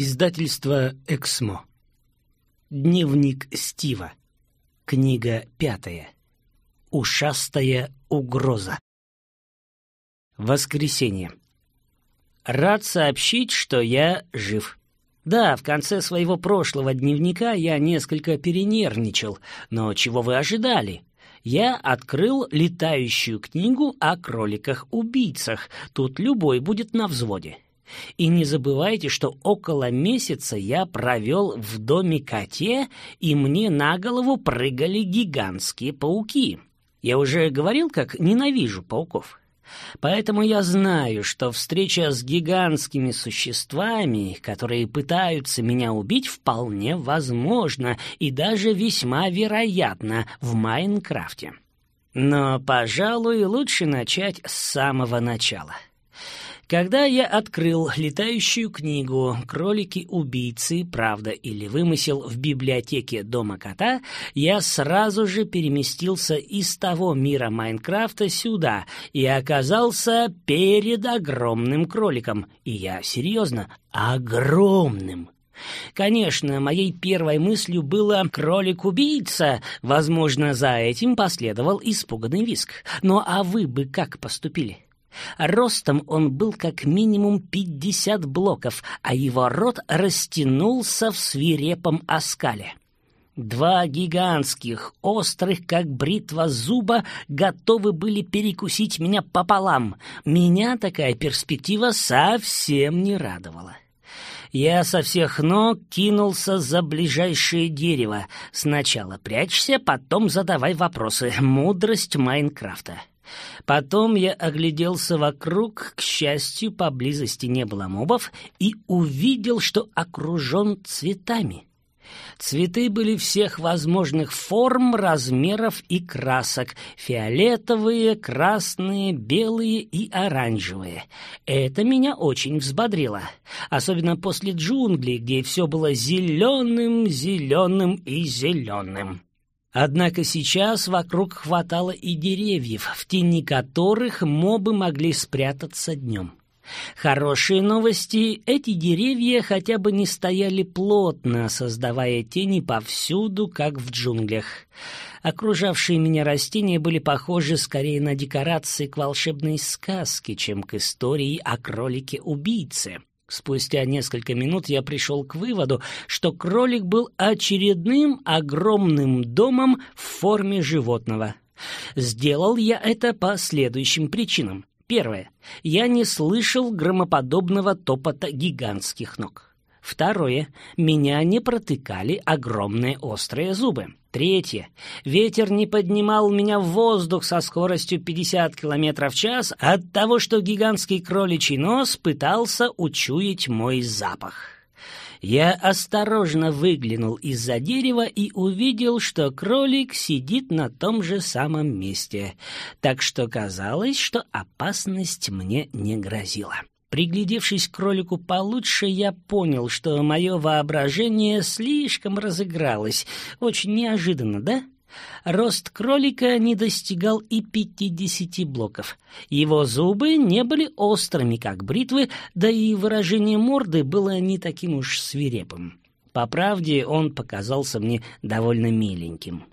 Издательство «Эксмо». Дневник Стива. Книга пятая. Ушастая угроза. Воскресенье. Рад сообщить, что я жив. Да, в конце своего прошлого дневника я несколько перенервничал, но чего вы ожидали? Я открыл летающую книгу о кроликах-убийцах. Тут любой будет на взводе. И не забывайте, что около месяца я провел в доме коте, и мне на голову прыгали гигантские пауки. Я уже говорил, как ненавижу пауков. Поэтому я знаю, что встреча с гигантскими существами, которые пытаются меня убить, вполне возможна и даже весьма вероятна в Майнкрафте. Но, пожалуй, лучше начать с самого начала — когда я открыл летающую книгу «Кролики-убийцы. Правда или вымысел» в библиотеке Дома кота, я сразу же переместился из того мира Майнкрафта сюда и оказался перед огромным кроликом. И я серьезно, огромным. Конечно, моей первой мыслью было «кролик-убийца». Возможно, за этим последовал испуганный виск. Но а вы бы как поступили? Ростом он был как минимум пятьдесят блоков, а его рот растянулся в свирепом оскале. Два гигантских, острых, как бритва зуба, готовы были перекусить меня пополам. Меня такая перспектива совсем не радовала. Я со всех ног кинулся за ближайшее дерево. Сначала прячься, потом задавай вопросы. Мудрость Майнкрафта. Потом я огляделся вокруг, к счастью, поблизости не было мобов, и увидел, что окружен цветами. Цветы были всех возможных форм, размеров и красок — фиолетовые, красные, белые и оранжевые. Это меня очень взбодрило, особенно после джунглей, где все было зеленым, зеленым и зеленым. Однако сейчас вокруг хватало и деревьев, в тени которых мобы могли спрятаться днем. Хорошие новости — эти деревья хотя бы не стояли плотно, создавая тени повсюду, как в джунглях. Окружавшие меня растения были похожи скорее на декорации к волшебной сказке, чем к истории о кролике-убийце. Спустя несколько минут я пришел к выводу, что кролик был очередным огромным домом в форме животного. Сделал я это по следующим причинам. Первое. Я не слышал громоподобного топота гигантских ног. Второе. Меня не протыкали огромные острые зубы. Третье. Ветер не поднимал меня в воздух со скоростью 50 км в час от того, что гигантский кроличий нос пытался учуять мой запах. Я осторожно выглянул из-за дерева и увидел, что кролик сидит на том же самом месте, так что казалось, что опасность мне не грозила. Приглядевшись к кролику получше, я понял, что мое воображение слишком разыгралось. Очень неожиданно, да? Рост кролика не достигал и пятидесяти блоков. Его зубы не были острыми, как бритвы, да и выражение морды было не таким уж свирепым. По правде, он показался мне довольно миленьким.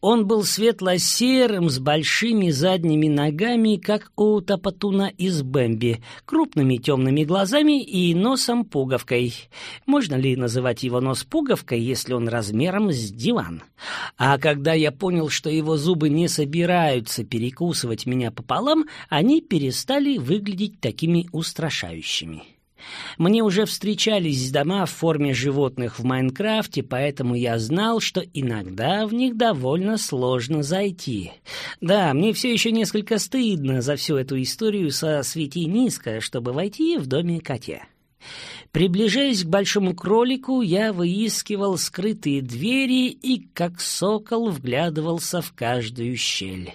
Он был светло-серым, с большими задними ногами, как у топотуна из Бэмби, крупными темными глазами и носом-пуговкой. Можно ли называть его нос пуговкой, если он размером с диван? А когда я понял, что его зубы не собираются перекусывать меня пополам, они перестали выглядеть такими устрашающими. Мне уже встречались дома в форме животных в Майнкрафте, поэтому я знал, что иногда в них довольно сложно зайти. Да, мне все еще несколько стыдно за всю эту историю со «Свети низко», чтобы войти в доме коте. Приближаясь к большому кролику, я выискивал скрытые двери и, как сокол, вглядывался в каждую щель.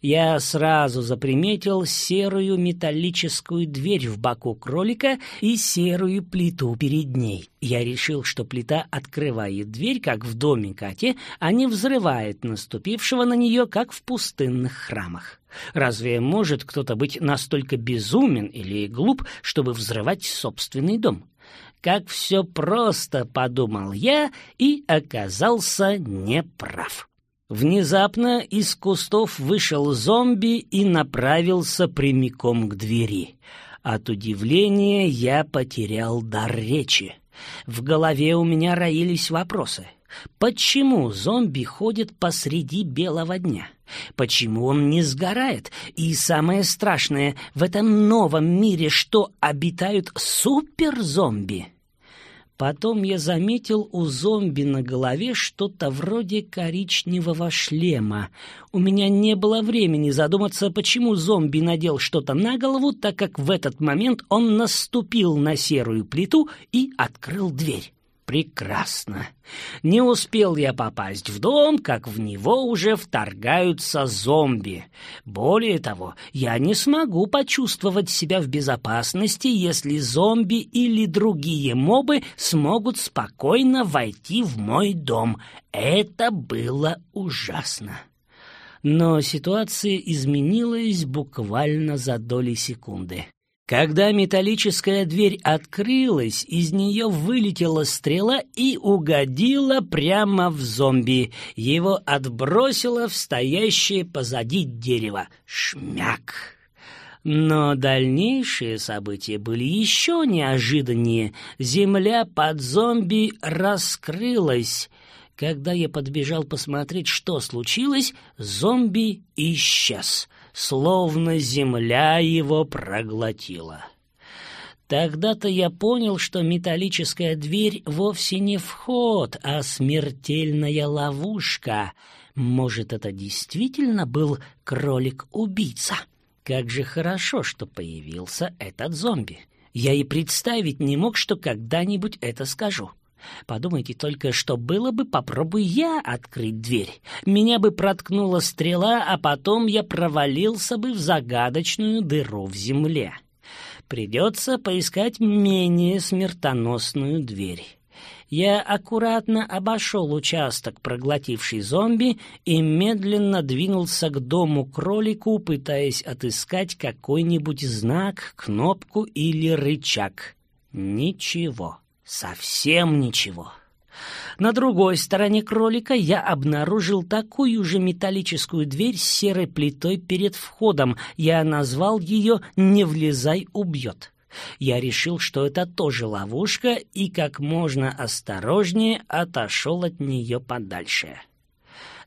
Я сразу заприметил серую металлическую дверь в боку кролика и серую плиту перед ней. Я решил, что плита открывает дверь, как в доме Кати, а не взрывает наступившего на нее, как в пустынных храмах. Разве может кто-то быть настолько безумен или глуп, чтобы взрывать собственный дом? Как все просто, подумал я, и оказался неправ. Внезапно из кустов вышел зомби и направился прямиком к двери. От удивления я потерял дар речи. В голове у меня роились вопросы. Почему зомби ходит посреди белого дня? Почему он не сгорает? И самое страшное, в этом новом мире что, обитают суперзомби? Потом я заметил у зомби на голове что-то вроде коричневого шлема. У меня не было времени задуматься, почему зомби надел что-то на голову, так как в этот момент он наступил на серую плиту и открыл дверь. Прекрасно. Не успел я попасть в дом, как в него уже вторгаются зомби. Более того, я не смогу почувствовать себя в безопасности, если зомби или другие мобы смогут спокойно войти в мой дом. Это было ужасно. Но ситуация изменилась буквально за доли секунды. Когда металлическая дверь открылась, из нее вылетела стрела и угодила прямо в зомби. Его отбросило в стоящее позади дерево. Шмяк! Но дальнейшие события были еще неожиданнее. Земля под зомби раскрылась. Когда я подбежал посмотреть, что случилось, зомби исчез словно земля его проглотила. Тогда-то я понял, что металлическая дверь вовсе не вход, а смертельная ловушка. Может, это действительно был кролик-убийца? Как же хорошо, что появился этот зомби. Я и представить не мог, что когда-нибудь это скажу. Подумайте только, что было бы, попробуй я открыть дверь. Меня бы проткнула стрела, а потом я провалился бы в загадочную дыру в земле. Придется поискать менее смертоносную дверь. Я аккуратно обошел участок, проглотивший зомби, и медленно двинулся к дому-кролику, пытаясь отыскать какой-нибудь знак, кнопку или рычаг. Ничего. Совсем ничего. На другой стороне кролика я обнаружил такую же металлическую дверь с серой плитой перед входом. Я назвал ее «Не влезай, убьет». Я решил, что это тоже ловушка, и как можно осторожнее отошел от нее подальше.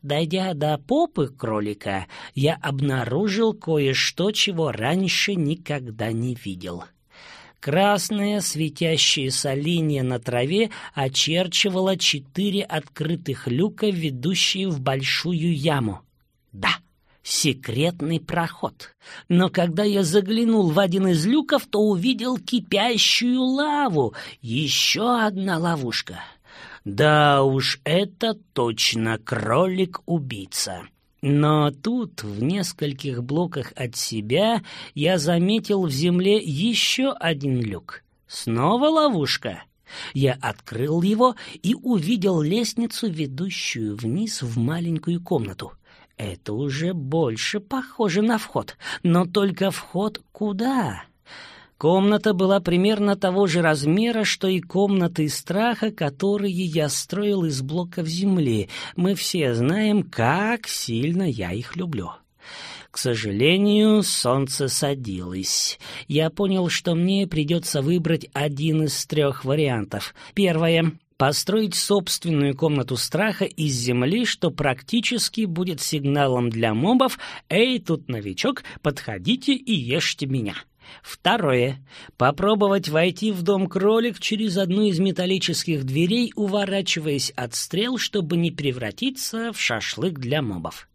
Дойдя до попы кролика, я обнаружил кое-что, чего раньше никогда не видел — Красная светящаяся линия на траве очерчивала четыре открытых люка, ведущие в большую яму. Да, секретный проход. Но когда я заглянул в один из люков, то увидел кипящую лаву. Еще одна ловушка. Да уж, это точно кролик-убийца. Но тут, в нескольких блоках от себя, я заметил в земле еще один люк. Снова ловушка. Я открыл его и увидел лестницу, ведущую вниз в маленькую комнату. Это уже больше похоже на вход, но только вход куда? Комната была примерно того же размера, что и комнаты страха, которые я строил из блоков земли. Мы все знаем, как сильно я их люблю. К сожалению, солнце садилось. Я понял, что мне придется выбрать один из трех вариантов. Первое — построить собственную комнату страха из земли, что практически будет сигналом для мобов «Эй, тут новичок, подходите и ешьте меня». Второе. Попробовать войти в дом кролик через одну из металлических дверей, уворачиваясь от стрел, чтобы не превратиться в шашлык для мобов.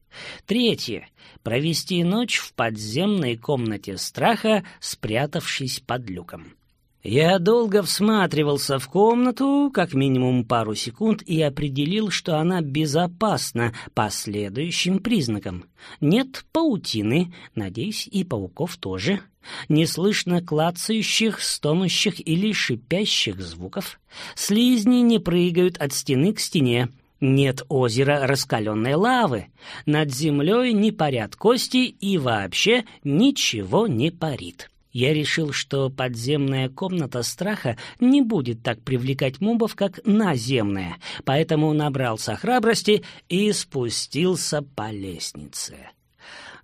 Третье. Провести ночь в подземной комнате страха, спрятавшись под люком. Я долго всматривался в комнату, как минимум пару секунд, и определил, что она безопасна по следующим признакам. Нет паутины, надеюсь, и пауков тоже. Не слышно клацающих, стонущих или шипящих звуков. Слизни не прыгают от стены к стене. Нет озера раскаленной лавы. Над землей не парят кости и вообще ничего не парит. Я решил, что подземная комната страха не будет так привлекать мобов, как наземная, поэтому набрался храбрости и спустился по лестнице.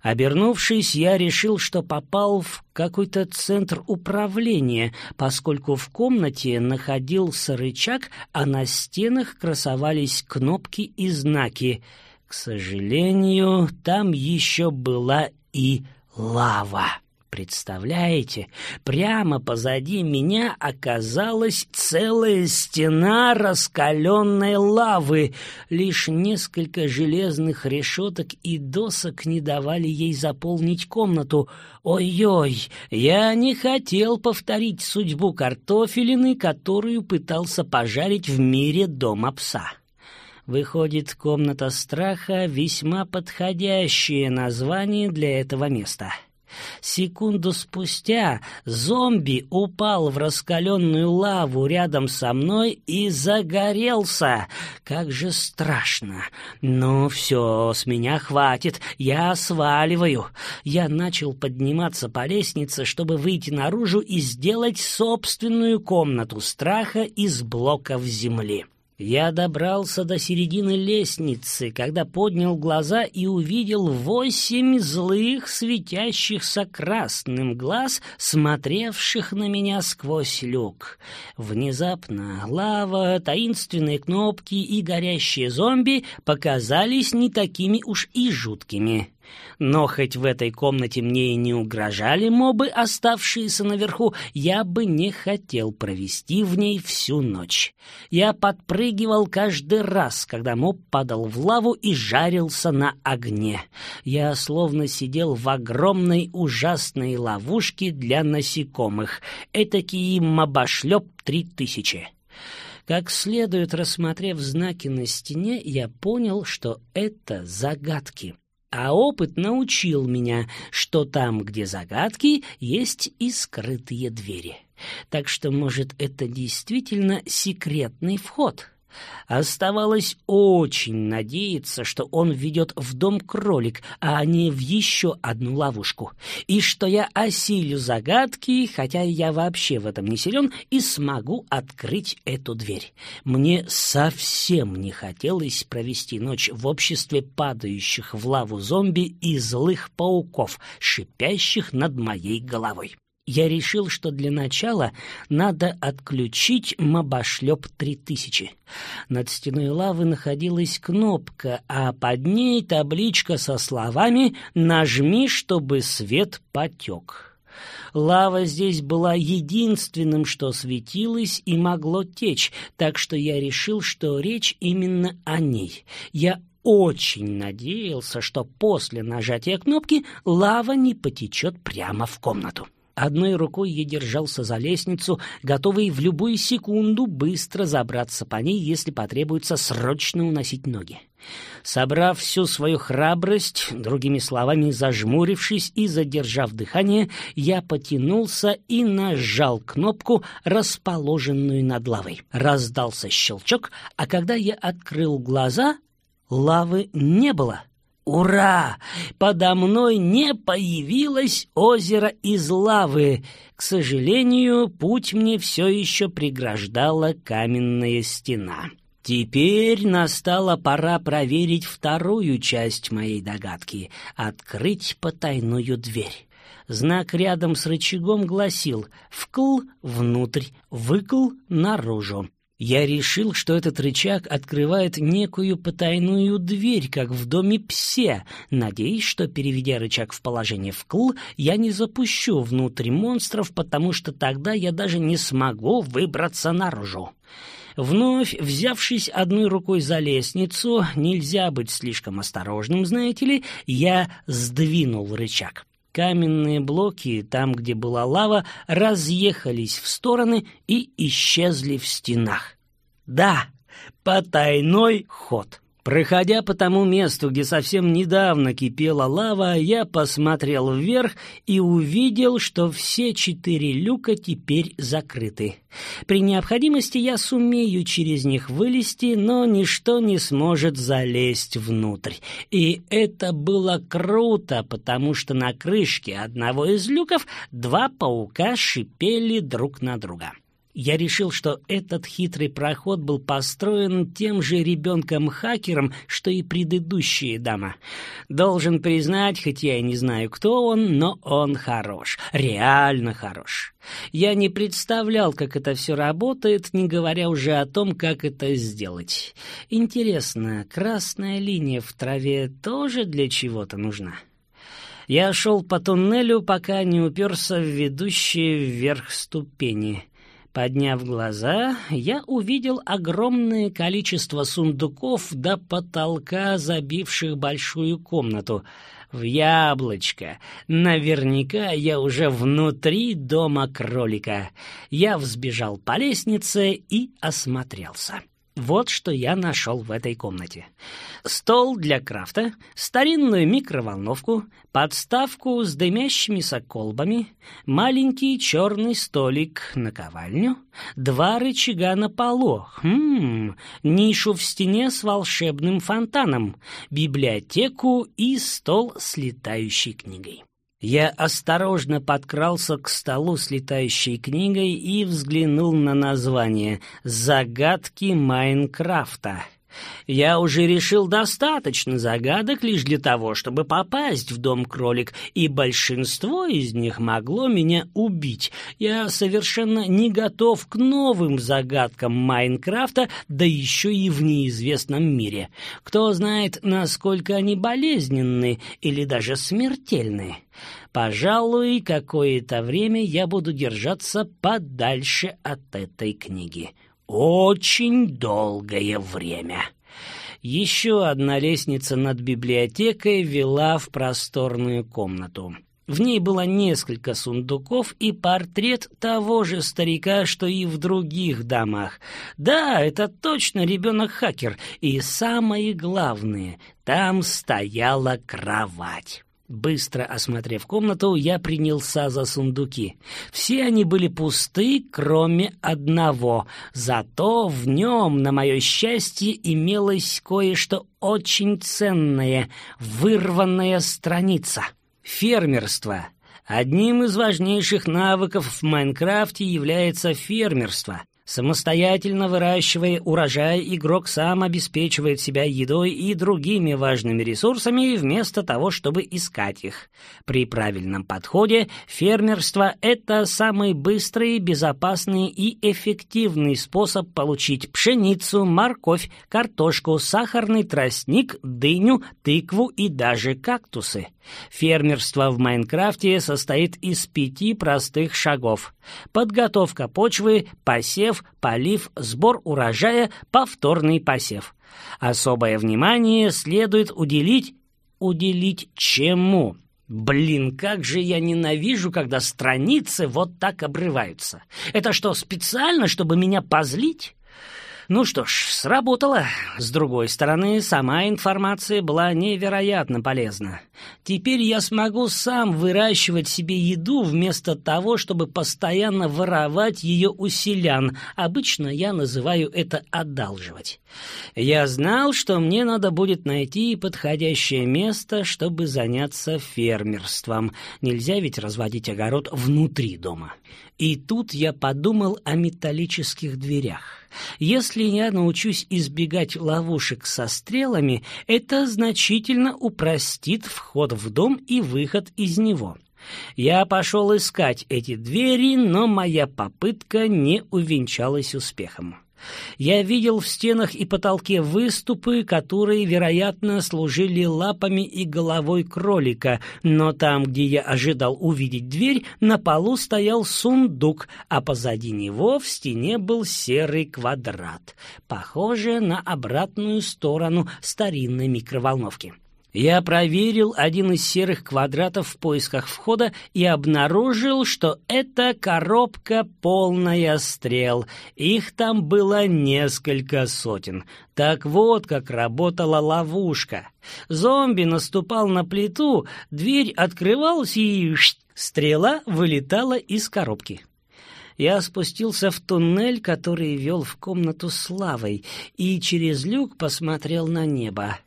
Обернувшись, я решил, что попал в какой-то центр управления, поскольку в комнате находился рычаг, а на стенах красовались кнопки и знаки. К сожалению, там еще была и лава. Представляете, прямо позади меня оказалась целая стена раскаленной лавы. Лишь несколько железных решеток и досок не давали ей заполнить комнату. Ой-ой, я не хотел повторить судьбу картофелины, которую пытался пожарить в мире дома пса. Выходит, комната страха — весьма подходящее название для этого места. Секунду спустя зомби упал в раскаленную лаву рядом со мной и загорелся. Как же страшно. Ну все, с меня хватит, я сваливаю. Я начал подниматься по лестнице, чтобы выйти наружу и сделать собственную комнату страха из блоков земли. Я добрался до середины лестницы, когда поднял глаза и увидел восемь злых, светящихся красным глаз, смотревших на меня сквозь люк. Внезапно лава, таинственные кнопки и горящие зомби показались не такими уж и жуткими. Но хоть в этой комнате мне и не угрожали мобы, оставшиеся наверху, я бы не хотел провести в ней всю ночь. Я подпрыгивал каждый раз, когда моб падал в лаву и жарился на огне. Я словно сидел в огромной ужасной ловушке для насекомых. Этакий мобошлеп три тысячи. Как следует рассмотрев знаки на стене, я понял, что это загадки. А опыт научил меня, что там, где загадки, есть и скрытые двери. Так что, может, это действительно секретный вход?» Оставалось очень надеяться, что он ведет в дом кролик, а не в еще одну ловушку, и что я осилю загадки, хотя я вообще в этом не силен, и смогу открыть эту дверь. Мне совсем не хотелось провести ночь в обществе падающих в лаву зомби и злых пауков, шипящих над моей головой я решил, что для начала надо отключить мобошлеп 3000. Над стеной лавы находилась кнопка, а под ней табличка со словами «Нажми, чтобы свет потек». Лава здесь была единственным, что светилось и могло течь, так что я решил, что речь именно о ней. Я очень надеялся, что после нажатия кнопки лава не потечет прямо в комнату. Одной рукой я держался за лестницу, готовый в любую секунду быстро забраться по ней, если потребуется срочно уносить ноги. Собрав всю свою храбрость, другими словами, зажмурившись и задержав дыхание, я потянулся и нажал кнопку, расположенную над лавой. Раздался щелчок, а когда я открыл глаза, лавы не было. Ура! Подо мной не появилось озеро из лавы. К сожалению, путь мне все еще преграждала каменная стена. Теперь настала пора проверить вторую часть моей догадки — открыть потайную дверь. Знак рядом с рычагом гласил «вкл внутрь, выкл наружу». Я решил, что этот рычаг открывает некую потайную дверь, как в доме псе, надеясь, что, переведя рычаг в положение вкл, я не запущу внутрь монстров, потому что тогда я даже не смогу выбраться наружу. Вновь взявшись одной рукой за лестницу, нельзя быть слишком осторожным, знаете ли, я сдвинул рычаг. Каменные блоки, там, где была лава, разъехались в стороны и исчезли в стенах. Да, потайной ход. Проходя по тому месту, где совсем недавно кипела лава, я посмотрел вверх и увидел, что все четыре люка теперь закрыты. При необходимости я сумею через них вылезти, но ничто не сможет залезть внутрь. И это было круто, потому что на крышке одного из люков два паука шипели друг на друга. Я решил, что этот хитрый проход был построен тем же ребенком-хакером, что и предыдущие дома. Должен признать, хоть я и не знаю, кто он, но он хорош, реально хорош. Я не представлял, как это все работает, не говоря уже о том, как это сделать. Интересно, красная линия в траве тоже для чего-то нужна? Я шел по туннелю, пока не уперся в ведущие вверх ступени — Подняв глаза, я увидел огромное количество сундуков до потолка, забивших большую комнату. В яблочко. Наверняка я уже внутри дома кролика. Я взбежал по лестнице и осмотрелся. Вот что я нашел в этой комнате. Стол для крафта, старинную микроволновку, подставку с дымящимися колбами, маленький черный столик на ковальню, два рычага на полу, хм, нишу в стене с волшебным фонтаном, библиотеку и стол с летающей книгой. Я осторожно подкрался к столу с летающей книгой и взглянул на название «Загадки Майнкрафта». Я уже решил достаточно загадок лишь для того, чтобы попасть в дом кролик, и большинство из них могло меня убить. Я совершенно не готов к новым загадкам Майнкрафта, да еще и в неизвестном мире. Кто знает, насколько они болезненны или даже смертельны. Пожалуй, какое-то время я буду держаться подальше от этой книги очень долгое время. Еще одна лестница над библиотекой вела в просторную комнату. В ней было несколько сундуков и портрет того же старика, что и в других домах. Да, это точно ребенок-хакер. И самое главное, там стояла кровать. Быстро осмотрев комнату, я принялся за сундуки. Все они были пусты, кроме одного. Зато в нем, на мое счастье, имелось кое-что очень ценное — вырванная страница. Фермерство. Одним из важнейших навыков в Майнкрафте является фермерство — Самостоятельно выращивая урожай, игрок сам обеспечивает себя едой и другими важными ресурсами вместо того, чтобы искать их. При правильном подходе фермерство — это самый быстрый, безопасный и эффективный способ получить пшеницу, морковь, картошку, сахарный тростник, дыню, тыкву и даже кактусы. Фермерство в Майнкрафте состоит из пяти простых шагов. Подготовка почвы, посев, полив, сбор урожая, повторный посев. Особое внимание следует уделить... Уделить чему? Блин, как же я ненавижу, когда страницы вот так обрываются. Это что, специально, чтобы меня позлить? Ну что ж, сработало. С другой стороны, сама информация была невероятно полезна. Теперь я смогу сам выращивать себе еду вместо того, чтобы постоянно воровать ее у селян. Обычно я называю это «одалживать». Я знал, что мне надо будет найти подходящее место, чтобы заняться фермерством. Нельзя ведь разводить огород внутри дома. И тут я подумал о металлических дверях. Если я научусь избегать ловушек со стрелами, это значительно упростит вход в дом и выход из него. Я пошел искать эти двери, но моя попытка не увенчалась успехом. Я видел в стенах и потолке выступы, которые, вероятно, служили лапами и головой кролика, но там, где я ожидал увидеть дверь, на полу стоял сундук, а позади него в стене был серый квадрат, похожий на обратную сторону старинной микроволновки. Я проверил один из серых квадратов в поисках входа и обнаружил, что это коробка полная стрел. Их там было несколько сотен. Так вот, как работала ловушка. Зомби наступал на плиту, дверь открывалась и... Стрела вылетала из коробки. Я спустился в туннель, который вел в комнату с лавой, и через люк посмотрел на небо.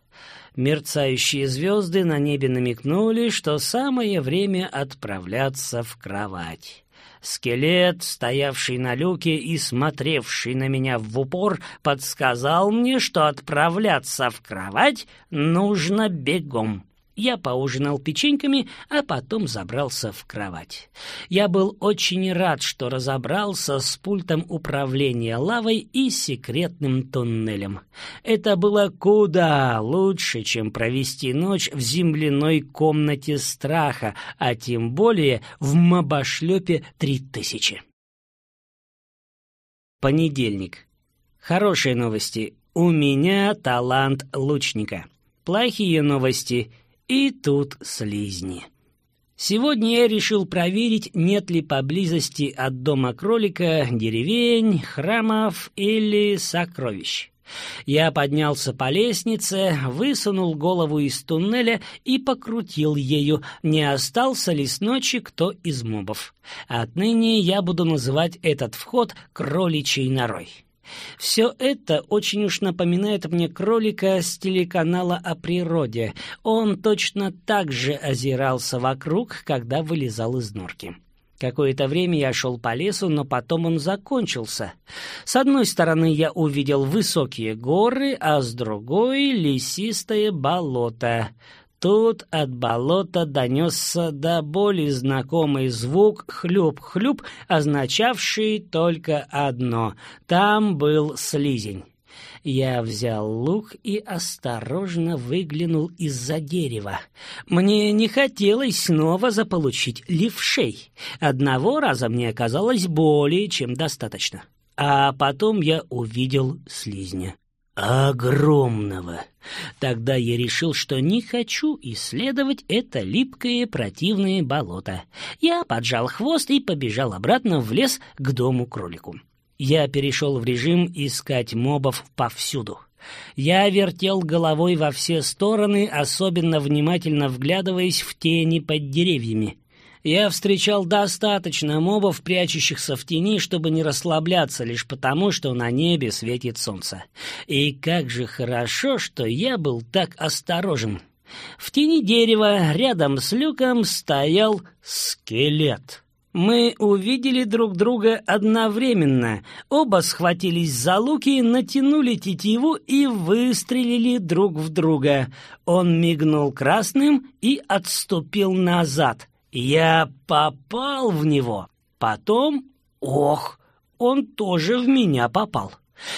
Мерцающие звезды на небе намекнули, что самое время отправляться в кровать. Скелет, стоявший на люке и смотревший на меня в упор, подсказал мне, что отправляться в кровать нужно бегом. Я поужинал печеньками, а потом забрался в кровать. Я был очень рад, что разобрался с пультом управления лавой и секретным туннелем. Это было куда лучше, чем провести ночь в земляной комнате страха, а тем более в мобошлепе три тысячи. Понедельник. Хорошие новости. У меня талант лучника. Плохие новости. И тут слизни. Сегодня я решил проверить, нет ли поблизости от дома кролика деревень, храмов или сокровищ. Я поднялся по лестнице, высунул голову из туннеля и покрутил ею, не остался ли с ночи кто из мобов. Отныне я буду называть этот вход кроличьей норой. Все это очень уж напоминает мне кролика с телеканала о природе. Он точно так же озирался вокруг, когда вылезал из норки. Какое-то время я шел по лесу, но потом он закончился. С одной стороны я увидел высокие горы, а с другой — лесистое болото. Тут от болота донесся до боли знакомый звук «хлюп-хлюп», означавший только одно — там был слизень. Я взял лук и осторожно выглянул из-за дерева. Мне не хотелось снова заполучить левшей. Одного раза мне оказалось более чем достаточно. А потом я увидел слизня огромного. Тогда я решил, что не хочу исследовать это липкое противное болото. Я поджал хвост и побежал обратно в лес к дому кролику. Я перешел в режим искать мобов повсюду. Я вертел головой во все стороны, особенно внимательно вглядываясь в тени под деревьями. Я встречал достаточно мобов, прячущихся в тени, чтобы не расслабляться лишь потому, что на небе светит солнце. И как же хорошо, что я был так осторожен. В тени дерева рядом с люком стоял скелет. Мы увидели друг друга одновременно. Оба схватились за луки, натянули тетиву и выстрелили друг в друга. Он мигнул красным и отступил назад. Я попал в него. Потом, ох, он тоже в меня попал.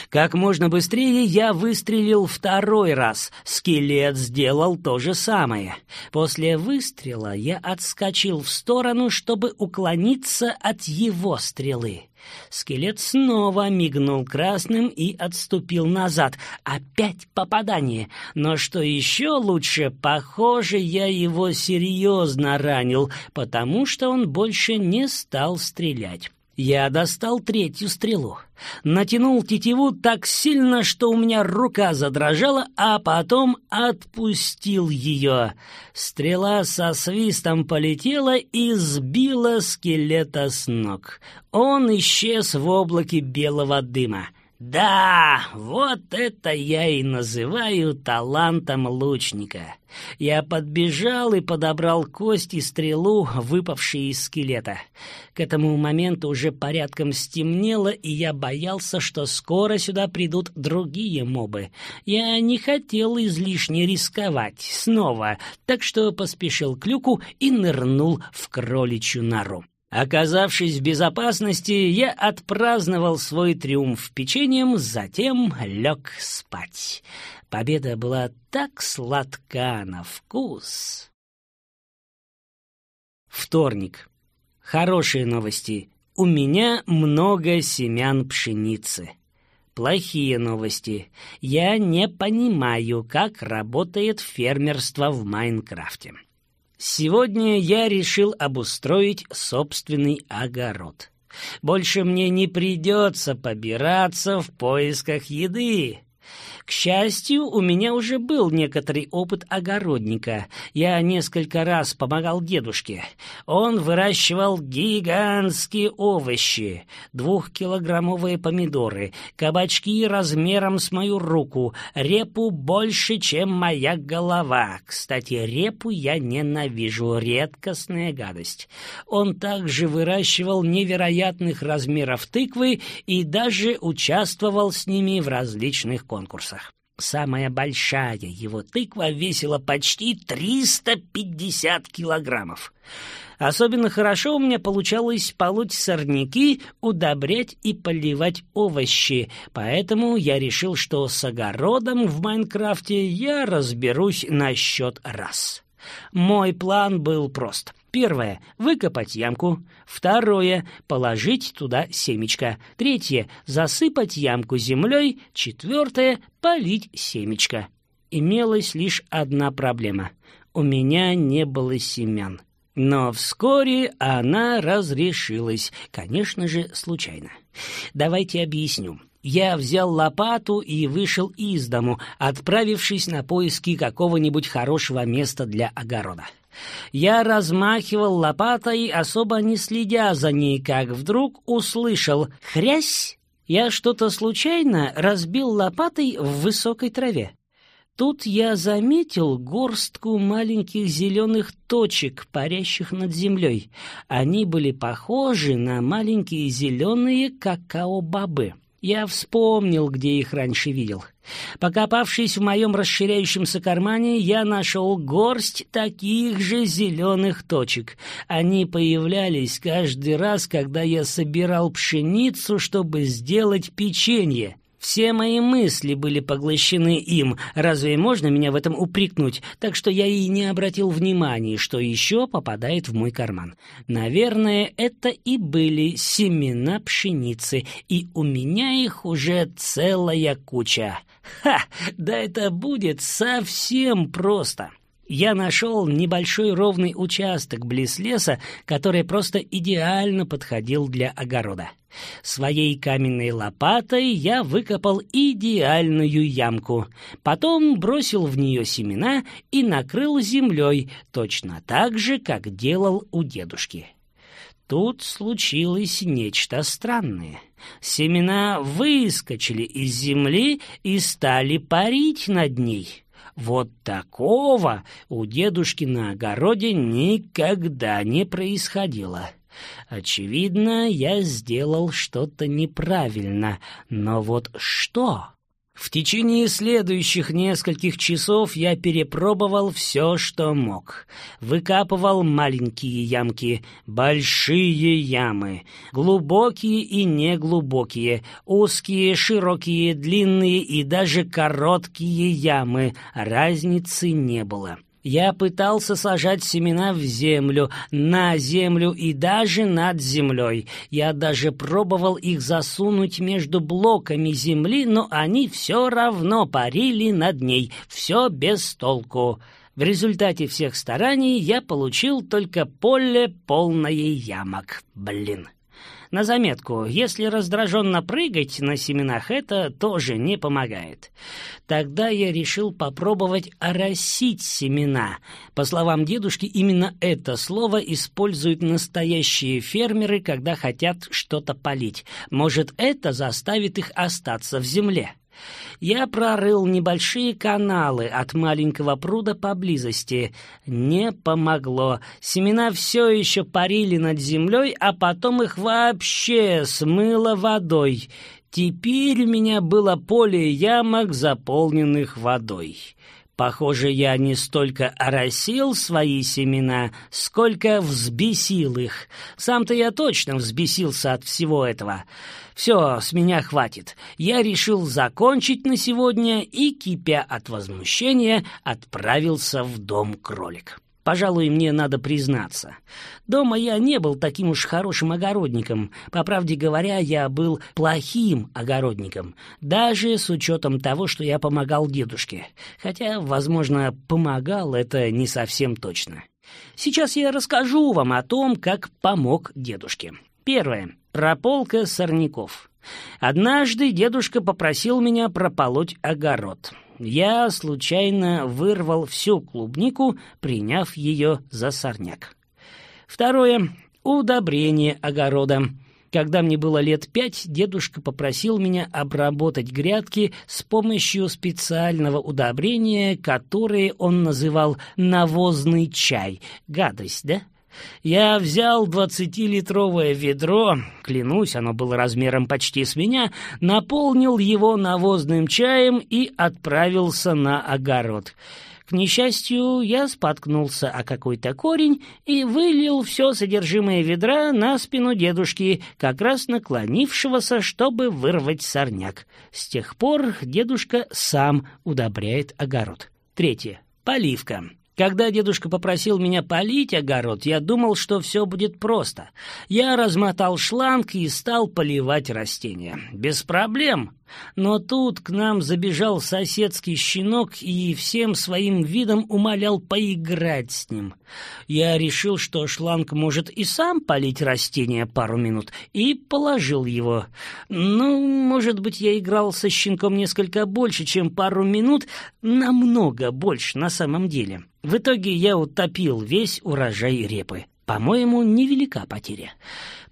Как можно быстрее я выстрелил второй раз. Скелет сделал то же самое. После выстрела я отскочил в сторону, чтобы уклониться от его стрелы. Скелет снова мигнул красным и отступил назад. Опять попадание. Но что еще лучше, похоже, я его серьезно ранил, потому что он больше не стал стрелять. Я достал третью стрелу, натянул тетиву так сильно, что у меня рука задрожала, а потом отпустил ее. Стрела со свистом полетела и сбила скелета с ног. Он исчез в облаке белого дыма. Да, вот это я и называю талантом лучника. Я подбежал и подобрал кость и стрелу, выпавшие из скелета. К этому моменту уже порядком стемнело, и я боялся, что скоро сюда придут другие мобы. Я не хотел излишне рисковать снова, так что поспешил к люку и нырнул в кроличью нору. Оказавшись в безопасности, я отпраздновал свой триумф печеньем, затем лег спать. Победа была так сладка на вкус. Вторник. Хорошие новости. У меня много семян пшеницы. Плохие новости. Я не понимаю, как работает фермерство в Майнкрафте. Сегодня я решил обустроить собственный огород. Больше мне не придется побираться в поисках еды. К счастью, у меня уже был некоторый опыт огородника. Я несколько раз помогал дедушке. Он выращивал гигантские овощи, двухкилограммовые помидоры, кабачки размером с мою руку, репу больше, чем моя голова. Кстати, репу я ненавижу, редкостная гадость. Он также выращивал невероятных размеров тыквы и даже участвовал с ними в различных конкурсах. Самая большая его тыква весила почти 350 килограммов. Особенно хорошо у меня получалось полоть сорняки, удобрять и поливать овощи, поэтому я решил, что с огородом в Майнкрафте я разберусь на счет раз. Мой план был прост — Первое — выкопать ямку. Второе — положить туда семечко. Третье — засыпать ямку землей. Четвертое — полить семечко. Имелась лишь одна проблема. У меня не было семян. Но вскоре она разрешилась, конечно же, случайно. Давайте объясню. Я взял лопату и вышел из дому, отправившись на поиски какого-нибудь хорошего места для огорода. Я размахивал лопатой, особо не следя за ней, как вдруг услышал «хрясь». Я что-то случайно разбил лопатой в высокой траве. Тут я заметил горстку маленьких зеленых точек, парящих над землей. Они были похожи на маленькие зеленые какао-бобы. Я вспомнил, где их раньше видел. Покопавшись в моем расширяющемся кармане, я нашел горсть таких же зеленых точек. Они появлялись каждый раз, когда я собирал пшеницу, чтобы сделать печенье. Все мои мысли были поглощены им. Разве можно меня в этом упрекнуть? Так что я и не обратил внимания, что еще попадает в мой карман. Наверное, это и были семена пшеницы, и у меня их уже целая куча. Ха! Да это будет совсем просто я нашел небольшой ровный участок близ леса, который просто идеально подходил для огорода. Своей каменной лопатой я выкопал идеальную ямку, потом бросил в нее семена и накрыл землей, точно так же, как делал у дедушки. Тут случилось нечто странное. Семена выскочили из земли и стали парить над ней. Вот такого у дедушки на огороде никогда не происходило. Очевидно, я сделал что-то неправильно, но вот что? В течение следующих нескольких часов я перепробовал все, что мог. Выкапывал маленькие ямки, большие ямы, глубокие и неглубокие, узкие, широкие, длинные и даже короткие ямы. Разницы не было. Я пытался сажать семена в землю, на землю и даже над землей. Я даже пробовал их засунуть между блоками земли, но они все равно парили над ней, все без толку. В результате всех стараний я получил только поле полное ямок. Блин. На заметку, если раздраженно прыгать на семенах, это тоже не помогает. Тогда я решил попробовать оросить семена. По словам дедушки, именно это слово используют настоящие фермеры, когда хотят что-то полить. Может, это заставит их остаться в земле. Я прорыл небольшие каналы от маленького пруда поблизости. Не помогло. Семена все еще парили над землей, а потом их вообще смыло водой. Теперь у меня было поле ямок, заполненных водой. Похоже, я не столько оросил свои семена, сколько взбесил их. Сам-то я точно взбесился от всего этого. Все, с меня хватит. Я решил закончить на сегодня и, кипя от возмущения, отправился в дом кролик. Пожалуй, мне надо признаться. Дома я не был таким уж хорошим огородником. По правде говоря, я был плохим огородником, даже с учетом того, что я помогал дедушке. Хотя, возможно, помогал это не совсем точно. Сейчас я расскажу вам о том, как помог дедушке. Первое. Прополка сорняков. Однажды дедушка попросил меня прополоть огород я случайно вырвал всю клубнику, приняв ее за сорняк. Второе. Удобрение огорода. Когда мне было лет пять, дедушка попросил меня обработать грядки с помощью специального удобрения, которое он называл «навозный чай». Гадость, да? Я взял двадцатилитровое ведро, клянусь, оно было размером почти с меня, наполнил его навозным чаем и отправился на огород. К несчастью, я споткнулся о какой-то корень и вылил все содержимое ведра на спину дедушки, как раз наклонившегося, чтобы вырвать сорняк. С тех пор дедушка сам удобряет огород. Третье. Поливка. Когда дедушка попросил меня полить огород, я думал, что все будет просто. Я размотал шланг и стал поливать растения. Без проблем. Но тут к нам забежал соседский щенок и всем своим видом умолял поиграть с ним. Я решил, что шланг может и сам полить растения пару минут, и положил его. Ну, может быть, я играл со щенком несколько больше, чем пару минут, намного больше на самом деле. В итоге я утопил весь урожай репы. По-моему, невелика потеря.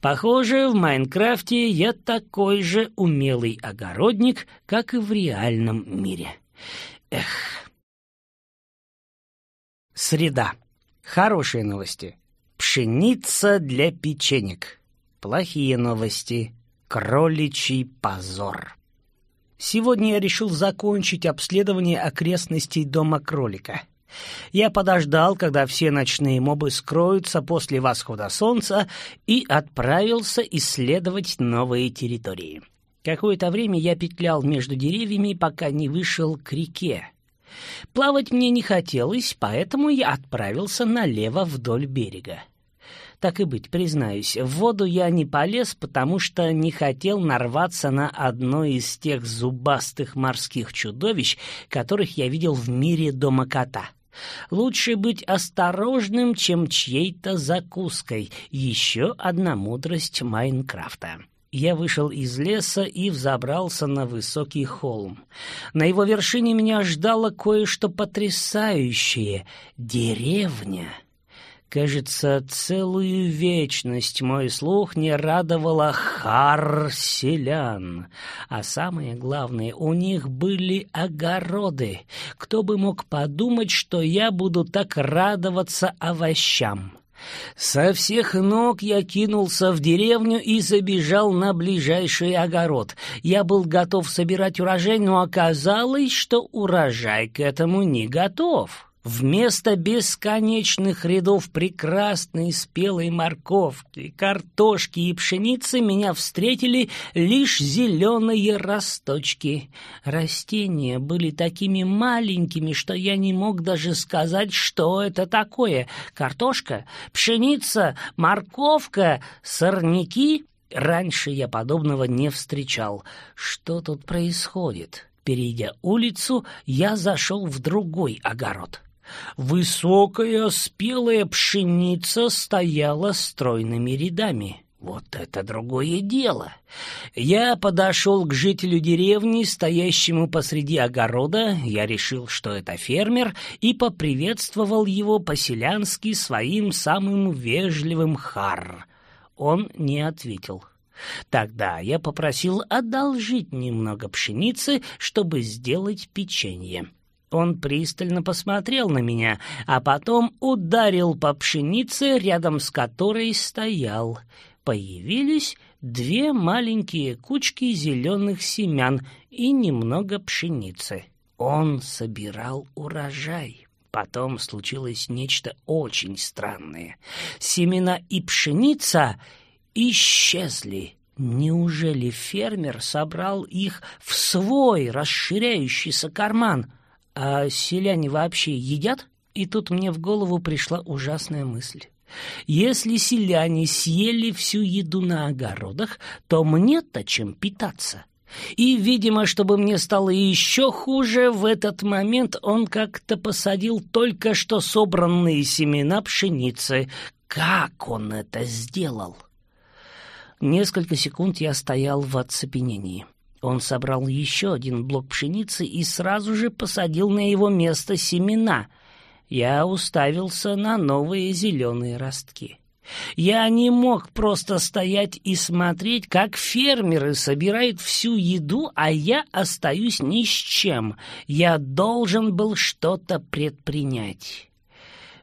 Похоже, в Майнкрафте я такой же умелый огородник, как и в реальном мире. Эх. Среда. Хорошие новости. Пшеница для печенек. Плохие новости. Кроличий позор. Сегодня я решил закончить обследование окрестностей дома кролика. Я подождал, когда все ночные мобы скроются после восхода солнца, и отправился исследовать новые территории. Какое-то время я петлял между деревьями, пока не вышел к реке. Плавать мне не хотелось, поэтому я отправился налево вдоль берега. Так и быть, признаюсь, в воду я не полез, потому что не хотел нарваться на одно из тех зубастых морских чудовищ, которых я видел в мире дома кота. Лучше быть осторожным, чем чьей-то закуской. Еще одна мудрость Майнкрафта. Я вышел из леса и взобрался на высокий холм. На его вершине меня ждало кое-что потрясающее — деревня. Кажется, целую вечность мой слух не радовала хар-селян. А самое главное, у них были огороды. Кто бы мог подумать, что я буду так радоваться овощам? Со всех ног я кинулся в деревню и забежал на ближайший огород. Я был готов собирать урожай, но оказалось, что урожай к этому не готов. Вместо бесконечных рядов прекрасной спелой морковки, картошки и пшеницы меня встретили лишь зеленые росточки. Растения были такими маленькими, что я не мог даже сказать, что это такое. Картошка, пшеница, морковка, сорняки? Раньше я подобного не встречал. Что тут происходит? Перейдя улицу, я зашел в другой огород. Высокая спелая пшеница стояла стройными рядами. Вот это другое дело. Я подошел к жителю деревни, стоящему посреди огорода, я решил, что это фермер, и поприветствовал его по-селянски своим самым вежливым хар. Он не ответил. Тогда я попросил одолжить немного пшеницы, чтобы сделать печенье. Он пристально посмотрел на меня, а потом ударил по пшенице, рядом с которой стоял. Появились две маленькие кучки зеленых семян и немного пшеницы. Он собирал урожай. Потом случилось нечто очень странное. Семена и пшеница исчезли. Неужели фермер собрал их в свой расширяющийся карман — а селяне вообще едят? И тут мне в голову пришла ужасная мысль. Если селяне съели всю еду на огородах, то мне-то чем питаться. И, видимо, чтобы мне стало еще хуже, в этот момент он как-то посадил только что собранные семена пшеницы. Как он это сделал? Несколько секунд я стоял в оцепенении. Он собрал еще один блок пшеницы и сразу же посадил на его место семена. Я уставился на новые зеленые ростки. Я не мог просто стоять и смотреть, как фермеры собирают всю еду, а я остаюсь ни с чем. Я должен был что-то предпринять.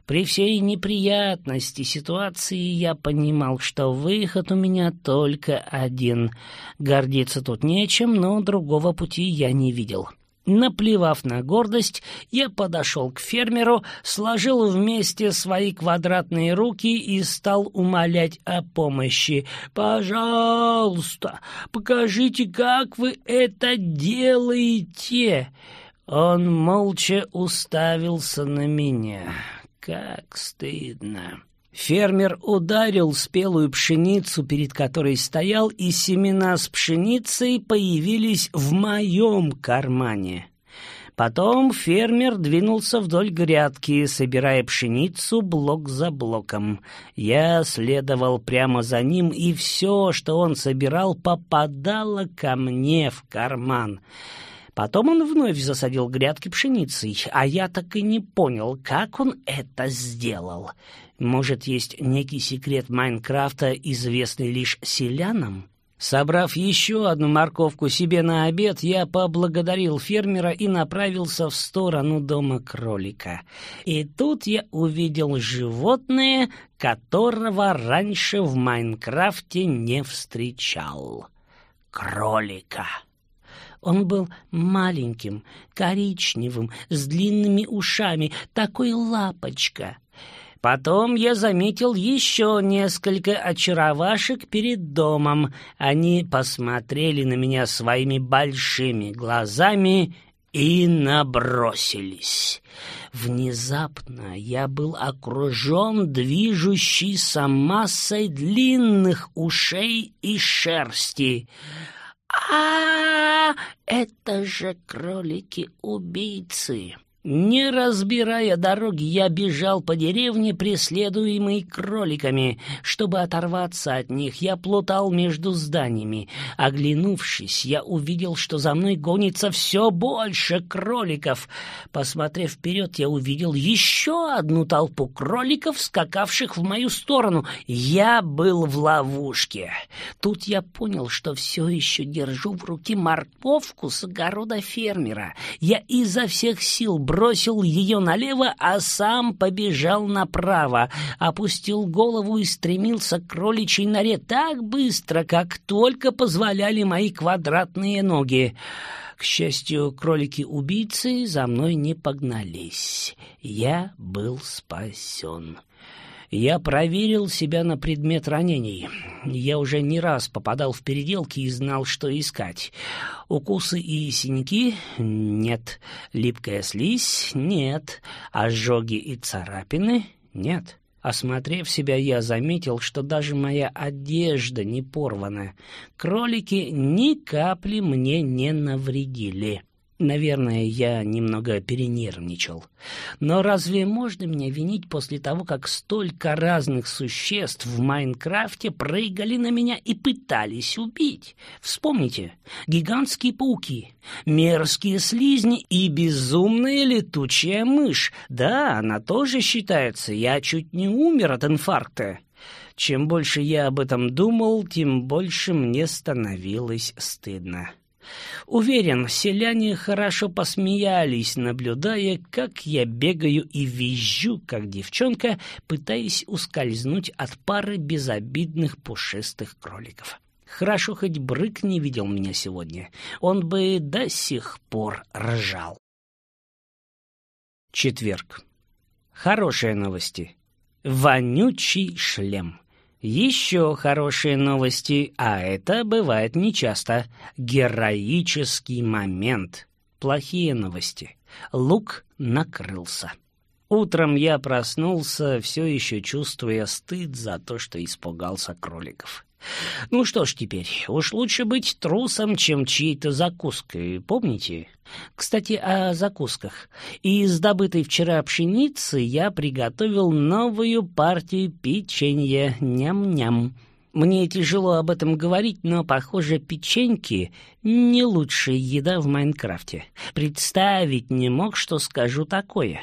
При всей неприятности ситуации я понимал, что выход у меня только один. Гордиться тут нечем, но другого пути я не видел. Наплевав на гордость, я подошел к фермеру, сложил вместе свои квадратные руки и стал умолять о помощи. «Пожалуйста, покажите, как вы это делаете!» Он молча уставился на меня. «Как стыдно!» Фермер ударил спелую пшеницу, перед которой стоял, и семена с пшеницей появились в моем кармане. Потом фермер двинулся вдоль грядки, собирая пшеницу блок за блоком. Я следовал прямо за ним, и все, что он собирал, попадало ко мне в карман. Потом он вновь засадил грядки пшеницей, а я так и не понял, как он это сделал. Может, есть некий секрет Майнкрафта, известный лишь селянам? Собрав еще одну морковку себе на обед, я поблагодарил фермера и направился в сторону дома кролика. И тут я увидел животное, которого раньше в Майнкрафте не встречал. Кролика. Он был маленьким, коричневым, с длинными ушами, такой лапочка — Потом я заметил еще несколько очаровашек перед домом. Они посмотрели на меня своими большими глазами и набросились. Внезапно я был окружен движущейся массой длинных ушей и шерсти. А, это же кролики-убийцы! Не разбирая дороги, я бежал по деревне, преследуемый кроликами. Чтобы оторваться от них, я плутал между зданиями. Оглянувшись, я увидел, что за мной гонится все больше кроликов. Посмотрев вперед, я увидел еще одну толпу кроликов, скакавших в мою сторону. Я был в ловушке. Тут я понял, что все еще держу в руке морковку с огорода фермера. Я изо всех сил бросил ее налево, а сам побежал направо, опустил голову и стремился к кроличьей норе так быстро, как только позволяли мои квадратные ноги. К счастью, кролики-убийцы за мной не погнались. Я был спасен. Я проверил себя на предмет ранений. Я уже не раз попадал в переделки и знал, что искать. Укусы и синяки — нет. Липкая слизь — нет. Ожоги и царапины — нет. Осмотрев себя, я заметил, что даже моя одежда не порвана. Кролики ни капли мне не навредили. Наверное, я немного перенервничал. Но разве можно меня винить после того, как столько разных существ в Майнкрафте прыгали на меня и пытались убить? Вспомните, гигантские пауки, мерзкие слизни и безумная летучая мышь. Да, она тоже считается, я чуть не умер от инфаркта. Чем больше я об этом думал, тем больше мне становилось стыдно. Уверен, селяне хорошо посмеялись, наблюдая, как я бегаю и визжу, как девчонка, пытаясь ускользнуть от пары безобидных пушистых кроликов. Хорошо, хоть Брык не видел меня сегодня. Он бы до сих пор ржал. Четверг. Хорошие новости. Вонючий шлем. Еще хорошие новости, а это бывает нечасто. Героический момент. Плохие новости. Лук накрылся. Утром я проснулся, все еще чувствуя стыд за то, что испугался кроликов. Ну что ж теперь, уж лучше быть трусом, чем чьей-то закуской, помните? Кстати, о закусках. Из добытой вчера пшеницы я приготовил новую партию печенья. Ням-ням. Мне тяжело об этом говорить, но, похоже, печеньки — не лучшая еда в Майнкрафте. Представить не мог, что скажу такое.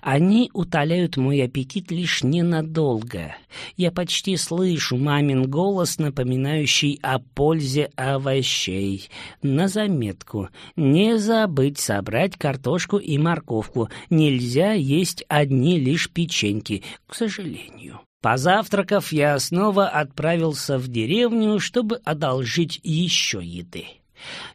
Они утоляют мой аппетит лишь ненадолго. Я почти слышу мамин голос, напоминающий о пользе овощей. На заметку. Не забыть собрать картошку и морковку. Нельзя есть одни лишь печеньки, к сожалению. Позавтракав, я снова отправился в деревню, чтобы одолжить еще еды.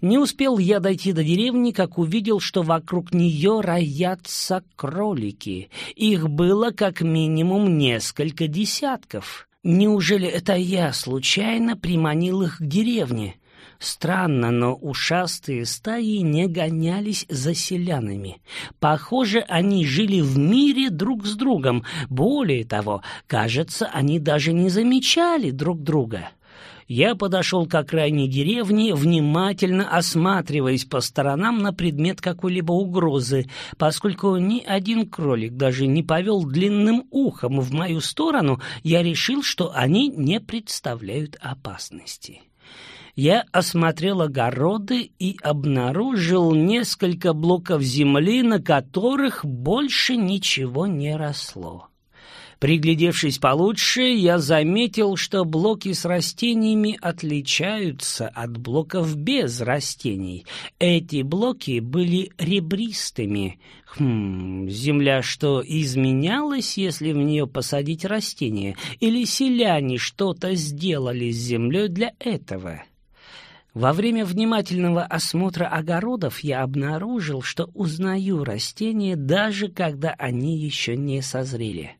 Не успел я дойти до деревни, как увидел, что вокруг нее роятся кролики. Их было как минимум несколько десятков. Неужели это я случайно приманил их к деревне? Странно, но ушастые стаи не гонялись за селянами. Похоже, они жили в мире друг с другом. Более того, кажется, они даже не замечали друг друга. Я подошел к окраине деревни, внимательно осматриваясь по сторонам на предмет какой-либо угрозы, поскольку ни один кролик даже не повел длинным ухом в мою сторону, я решил, что они не представляют опасности я осмотрел огороды и обнаружил несколько блоков земли, на которых больше ничего не росло. Приглядевшись получше, я заметил, что блоки с растениями отличаются от блоков без растений. Эти блоки были ребристыми. Хм, земля что, изменялась, если в нее посадить растения? Или селяне что-то сделали с землей для этого?» Во время внимательного осмотра огородов я обнаружил, что узнаю растения, даже когда они еще не созрели.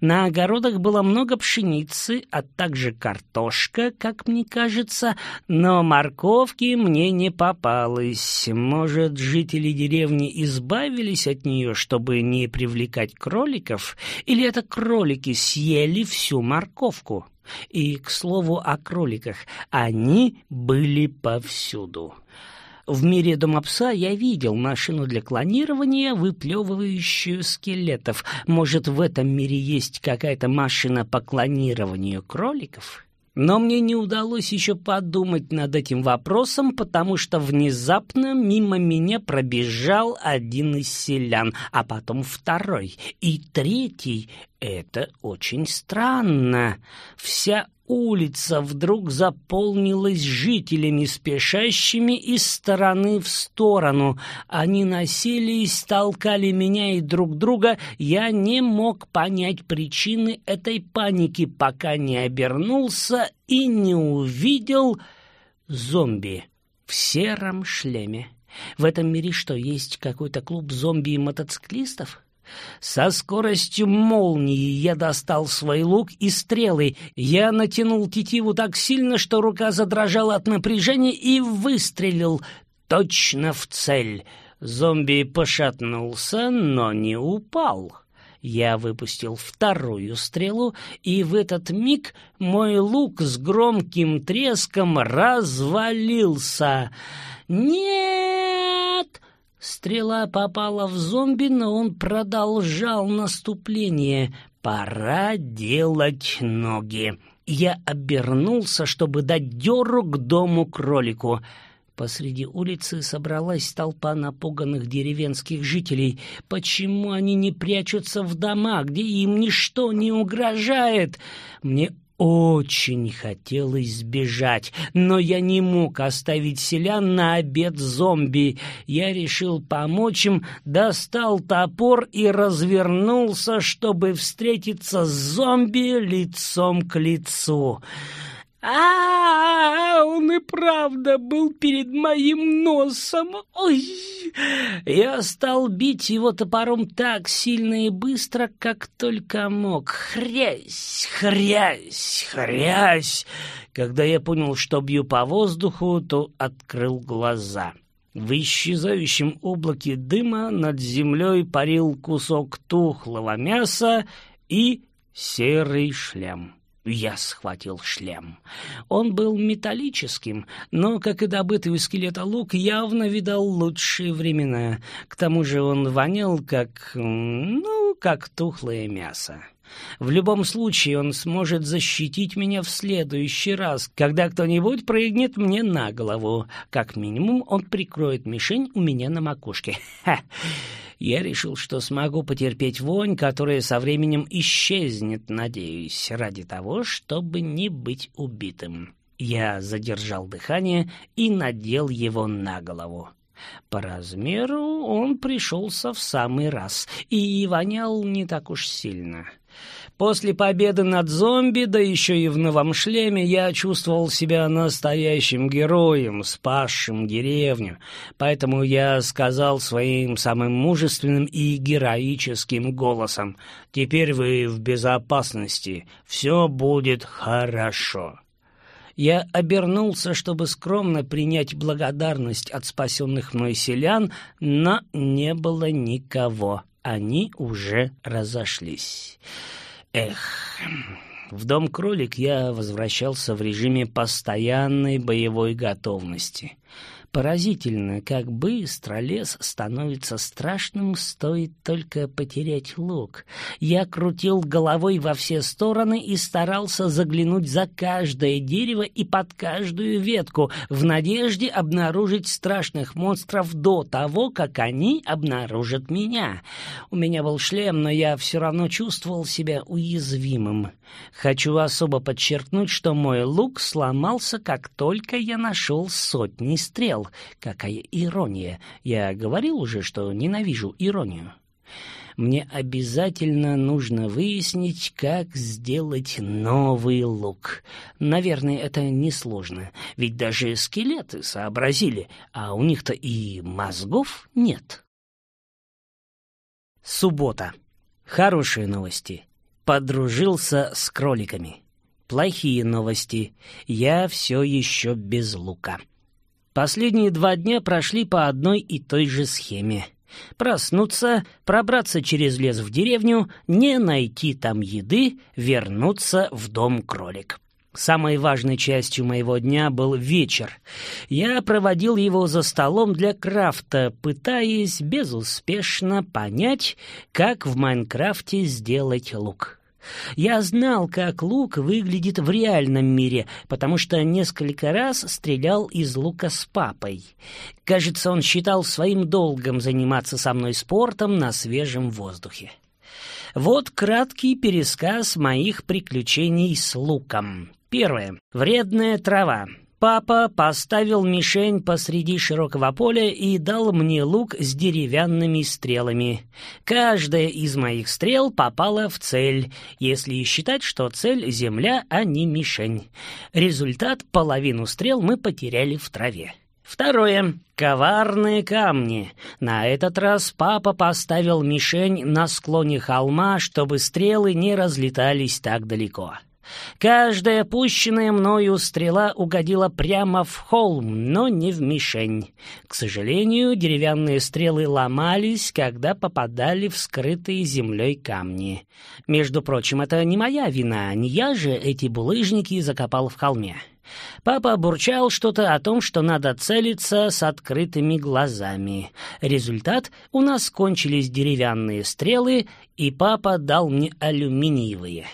На огородах было много пшеницы, а также картошка, как мне кажется, но морковки мне не попалось. Может, жители деревни избавились от нее, чтобы не привлекать кроликов, или это кролики съели всю морковку? И, к слову о кроликах, они были повсюду. В мире дома пса я видел машину для клонирования, выплевывающую скелетов. Может, в этом мире есть какая-то машина по клонированию кроликов? Но мне не удалось еще подумать над этим вопросом, потому что внезапно мимо меня пробежал один из селян, а потом второй и третий. Это очень странно. Вся улица вдруг заполнилась жителями, спешащими из стороны в сторону. Они носились, толкали меня и друг друга. Я не мог понять причины этой паники, пока не обернулся и не увидел зомби в сером шлеме. В этом мире что, есть какой-то клуб зомби и мотоциклистов? Со скоростью молнии я достал свой лук и стрелы. Я натянул тетиву так сильно, что рука задрожала от напряжения и выстрелил точно в цель. Зомби пошатнулся, но не упал. Я выпустил вторую стрелу, и в этот миг мой лук с громким треском развалился. «Нет!» Стрела попала в зомби, но он продолжал наступление. «Пора делать ноги». Я обернулся, чтобы дать дёру к дому кролику. Посреди улицы собралась толпа напуганных деревенских жителей. Почему они не прячутся в дома, где им ничто не угрожает? Мне очень хотелось сбежать, но я не мог оставить селян на обед зомби. Я решил помочь им, достал топор и развернулся, чтобы встретиться с зомби лицом к лицу а, он и правда был перед моим носом. Ой! Я стал бить его топором так сильно и быстро, как только мог. Хрясь, хрясь, хрясь. Когда я понял, что бью по воздуху, то открыл глаза. В исчезающем облаке дыма над землей парил кусок тухлого мяса и серый шлем. Я схватил шлем. Он был металлическим, но, как и добытый у скелета лук, явно видал лучшие времена. К тому же он вонял, как... ну, как тухлое мясо. В любом случае он сможет защитить меня в следующий раз, когда кто-нибудь прыгнет мне на голову. Как минимум он прикроет мишень у меня на макушке. Ха! Я решил, что смогу потерпеть вонь, которая со временем исчезнет, надеюсь, ради того, чтобы не быть убитым. Я задержал дыхание и надел его на голову. По размеру он пришелся в самый раз и вонял не так уж сильно. После победы над зомби, да еще и в новом шлеме, я чувствовал себя настоящим героем, спасшим деревню. Поэтому я сказал своим самым мужественным и героическим голосом, «Теперь вы в безопасности, все будет хорошо». Я обернулся, чтобы скромно принять благодарность от спасенных мной селян, но не было никого. Они уже разошлись. Эх, в дом кролик я возвращался в режиме постоянной боевой готовности. Поразительно, как быстро лес становится страшным, стоит только потерять лук. Я крутил головой во все стороны и старался заглянуть за каждое дерево и под каждую ветку, в надежде обнаружить страшных монстров до того, как они обнаружат меня. У меня был шлем, но я все равно чувствовал себя уязвимым. Хочу особо подчеркнуть, что мой лук сломался, как только я нашел сотни стрел посмотрел. Какая ирония! Я говорил уже, что ненавижу иронию. Мне обязательно нужно выяснить, как сделать новый лук. Наверное, это несложно, ведь даже скелеты сообразили, а у них-то и мозгов нет. Суббота. Хорошие новости. Подружился с кроликами. Плохие новости. Я все еще без лука. Последние два дня прошли по одной и той же схеме. Проснуться, пробраться через лес в деревню, не найти там еды, вернуться в дом кролик. Самой важной частью моего дня был вечер. Я проводил его за столом для крафта, пытаясь безуспешно понять, как в Майнкрафте сделать лук. Я знал, как лук выглядит в реальном мире, потому что несколько раз стрелял из лука с папой. Кажется, он считал своим долгом заниматься со мной спортом на свежем воздухе. Вот краткий пересказ моих приключений с луком. Первое. Вредная трава. Папа поставил мишень посреди широкого поля и дал мне лук с деревянными стрелами. Каждая из моих стрел попала в цель, если считать, что цель — земля, а не мишень. Результат — половину стрел мы потеряли в траве. Второе. Коварные камни. На этот раз папа поставил мишень на склоне холма, чтобы стрелы не разлетались так далеко. Каждая пущенная мною стрела угодила прямо в холм, но не в мишень. К сожалению, деревянные стрелы ломались, когда попадали в скрытые землей камни. Между прочим, это не моя вина, не я же эти булыжники закопал в холме. Папа бурчал что-то о том, что надо целиться с открытыми глазами. Результат — у нас кончились деревянные стрелы, и папа дал мне алюминиевые.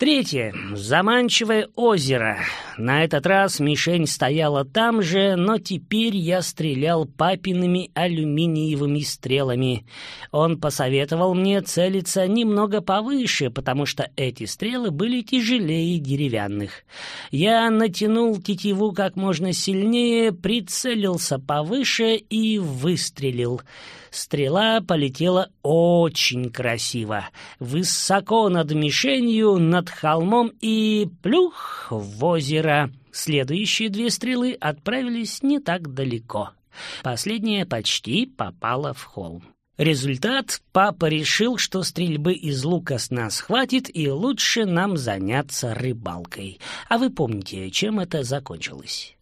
Третье. Заманчивое озеро. На этот раз мишень стояла там же, но теперь я стрелял папиными алюминиевыми стрелами. Он посоветовал мне целиться немного повыше, потому что эти стрелы были тяжелее деревянных. Я натянул тетиву как можно сильнее, прицелился повыше и выстрелил. Стрела полетела очень красиво, высоко над мишенью, над холмом и плюх в озеро. Следующие две стрелы отправились не так далеко. Последняя почти попала в холм. Результат — папа решил, что стрельбы из лука с нас хватит, и лучше нам заняться рыбалкой. А вы помните, чем это закончилось?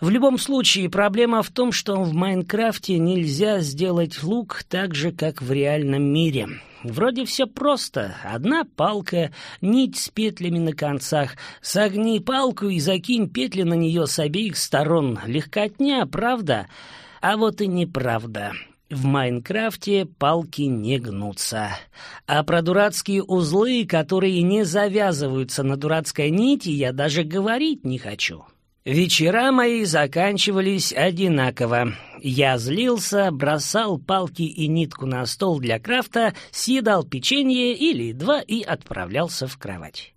В любом случае, проблема в том, что в Майнкрафте нельзя сделать лук так же, как в реальном мире. Вроде все просто. Одна палка, нить с петлями на концах. Согни палку и закинь петли на нее с обеих сторон. Легкотня, правда? А вот и неправда. В Майнкрафте палки не гнутся. А про дурацкие узлы, которые не завязываются на дурацкой нити, я даже говорить не хочу. Вечера мои заканчивались одинаково. Я злился, бросал палки и нитку на стол для крафта, съедал печенье или два и отправлялся в кровать.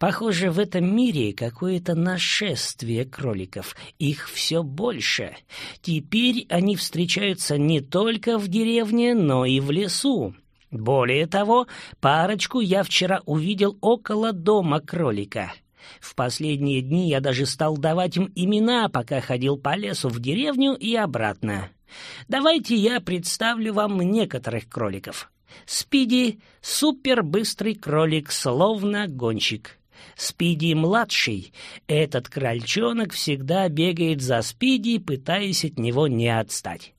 Похоже, в этом мире какое-то нашествие кроликов. Их все больше. Теперь они встречаются не только в деревне, но и в лесу. Более того, парочку я вчера увидел около дома кролика — в последние дни я даже стал давать им имена, пока ходил по лесу в деревню и обратно. Давайте я представлю вам некоторых кроликов. Спиди — супербыстрый кролик, словно гонщик. Спиди-младший — этот крольчонок всегда бегает за Спиди, пытаясь от него не отстать.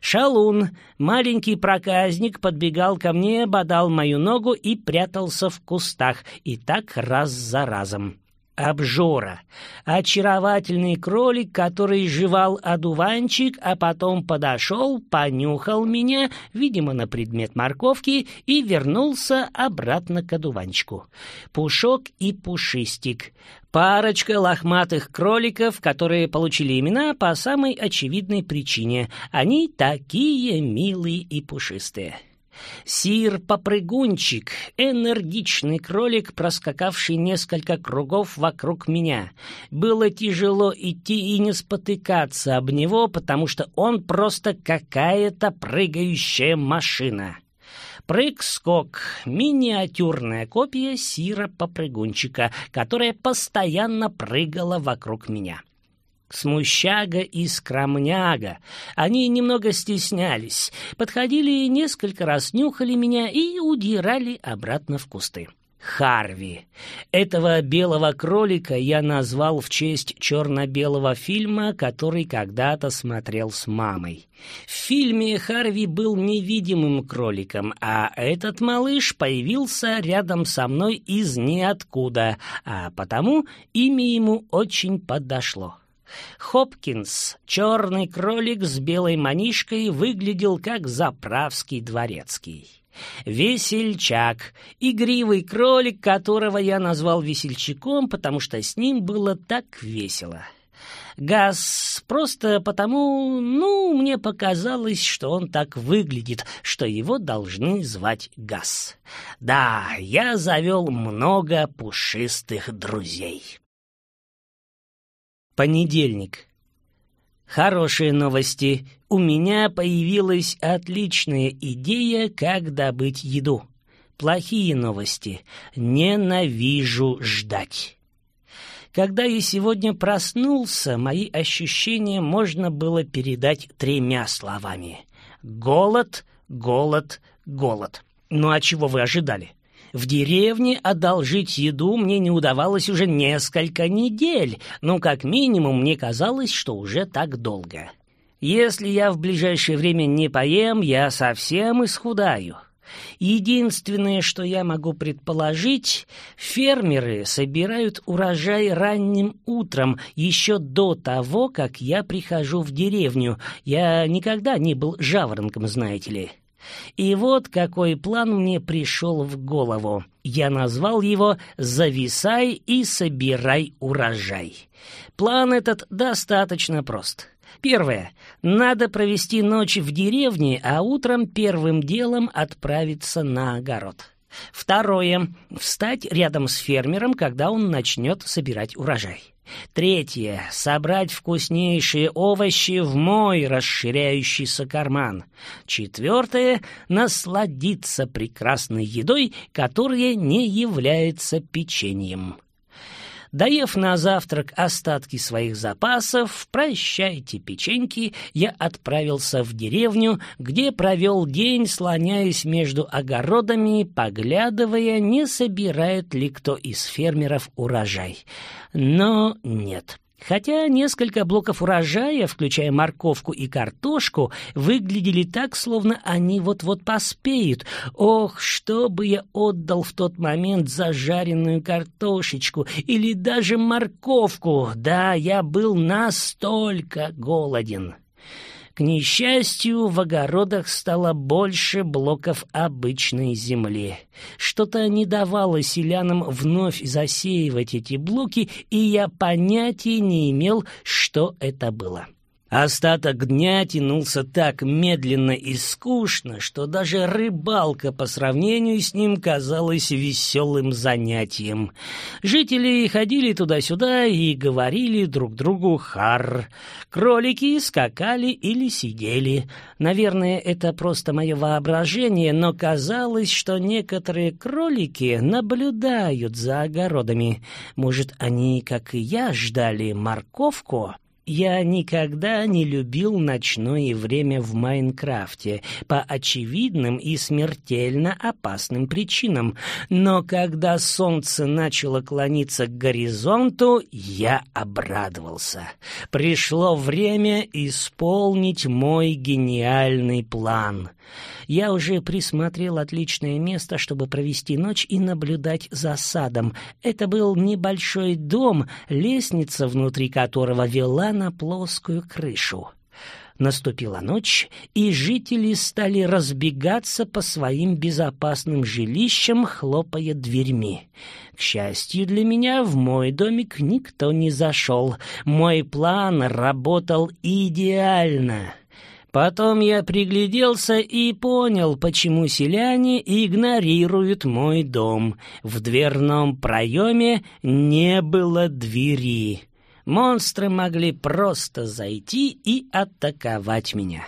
Шалун, маленький проказник, подбегал ко мне, бодал мою ногу и прятался в кустах, и так раз за разом. Обжора. Очаровательный кролик, который жевал одуванчик, а потом подошел, понюхал меня, видимо, на предмет морковки, и вернулся обратно к одуванчику. Пушок и Пушистик. Парочка лохматых кроликов, которые получили имена по самой очевидной причине. Они такие милые и пушистые. Сир-попрыгунчик, энергичный кролик, проскакавший несколько кругов вокруг меня. Было тяжело идти и не спотыкаться об него, потому что он просто какая-то прыгающая машина. Прыг-скок — миниатюрная копия Сира-попрыгунчика, которая постоянно прыгала вокруг меня смущага и скромняга. Они немного стеснялись, подходили несколько раз нюхали меня и удирали обратно в кусты. Харви. Этого белого кролика я назвал в честь черно-белого фильма, который когда-то смотрел с мамой. В фильме Харви был невидимым кроликом, а этот малыш появился рядом со мной из ниоткуда, а потому имя ему очень подошло. Хопкинс, черный кролик с белой манишкой, выглядел как заправский дворецкий. Весельчак, игривый кролик, которого я назвал весельчаком, потому что с ним было так весело. Газ просто потому, ну, мне показалось, что он так выглядит, что его должны звать Газ. Да, я завел много пушистых друзей. Понедельник. Хорошие новости. У меня появилась отличная идея, как добыть еду. Плохие новости. Ненавижу ждать. Когда я сегодня проснулся, мои ощущения можно было передать тремя словами. Голод, голод, голод. Ну а чего вы ожидали? В деревне одолжить еду мне не удавалось уже несколько недель, но как минимум мне казалось, что уже так долго. Если я в ближайшее время не поем, я совсем исхудаю. Единственное, что я могу предположить, фермеры собирают урожай ранним утром, еще до того, как я прихожу в деревню. Я никогда не был жаворонком, знаете ли. И вот какой план мне пришел в голову. Я назвал его «Зависай и собирай урожай». План этот достаточно прост. Первое. Надо провести ночь в деревне, а утром первым делом отправиться на огород. Второе. Встать рядом с фермером, когда он начнет собирать урожай. Третье. Собрать вкуснейшие овощи в мой расширяющийся карман. Четвертое. Насладиться прекрасной едой, которая не является печеньем. Доев на завтрак остатки своих запасов, прощайте, печеньки, я отправился в деревню, где провел день, слоняясь между огородами, поглядывая, не собирает ли кто из фермеров урожай. Но нет. Хотя несколько блоков урожая, включая морковку и картошку, выглядели так, словно они вот-вот поспеют. Ох, что бы я отдал в тот момент за жареную картошечку или даже морковку! Да, я был настолько голоден. К несчастью, в огородах стало больше блоков обычной земли. Что-то не давало селянам вновь засеивать эти блоки, и я понятия не имел, что это было. Остаток дня тянулся так медленно и скучно, что даже рыбалка по сравнению с ним казалась веселым занятием. Жители ходили туда-сюда и говорили друг другу «хар». Кролики скакали или сидели. Наверное, это просто мое воображение, но казалось, что некоторые кролики наблюдают за огородами. Может, они, как и я, ждали морковку? Я никогда не любил ночное время в Майнкрафте по очевидным и смертельно опасным причинам, но когда солнце начало клониться к горизонту, я обрадовался. Пришло время исполнить мой гениальный план. Я уже присмотрел отличное место, чтобы провести ночь и наблюдать за садом. Это был небольшой дом, лестница внутри которого вела на плоскую крышу. Наступила ночь, и жители стали разбегаться по своим безопасным жилищам, хлопая дверьми. К счастью для меня, в мой домик никто не зашел. Мой план работал идеально. Потом я пригляделся и понял, почему селяне игнорируют мой дом. В дверном проеме не было двери. Монстры могли просто зайти и атаковать меня.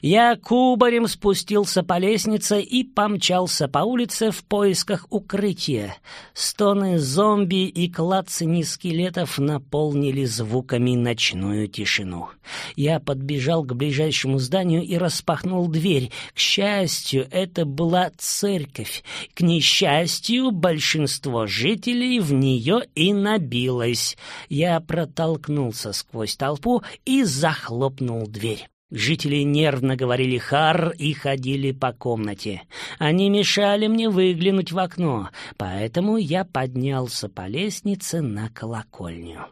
Я кубарем спустился по лестнице и помчался по улице в поисках укрытия. Стоны зомби и клацани скелетов наполнили звуками ночную тишину. Я подбежал к ближайшему зданию и распахнул дверь. К счастью, это была церковь. К несчастью, большинство жителей в нее и набилось. Я протолкнулся сквозь толпу и захлопнул дверь. Жители нервно говорили «хар» и ходили по комнате. Они мешали мне выглянуть в окно, поэтому я поднялся по лестнице на колокольню.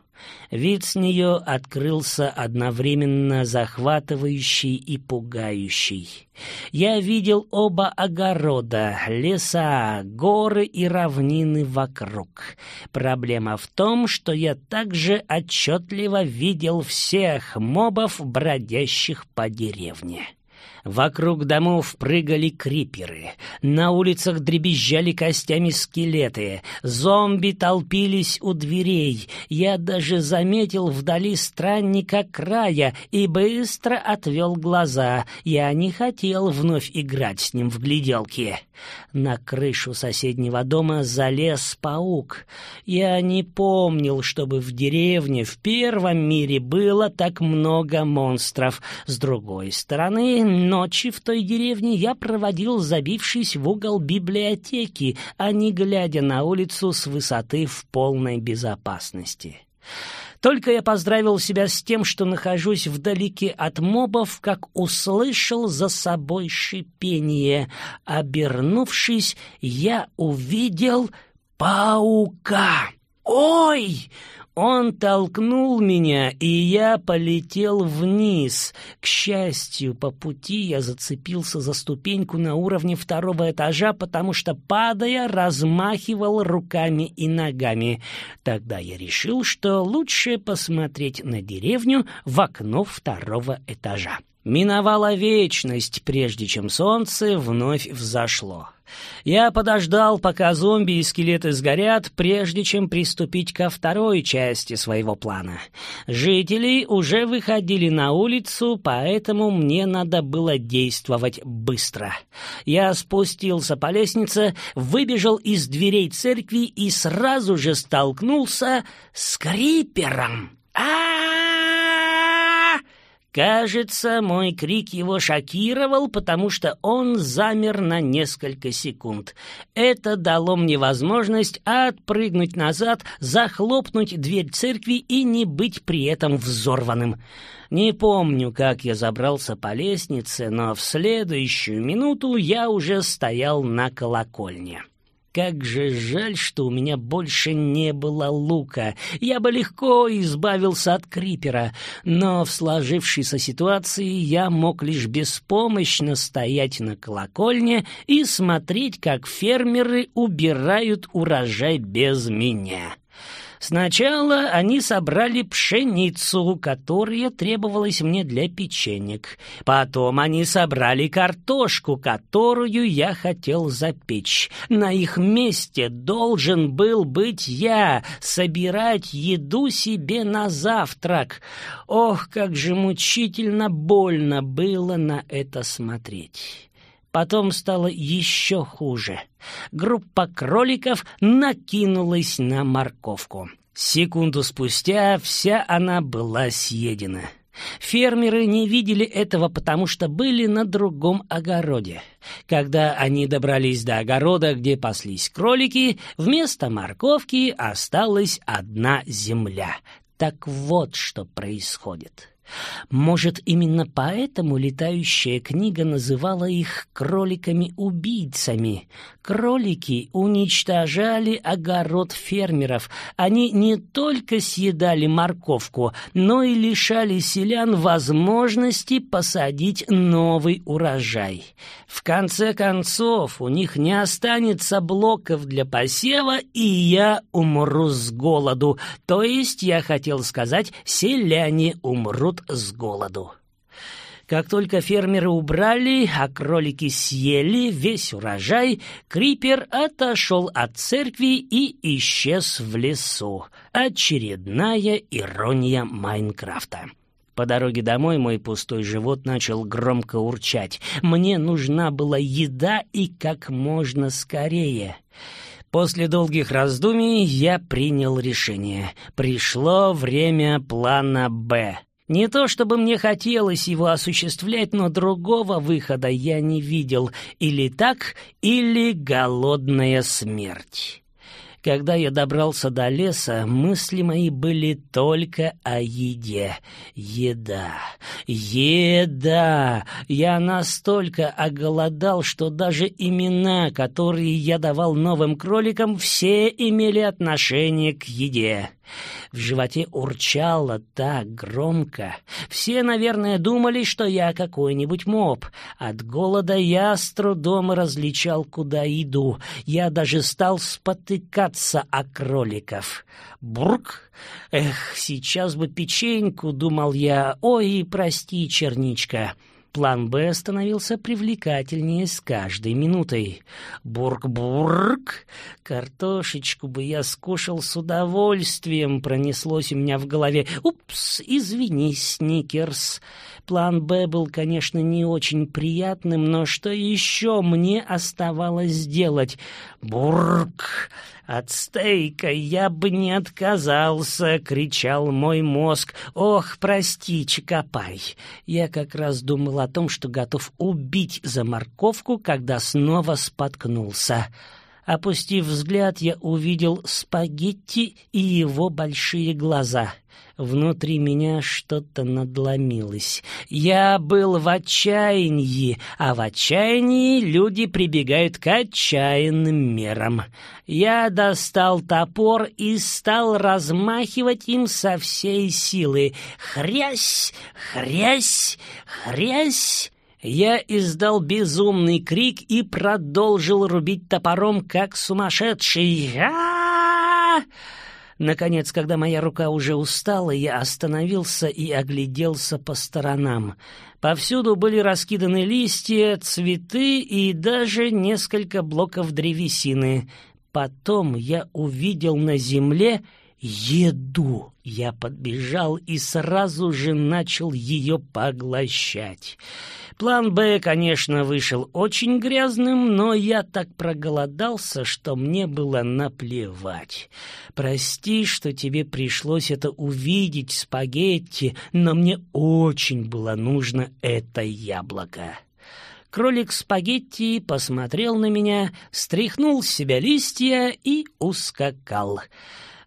Вид с нее открылся одновременно захватывающий и пугающий. Я видел оба огорода, леса, горы и равнины вокруг. Проблема в том, что я также отчетливо видел всех мобов, бродящих по деревне. Вокруг домов прыгали криперы, на улицах дребезжали костями скелеты, зомби толпились у дверей. Я даже заметил вдали странника края и быстро отвел глаза. Я не хотел вновь играть с ним в гляделки. На крышу соседнего дома залез паук. Я не помнил, чтобы в деревне в первом мире было так много монстров. С другой стороны, Ночи в той деревне я проводил, забившись в угол библиотеки, а не глядя на улицу с высоты в полной безопасности. Только я поздравил себя с тем, что нахожусь вдалеке от мобов, как услышал за собой шипение. Обернувшись, я увидел паука. «Ой!» Он толкнул меня, и я полетел вниз. К счастью, по пути я зацепился за ступеньку на уровне второго этажа, потому что, падая, размахивал руками и ногами. Тогда я решил, что лучше посмотреть на деревню в окно второго этажа. Миновала вечность, прежде чем солнце вновь взошло. Я подождал, пока зомби и скелеты сгорят, прежде чем приступить ко второй части своего плана. Жители уже выходили на улицу, поэтому мне надо было действовать быстро. Я спустился по лестнице, выбежал из дверей церкви и сразу же столкнулся с крипером. а Кажется, мой крик его шокировал, потому что он замер на несколько секунд. Это дало мне возможность отпрыгнуть назад, захлопнуть дверь церкви и не быть при этом взорванным. Не помню, как я забрался по лестнице, но в следующую минуту я уже стоял на колокольне. Как же жаль, что у меня больше не было лука. Я бы легко избавился от крипера, но в сложившейся ситуации я мог лишь беспомощно стоять на колокольне и смотреть, как фермеры убирают урожай без меня. Сначала они собрали пшеницу, которая требовалась мне для печенек. Потом они собрали картошку, которую я хотел запечь. На их месте должен был быть я, собирать еду себе на завтрак. Ох, как же мучительно больно было на это смотреть. Потом стало еще хуже. Группа кроликов накинулась на морковку. Секунду спустя вся она была съедена. Фермеры не видели этого, потому что были на другом огороде. Когда они добрались до огорода, где паслись кролики, вместо морковки осталась одна земля. Так вот, что происходит. Может, именно поэтому летающая книга называла их кроликами-убийцами. Кролики уничтожали огород фермеров. Они не только съедали морковку, но и лишали селян возможности посадить новый урожай. В конце концов, у них не останется блоков для посева, и я умру с голоду. То есть, я хотел сказать, селяне умрут с голоду. Как только фермеры убрали, а кролики съели весь урожай, Крипер отошел от церкви и исчез в лесу. Очередная ирония Майнкрафта. По дороге домой мой пустой живот начал громко урчать. Мне нужна была еда и как можно скорее. После долгих раздумий я принял решение. Пришло время плана «Б». Не то чтобы мне хотелось его осуществлять, но другого выхода я не видел. Или так, или голодная смерть. Когда я добрался до леса, мысли мои были только о еде. Еда, еда! Я настолько оголодал, что даже имена, которые я давал новым кроликам, все имели отношение к еде. В животе урчало так громко. Все, наверное, думали, что я какой-нибудь моб. От голода я с трудом различал, куда иду. Я даже стал спотыкаться о кроликов. Бурк! Эх, сейчас бы печеньку, думал я. Ой, прости, черничка. План «Б» становился привлекательнее с каждой минутой. «Бурк-бурк! Картошечку бы я скушал с удовольствием!» Пронеслось у меня в голове. «Упс, извини, Сникерс!» План «Б» был, конечно, не очень приятным, но что еще мне оставалось сделать? «Бурк!» «От стейка я бы не отказался!» — кричал мой мозг. «Ох, прости, Чикопай!» Я как раз думал о том, что готов убить за морковку, когда снова споткнулся. Опустив взгляд, я увидел спагетти и его большие глаза — Внутри меня что-то надломилось. Я был в отчаянии, а в отчаянии люди прибегают к отчаянным мерам. Я достал топор и стал размахивать им со всей силы. Хрясь, хрясь, хрясь. Я издал безумный крик и продолжил рубить топором, как сумасшедший. А-а-а! Наконец, когда моя рука уже устала, я остановился и огляделся по сторонам. Повсюду были раскиданы листья, цветы и даже несколько блоков древесины. Потом я увидел на земле еду. Я подбежал и сразу же начал ее поглощать. План «Б», конечно, вышел очень грязным, но я так проголодался, что мне было наплевать. Прости, что тебе пришлось это увидеть, спагетти, но мне очень было нужно это яблоко. Кролик спагетти посмотрел на меня, стряхнул с себя листья и ускакал.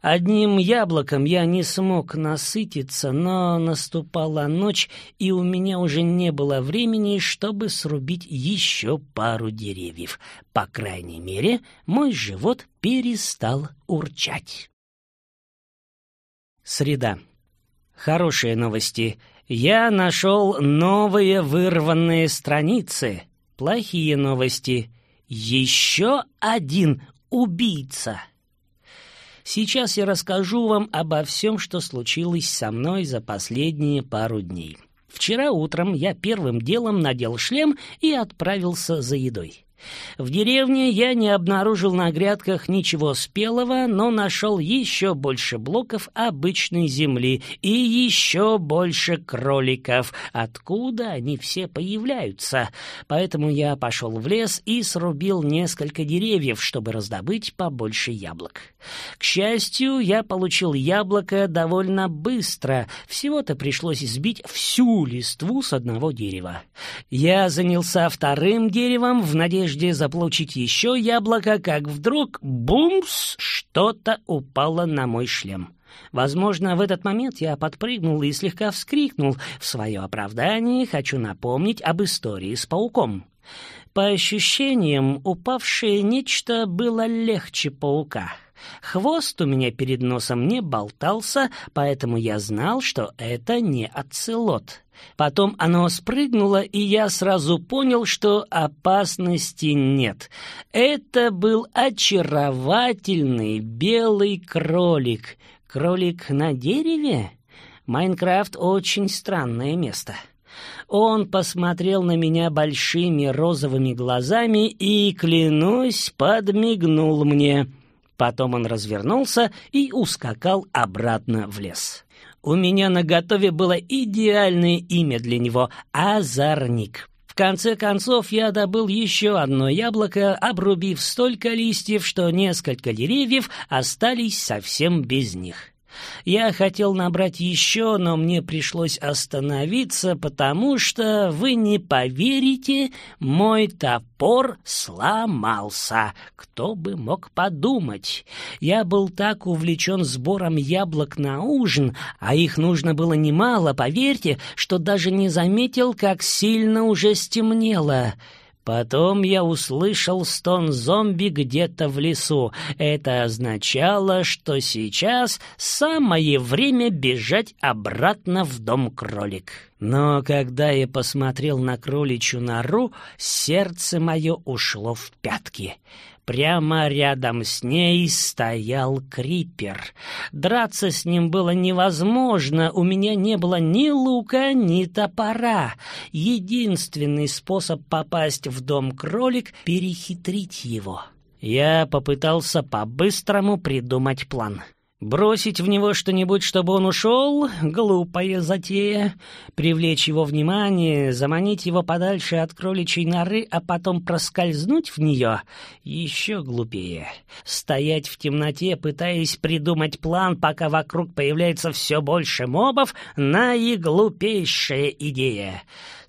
Одним яблоком я не смог насытиться, но наступала ночь, и у меня уже не было времени, чтобы срубить еще пару деревьев. По крайней мере, мой живот перестал урчать. Среда. Хорошие новости. Я нашел новые вырванные страницы. Плохие новости. Еще один убийца. Сейчас я расскажу вам обо всем, что случилось со мной за последние пару дней. Вчера утром я первым делом надел шлем и отправился за едой. В деревне я не обнаружил на грядках ничего спелого, но нашел еще больше блоков обычной земли и еще больше кроликов. Откуда они все появляются? Поэтому я пошел в лес и срубил несколько деревьев, чтобы раздобыть побольше яблок. К счастью, я получил яблоко довольно быстро. Всего-то пришлось сбить всю листву с одного дерева. Я занялся вторым деревом в надежде надежде заполучить еще яблоко, как вдруг бумс, что-то упало на мой шлем. Возможно, в этот момент я подпрыгнул и слегка вскрикнул. В свое оправдание хочу напомнить об истории с пауком. По ощущениям, упавшее нечто было легче паука. Хвост у меня перед носом не болтался, поэтому я знал, что это не оцелот. Потом оно спрыгнуло, и я сразу понял, что опасности нет. Это был очаровательный белый кролик. Кролик на дереве? Майнкрафт очень странное место. Он посмотрел на меня большими розовыми глазами и, клянусь, подмигнул мне. Потом он развернулся и ускакал обратно в лес. У меня на готове было идеальное имя для него — Азарник. В конце концов я добыл еще одно яблоко, обрубив столько листьев, что несколько деревьев остались совсем без них. Я хотел набрать еще, но мне пришлось остановиться, потому что, вы не поверите, мой топор сломался. Кто бы мог подумать? Я был так увлечен сбором яблок на ужин, а их нужно было немало, поверьте, что даже не заметил, как сильно уже стемнело. Потом я услышал стон зомби где-то в лесу. Это означало, что сейчас самое время бежать обратно в дом кролик. Но когда я посмотрел на кроличью нору, сердце мое ушло в пятки. Прямо рядом с ней стоял крипер. Драться с ним было невозможно, у меня не было ни лука, ни топора. Единственный способ попасть в дом кролик — перехитрить его. Я попытался по-быстрому придумать план. Бросить в него что-нибудь, чтобы он ушел — глупая затея. Привлечь его внимание, заманить его подальше от кроличьей норы, а потом проскользнуть в нее — еще глупее. Стоять в темноте, пытаясь придумать план, пока вокруг появляется все больше мобов — наиглупейшая идея.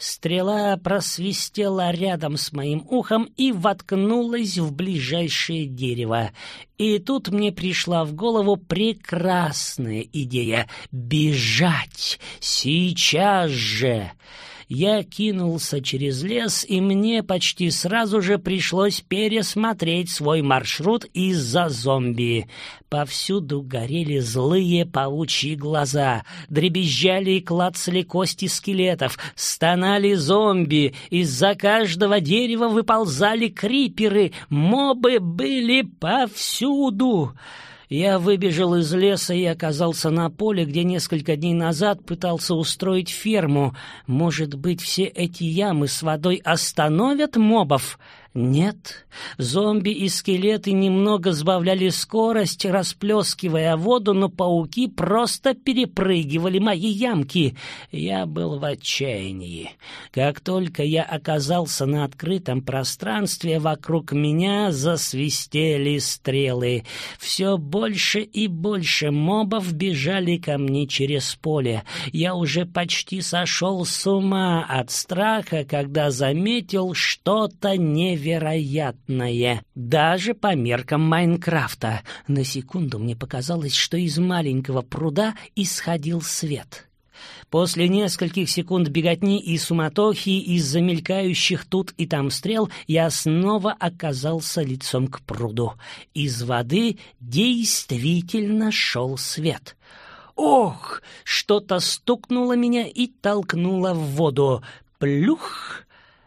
Стрела просвистела рядом с моим ухом и воткнулась в ближайшее дерево. И тут мне пришла в голову прекрасная идея — бежать сейчас же. Я кинулся через лес, и мне почти сразу же пришлось пересмотреть свой маршрут из-за зомби. Повсюду горели злые паучьи глаза, дребезжали и клацали кости скелетов, стонали зомби, из-за каждого дерева выползали криперы, мобы были повсюду. Я выбежал из леса и оказался на поле, где несколько дней назад пытался устроить ферму. Может быть, все эти ямы с водой остановят мобов? Нет, зомби и скелеты немного сбавляли скорость, расплескивая воду, но пауки просто перепрыгивали мои ямки. Я был в отчаянии. Как только я оказался на открытом пространстве, вокруг меня засвистели стрелы. Все больше и больше мобов бежали ко мне через поле. Я уже почти сошел с ума от страха, когда заметил что-то невероятное невероятное, даже по меркам Майнкрафта. На секунду мне показалось, что из маленького пруда исходил свет. После нескольких секунд беготни и суматохи из-за мелькающих тут и там стрел я снова оказался лицом к пруду. Из воды действительно шел свет. Ох! Что-то стукнуло меня и толкнуло в воду. Плюх!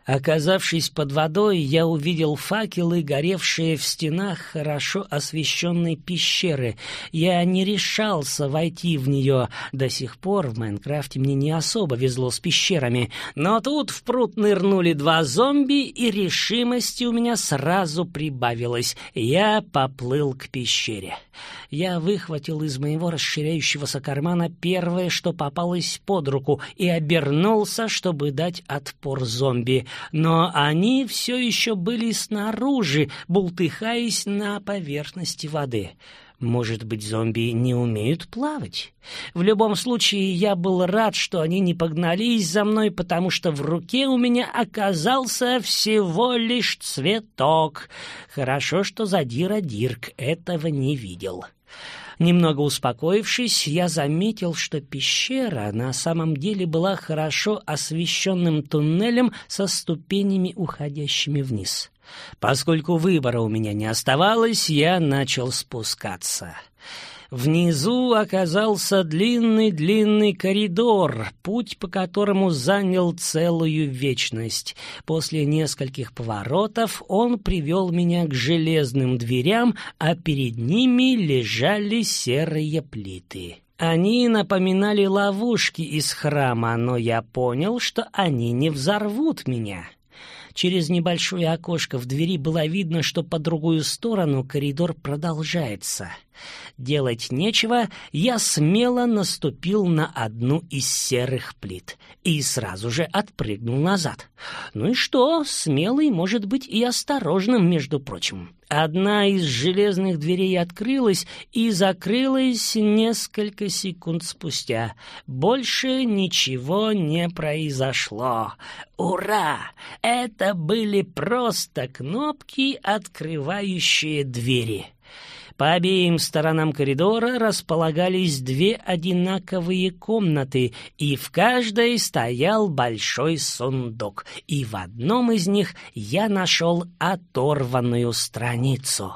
Оказавшись под водой, я увидел факелы, горевшие в стенах хорошо освещенной пещеры. Я не решался войти в нее. До сих пор в Майнкрафте мне не особо везло с пещерами. Но тут в пруд нырнули два зомби, и решимости у меня сразу прибавилось. Я поплыл к пещере. Я выхватил из моего расширяющегося кармана первое, что попалось под руку, и обернулся, чтобы дать отпор зомби но они все еще были снаружи, бултыхаясь на поверхности воды. Может быть, зомби не умеют плавать? В любом случае, я был рад, что они не погнались за мной, потому что в руке у меня оказался всего лишь цветок. Хорошо, что Задира Дирк этого не видел. Немного успокоившись, я заметил, что пещера на самом деле была хорошо освещенным туннелем со ступенями, уходящими вниз. Поскольку выбора у меня не оставалось, я начал спускаться. Внизу оказался длинный-длинный коридор, путь по которому занял целую вечность. После нескольких поворотов он привел меня к железным дверям, а перед ними лежали серые плиты. Они напоминали ловушки из храма, но я понял, что они не взорвут меня. Через небольшое окошко в двери было видно, что по другую сторону коридор продолжается. Делать нечего, я смело наступил на одну из серых плит и сразу же отпрыгнул назад. Ну и что, смелый может быть и осторожным, между прочим. Одна из железных дверей открылась и закрылась несколько секунд спустя. Больше ничего не произошло. Ура! Это были просто кнопки, открывающие двери. По обеим сторонам коридора располагались две одинаковые комнаты, и в каждой стоял большой сундук, и в одном из них я нашел оторванную страницу.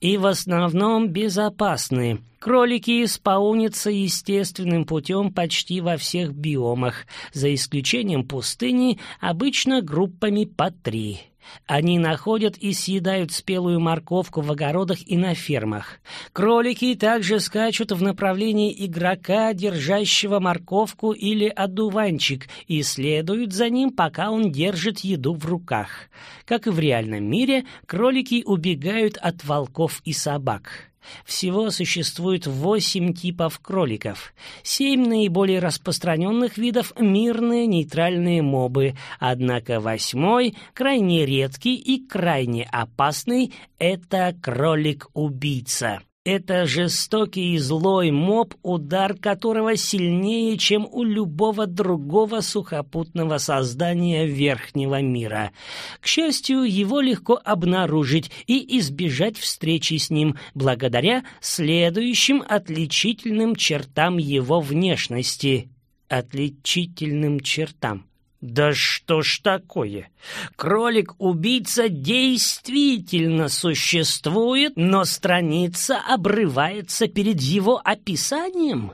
И в основном безопасные. Кролики спаунятся естественным путем почти во всех биомах, за исключением пустыни, обычно группами по три. Они находят и съедают спелую морковку в огородах и на фермах. Кролики также скачут в направлении игрока, держащего морковку или одуванчик, и следуют за ним, пока он держит еду в руках. Как и в реальном мире, кролики убегают от волков и собак. Всего существует восемь типов кроликов. Семь наиболее распространенных видов — мирные нейтральные мобы, однако восьмой, крайне редкий и крайне опасный — это кролик-убийца. Это жестокий и злой моб, удар которого сильнее, чем у любого другого сухопутного создания верхнего мира. К счастью, его легко обнаружить и избежать встречи с ним благодаря следующим отличительным чертам его внешности. Отличительным чертам. Да что ж такое? Кролик-убийца действительно существует, но страница обрывается перед его описанием.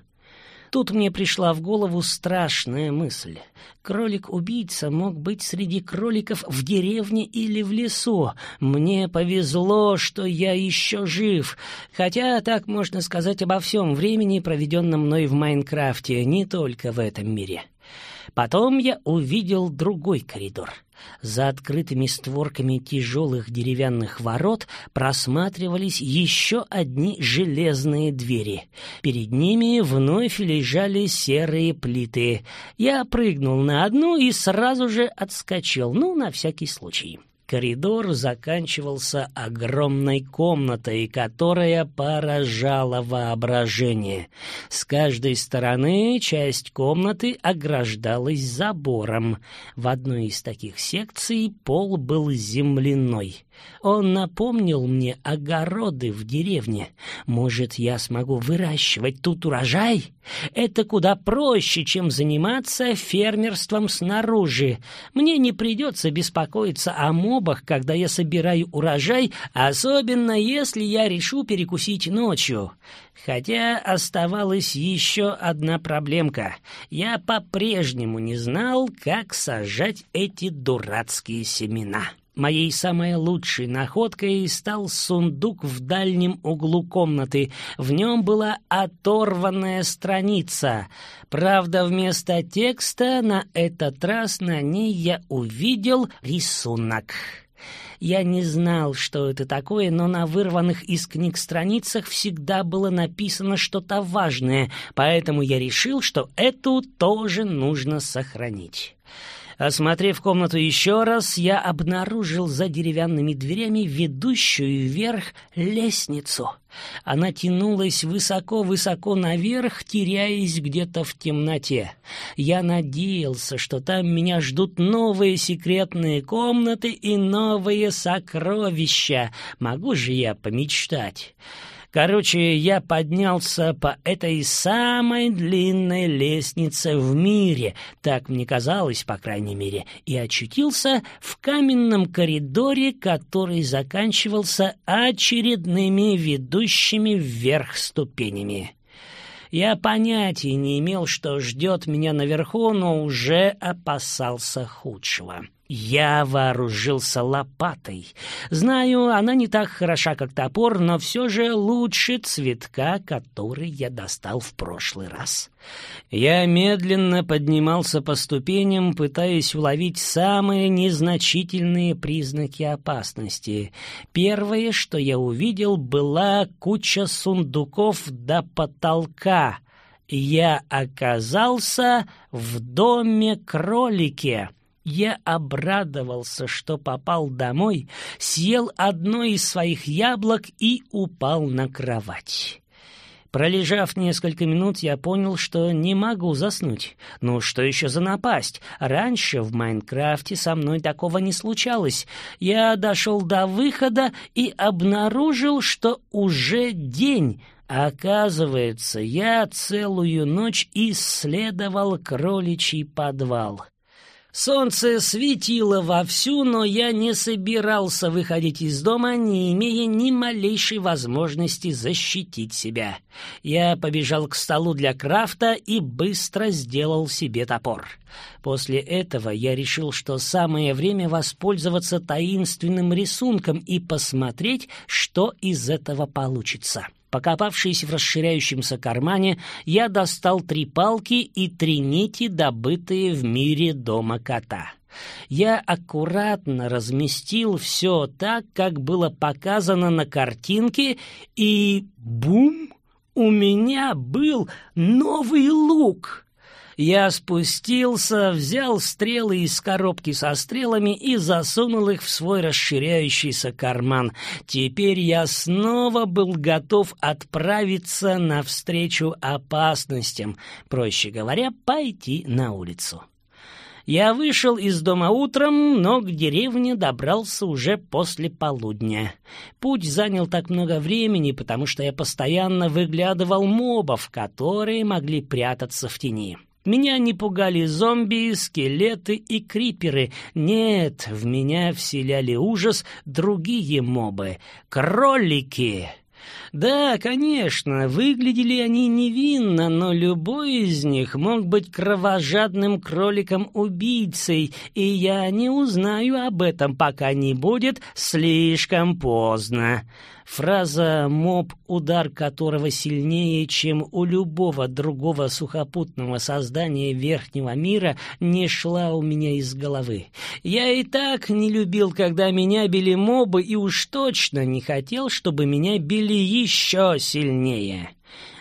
Тут мне пришла в голову страшная мысль. Кролик-убийца мог быть среди кроликов в деревне или в лесу. Мне повезло, что я еще жив. Хотя так можно сказать обо всем времени, проведенном мной в Майнкрафте, не только в этом мире. Потом я увидел другой коридор. За открытыми створками тяжелых деревянных ворот просматривались еще одни железные двери. Перед ними вновь лежали серые плиты. Я прыгнул на одну и сразу же отскочил, ну, на всякий случай. Коридор заканчивался огромной комнатой, которая поражала воображение. С каждой стороны часть комнаты ограждалась забором. В одной из таких секций пол был земляной. Он напомнил мне огороды в деревне. Может, я смогу выращивать тут урожай? Это куда проще, чем заниматься фермерством снаружи. Мне не придется беспокоиться о мобах, когда я собираю урожай, особенно если я решу перекусить ночью. Хотя оставалась еще одна проблемка. Я по-прежнему не знал, как сажать эти дурацкие семена. Моей самой лучшей находкой стал сундук в дальнем углу комнаты. В нем была оторванная страница. Правда, вместо текста на этот раз на ней я увидел рисунок. Я не знал, что это такое, но на вырванных из книг страницах всегда было написано что-то важное, поэтому я решил, что эту тоже нужно сохранить. Осмотрев комнату еще раз, я обнаружил за деревянными дверями ведущую вверх лестницу. Она тянулась высоко-высоко наверх, теряясь где-то в темноте. Я надеялся, что там меня ждут новые секретные комнаты и новые сокровища. Могу же я помечтать? Короче, я поднялся по этой самой длинной лестнице в мире, так мне казалось, по крайней мере, и очутился в каменном коридоре, который заканчивался очередными ведущими вверх ступенями. Я понятия не имел, что ждет меня наверху, но уже опасался худшего. Я вооружился лопатой. Знаю, она не так хороша, как топор, но все же лучше цветка, который я достал в прошлый раз. Я медленно поднимался по ступеням, пытаясь уловить самые незначительные признаки опасности. Первое, что я увидел, была куча сундуков до потолка. Я оказался в доме кролике. Я обрадовался, что попал домой, съел одно из своих яблок и упал на кровать. Пролежав несколько минут, я понял, что не могу заснуть. Ну, что еще за напасть? Раньше в Майнкрафте со мной такого не случалось. Я дошел до выхода и обнаружил, что уже день. Оказывается, я целую ночь исследовал кроличий подвал. Солнце светило вовсю, но я не собирался выходить из дома, не имея ни малейшей возможности защитить себя. Я побежал к столу для крафта и быстро сделал себе топор. После этого я решил, что самое время воспользоваться таинственным рисунком и посмотреть, что из этого получится. Покопавшись в расширяющемся кармане, я достал три палки и три нити, добытые в мире дома кота. Я аккуратно разместил все так, как было показано на картинке, и бум! У меня был новый лук! Я спустился, взял стрелы из коробки со стрелами и засунул их в свой расширяющийся карман. Теперь я снова был готов отправиться навстречу опасностям, проще говоря, пойти на улицу. Я вышел из дома утром, но к деревне добрался уже после полудня. Путь занял так много времени, потому что я постоянно выглядывал мобов, которые могли прятаться в тени. Меня не пугали зомби, скелеты и криперы. Нет, в меня вселяли ужас другие мобы — кролики. Да, конечно, выглядели они невинно, но любой из них мог быть кровожадным кроликом-убийцей, и я не узнаю об этом, пока не будет слишком поздно. Фраза «моб, удар которого сильнее, чем у любого другого сухопутного создания верхнего мира» не шла у меня из головы. Я и так не любил, когда меня били мобы, и уж точно не хотел, чтобы меня били еще сильнее.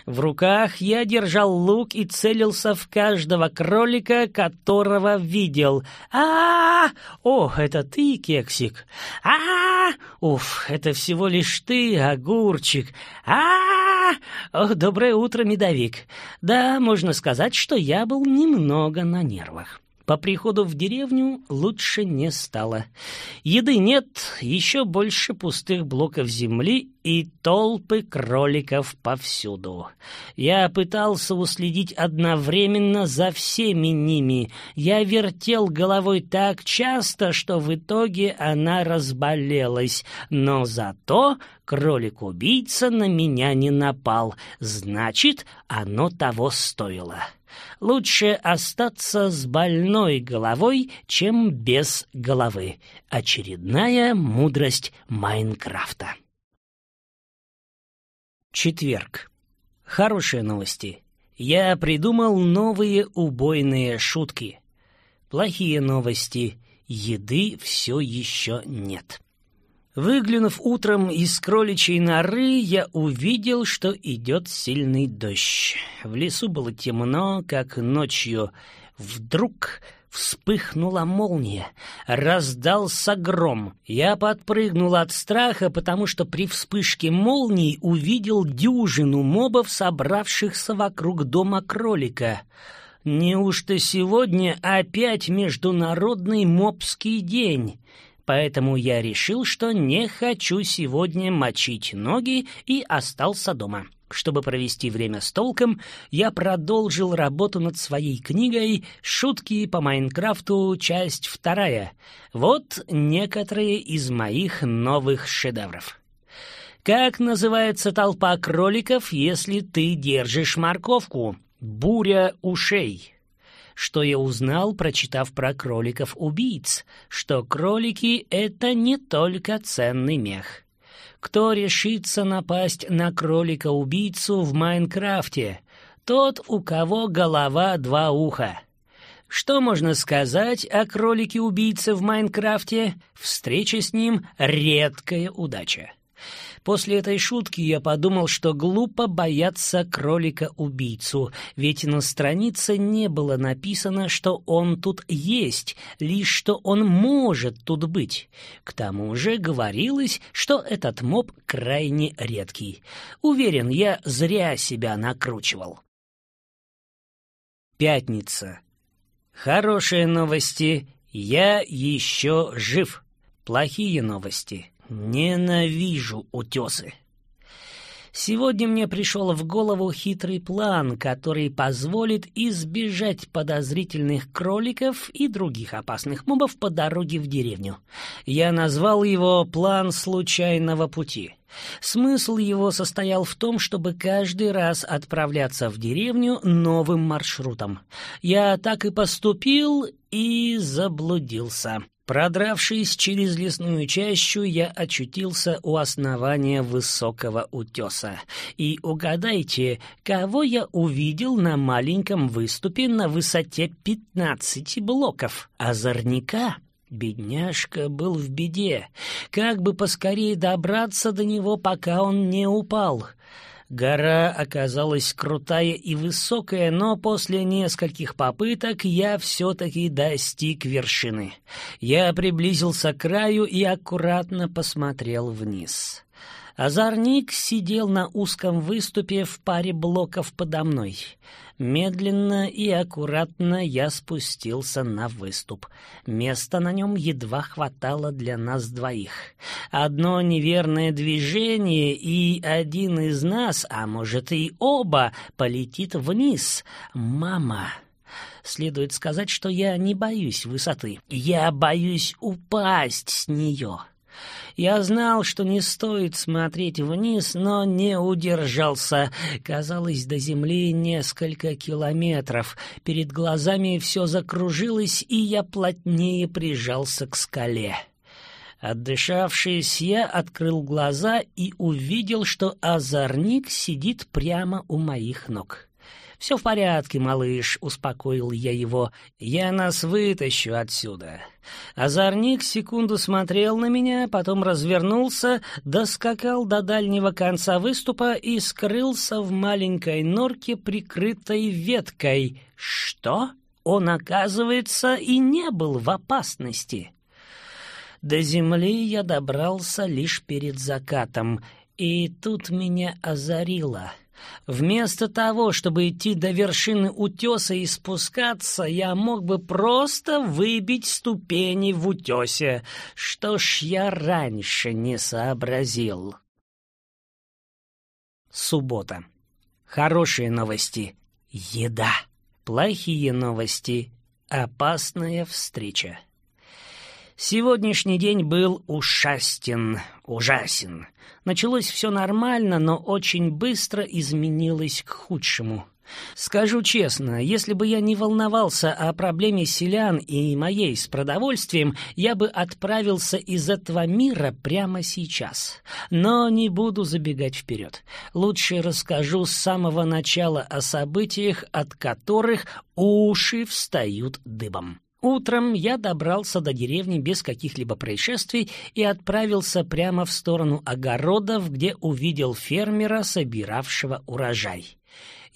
В руках я держал лук и целился в каждого кролика, которого видел. а, -а, -а! О, это ты, кексик! а, -а, -а! Уф, это всего лишь ты, огурчик! а, -а, -а! Доброе утро, медовик! Да, можно сказать, что я был немного на нервах. По приходу в деревню лучше не стало. Еды нет, еще больше пустых блоков земли и толпы кроликов повсюду. Я пытался уследить одновременно за всеми ними. Я вертел головой так часто, что в итоге она разболелась. Но зато кролик-убийца на меня не напал. Значит, оно того стоило. Лучше остаться с больной головой, чем без головы. Очередная мудрость Майнкрафта. Четверг. Хорошие новости. Я придумал новые убойные шутки. Плохие новости. Еды все еще нет. Выглянув утром из кроличьей норы, я увидел, что идет сильный дождь. В лесу было темно, как ночью. Вдруг вспыхнула молния, раздался гром. Я подпрыгнул от страха, потому что при вспышке молнии увидел дюжину мобов, собравшихся вокруг дома кролика. Неужто сегодня опять международный мобский день? Поэтому я решил, что не хочу сегодня мочить ноги и остался дома. Чтобы провести время с толком, я продолжил работу над своей книгой «Шутки по Майнкрафту. Часть вторая». Вот некоторые из моих новых шедевров. Как называется толпа кроликов, если ты держишь морковку? Буря ушей что я узнал, прочитав про кроликов-убийц, что кролики — это не только ценный мех. Кто решится напасть на кролика-убийцу в Майнкрафте? Тот, у кого голова два уха. Что можно сказать о кролике-убийце в Майнкрафте? Встреча с ним — редкая удача. После этой шутки я подумал, что глупо бояться кролика-убийцу, ведь на странице не было написано, что он тут есть, лишь что он может тут быть. К тому же говорилось, что этот моб крайне редкий. Уверен, я зря себя накручивал. Пятница. Хорошие новости. Я еще жив. Плохие новости. Ненавижу утесы. Сегодня мне пришел в голову хитрый план, который позволит избежать подозрительных кроликов и других опасных мобов по дороге в деревню. Я назвал его «План случайного пути». Смысл его состоял в том, чтобы каждый раз отправляться в деревню новым маршрутом. Я так и поступил и заблудился. Продравшись через лесную чащу, я очутился у основания высокого утеса. И угадайте, кого я увидел на маленьком выступе на высоте пятнадцати блоков? Озорника. Бедняжка был в беде. Как бы поскорее добраться до него, пока он не упал. Гора оказалась крутая и высокая, но после нескольких попыток я все-таки достиг вершины. Я приблизился к краю и аккуратно посмотрел вниз. Озорник сидел на узком выступе в паре блоков подо мной. Медленно и аккуратно я спустился на выступ. Места на нем едва хватало для нас двоих. Одно неверное движение, и один из нас, а может и оба, полетит вниз. «Мама!» Следует сказать, что я не боюсь высоты. Я боюсь упасть с нее. Я знал, что не стоит смотреть вниз, но не удержался. Казалось, до земли несколько километров. Перед глазами все закружилось, и я плотнее прижался к скале. Отдышавшись, я открыл глаза и увидел, что озорник сидит прямо у моих ног. «Все в порядке, малыш», — успокоил я его. «Я нас вытащу отсюда». Озорник секунду смотрел на меня, потом развернулся, доскакал до дальнего конца выступа и скрылся в маленькой норке, прикрытой веткой. «Что?» Он, оказывается, и не был в опасности. До земли я добрался лишь перед закатом, и тут меня озарило. Вместо того, чтобы идти до вершины утеса и спускаться, я мог бы просто выбить ступени в утесе. Что ж я раньше не сообразил? Суббота. Хорошие новости. Еда. Плохие новости. Опасная встреча. Сегодняшний день был ужасен, ужасен. Началось все нормально, но очень быстро изменилось к худшему. Скажу честно, если бы я не волновался о проблеме селян и моей с продовольствием, я бы отправился из этого мира прямо сейчас. Но не буду забегать вперед. Лучше расскажу с самого начала о событиях, от которых уши встают дыбом. Утром я добрался до деревни без каких-либо происшествий и отправился прямо в сторону огородов, где увидел фермера, собиравшего урожай.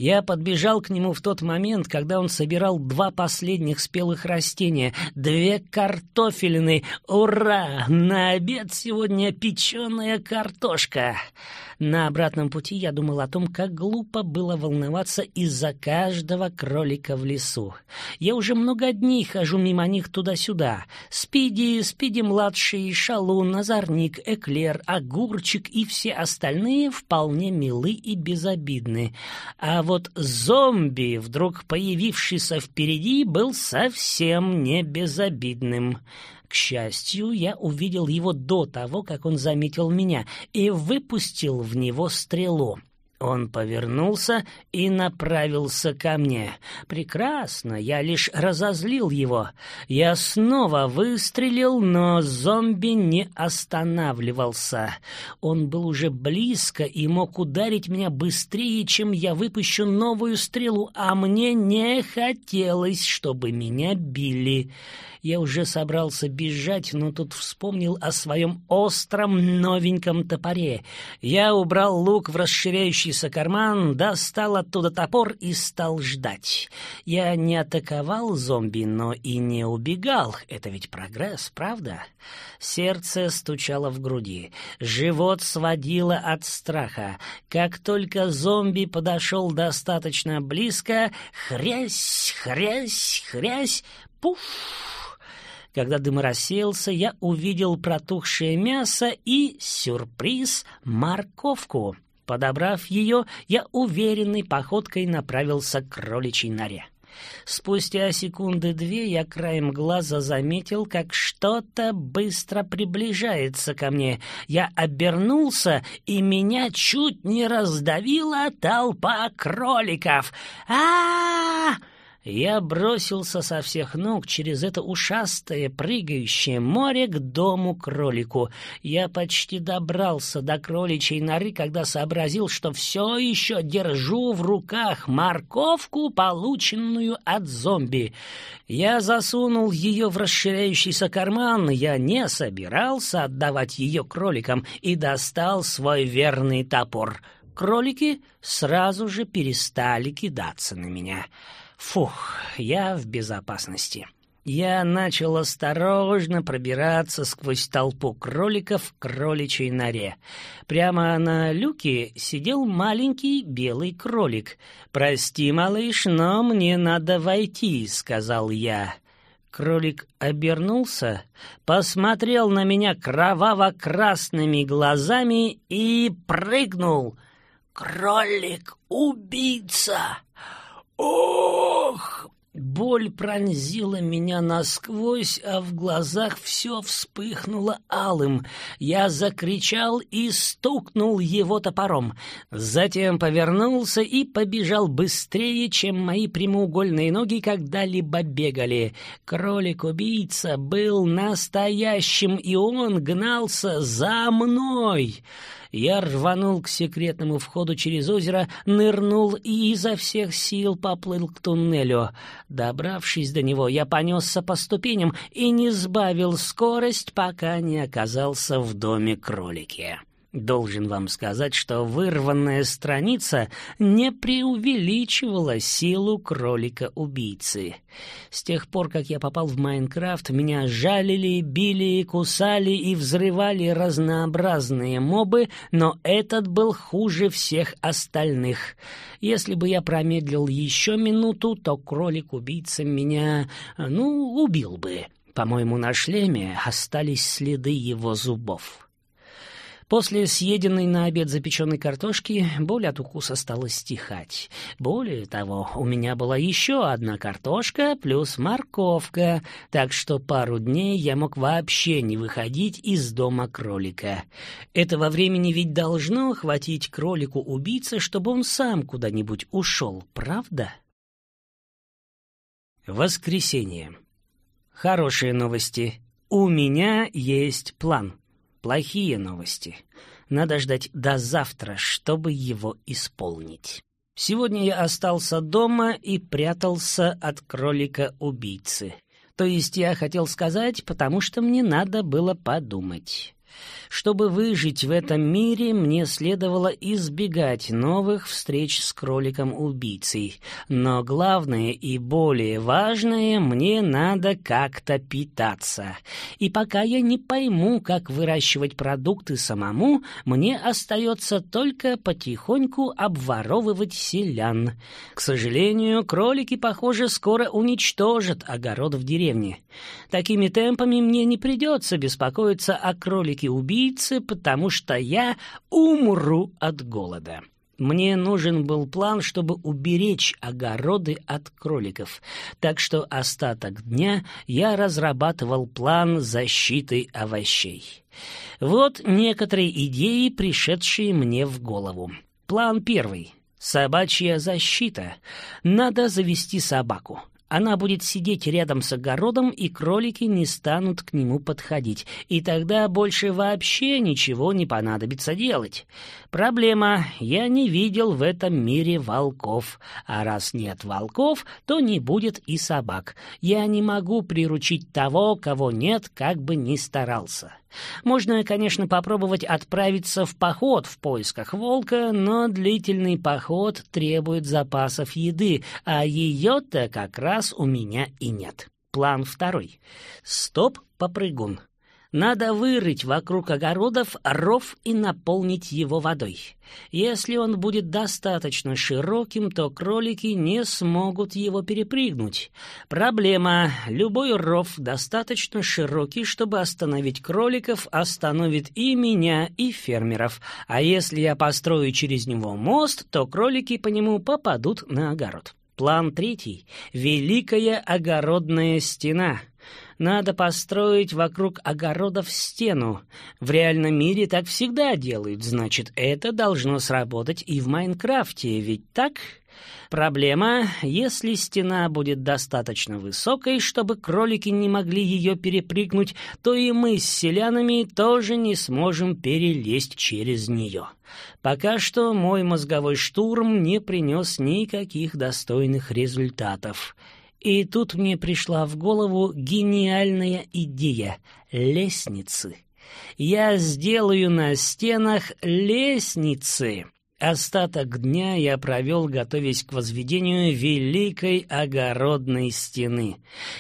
Я подбежал к нему в тот момент, когда он собирал два последних спелых растения, две картофелины. Ура! На обед сегодня печеная картошка. На обратном пути я думал о том, как глупо было волноваться из-за каждого кролика в лесу. Я уже много дней хожу мимо них туда-сюда. Спиди, Спиди-младший, Шалун, Назарник, Эклер, Огурчик и все остальные вполне милы и безобидны. А вот зомби, вдруг появившийся впереди, был совсем не безобидным. К счастью, я увидел его до того, как он заметил меня, и выпустил в него стрелу. Он повернулся и направился ко мне. Прекрасно, я лишь разозлил его. Я снова выстрелил, но зомби не останавливался. Он был уже близко и мог ударить меня быстрее, чем я выпущу новую стрелу, а мне не хотелось, чтобы меня били. Я уже собрался бежать, но тут вспомнил о своем остром новеньком топоре. Я убрал лук в расширяющийся карман, достал оттуда топор и стал ждать. Я не атаковал зомби, но и не убегал. Это ведь прогресс, правда? Сердце стучало в груди. Живот сводило от страха. Как только зомби подошел достаточно близко, хрясь, хрясь, хрясь, пуф! Когда дым рассеялся, я увидел протухшее мясо и, сюрприз, морковку. Подобрав ее, я уверенной походкой направился к кроличьей норе. Спустя секунды две я краем глаза заметил, как что-то быстро приближается ко мне. Я обернулся, и меня чуть не раздавила толпа кроликов. а, -а, -а я бросился со всех ног через это ушастое, прыгающее море к дому кролику. Я почти добрался до кроличьей норы, когда сообразил, что все еще держу в руках морковку, полученную от зомби. Я засунул ее в расширяющийся карман, я не собирался отдавать ее кроликам и достал свой верный топор. Кролики сразу же перестали кидаться на меня. Фух, я в безопасности. Я начал осторожно пробираться сквозь толпу кроликов к кроличьей норе. Прямо на люке сидел маленький белый кролик. «Прости, малыш, но мне надо войти», — сказал я. Кролик обернулся, посмотрел на меня кроваво-красными глазами и прыгнул. «Кролик-убийца!» «Ох!» Боль пронзила меня насквозь, а в глазах все вспыхнуло алым. Я закричал и стукнул его топором. Затем повернулся и побежал быстрее, чем мои прямоугольные ноги когда-либо бегали. Кролик-убийца был настоящим, и он гнался за мной. Я рванул к секретному входу через озеро, нырнул и изо всех сил поплыл к туннелю. Добравшись до него, я понесся по ступеням и не сбавил скорость, пока не оказался в доме кролики. Должен вам сказать, что вырванная страница не преувеличивала силу кролика-убийцы. С тех пор, как я попал в Майнкрафт, меня жалили, били, кусали и взрывали разнообразные мобы, но этот был хуже всех остальных. Если бы я промедлил еще минуту, то кролик-убийца меня, ну, убил бы. По-моему, на шлеме остались следы его зубов. После съеденной на обед запеченной картошки боль от укуса стала стихать. Более того, у меня была еще одна картошка плюс морковка, так что пару дней я мог вообще не выходить из дома кролика. Этого времени ведь должно хватить кролику-убийце, чтобы он сам куда-нибудь ушел, правда? Воскресенье. Хорошие новости. У меня есть план. Плохие новости. Надо ждать до завтра, чтобы его исполнить. Сегодня я остался дома и прятался от кролика-убийцы. То есть я хотел сказать, потому что мне надо было подумать. Чтобы выжить в этом мире, мне следовало избегать новых встреч с кроликом-убийцей. Но главное и более важное, мне надо как-то питаться. И пока я не пойму, как выращивать продукты самому, мне остается только потихоньку обворовывать селян. К сожалению, кролики, похоже, скоро уничтожат огород в деревне. Такими темпами мне не придется беспокоиться о кролике-убийце, убийце, потому что я умру от голода. Мне нужен был план, чтобы уберечь огороды от кроликов, так что остаток дня я разрабатывал план защиты овощей. Вот некоторые идеи, пришедшие мне в голову. План первый. Собачья защита. Надо завести собаку. Она будет сидеть рядом с огородом, и кролики не станут к нему подходить, и тогда больше вообще ничего не понадобится делать. Проблема — я не видел в этом мире волков, а раз нет волков, то не будет и собак. Я не могу приручить того, кого нет, как бы ни старался. Можно, конечно, попробовать отправиться в поход в поисках волка, но длительный поход требует запасов еды, а ее-то как раз у меня и нет. План второй. Стоп-попрыгун. Надо вырыть вокруг огородов ров и наполнить его водой. Если он будет достаточно широким, то кролики не смогут его перепрыгнуть. Проблема. Любой ров достаточно широкий, чтобы остановить кроликов, остановит и меня, и фермеров. А если я построю через него мост, то кролики по нему попадут на огород. План третий. Великая огородная стена. Надо построить вокруг огородов стену. В реальном мире так всегда делают, значит, это должно сработать и в Майнкрафте, ведь так? Проблема, если стена будет достаточно высокой, чтобы кролики не могли ее перепрыгнуть, то и мы с селянами тоже не сможем перелезть через нее. Пока что мой мозговой штурм не принес никаких достойных результатов. И тут мне пришла в голову гениальная идея — лестницы. Я сделаю на стенах лестницы. Остаток дня я провел, готовясь к возведению великой огородной стены.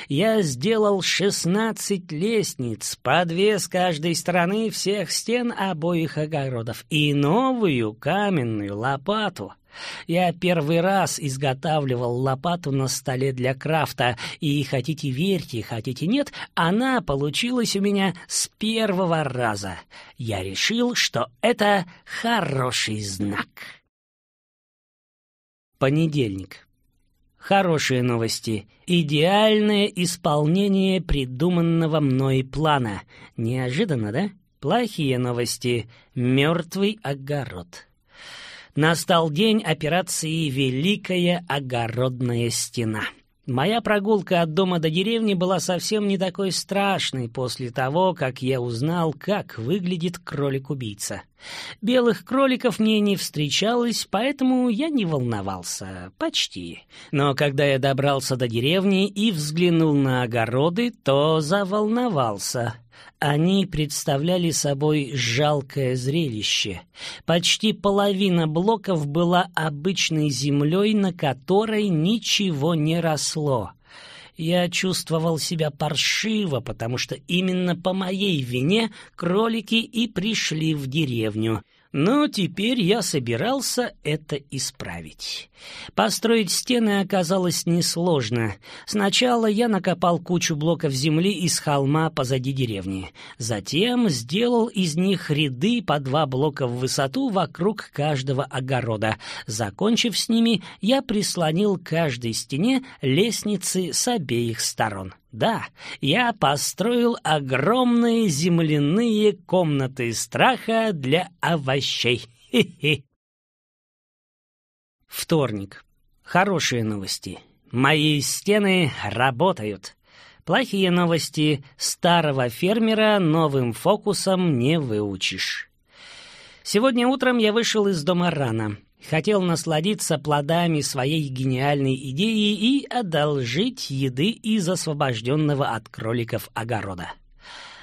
Я сделал шестнадцать лестниц, по две с каждой стороны всех стен обоих огородов, и новую каменную лопату — я первый раз изготавливал лопату на столе для крафта, и хотите верьте, хотите нет, она получилась у меня с первого раза. Я решил, что это хороший знак. Понедельник. Хорошие новости. Идеальное исполнение придуманного мной плана. Неожиданно, да? Плохие новости. Мертвый огород. Настал день операции «Великая огородная стена». Моя прогулка от дома до деревни была совсем не такой страшной после того, как я узнал, как выглядит кролик-убийца. Белых кроликов мне не встречалось, поэтому я не волновался. Почти. Но когда я добрался до деревни и взглянул на огороды, то заволновался. Они представляли собой жалкое зрелище. Почти половина блоков была обычной землей, на которой ничего не росло. Я чувствовал себя паршиво, потому что именно по моей вине кролики и пришли в деревню. Но теперь я собирался это исправить. Построить стены оказалось несложно. Сначала я накопал кучу блоков земли из холма позади деревни. Затем сделал из них ряды по два блока в высоту вокруг каждого огорода. Закончив с ними, я прислонил к каждой стене лестницы с обеих сторон. Да, я построил огромные земляные комнаты страха для овощей. Хе-хе. Вторник. Хорошие новости. Мои стены работают. Плохие новости. Старого фермера новым фокусом не выучишь. Сегодня утром я вышел из дома рано хотел насладиться плодами своей гениальной идеи и одолжить еды из освобожденного от кроликов огорода.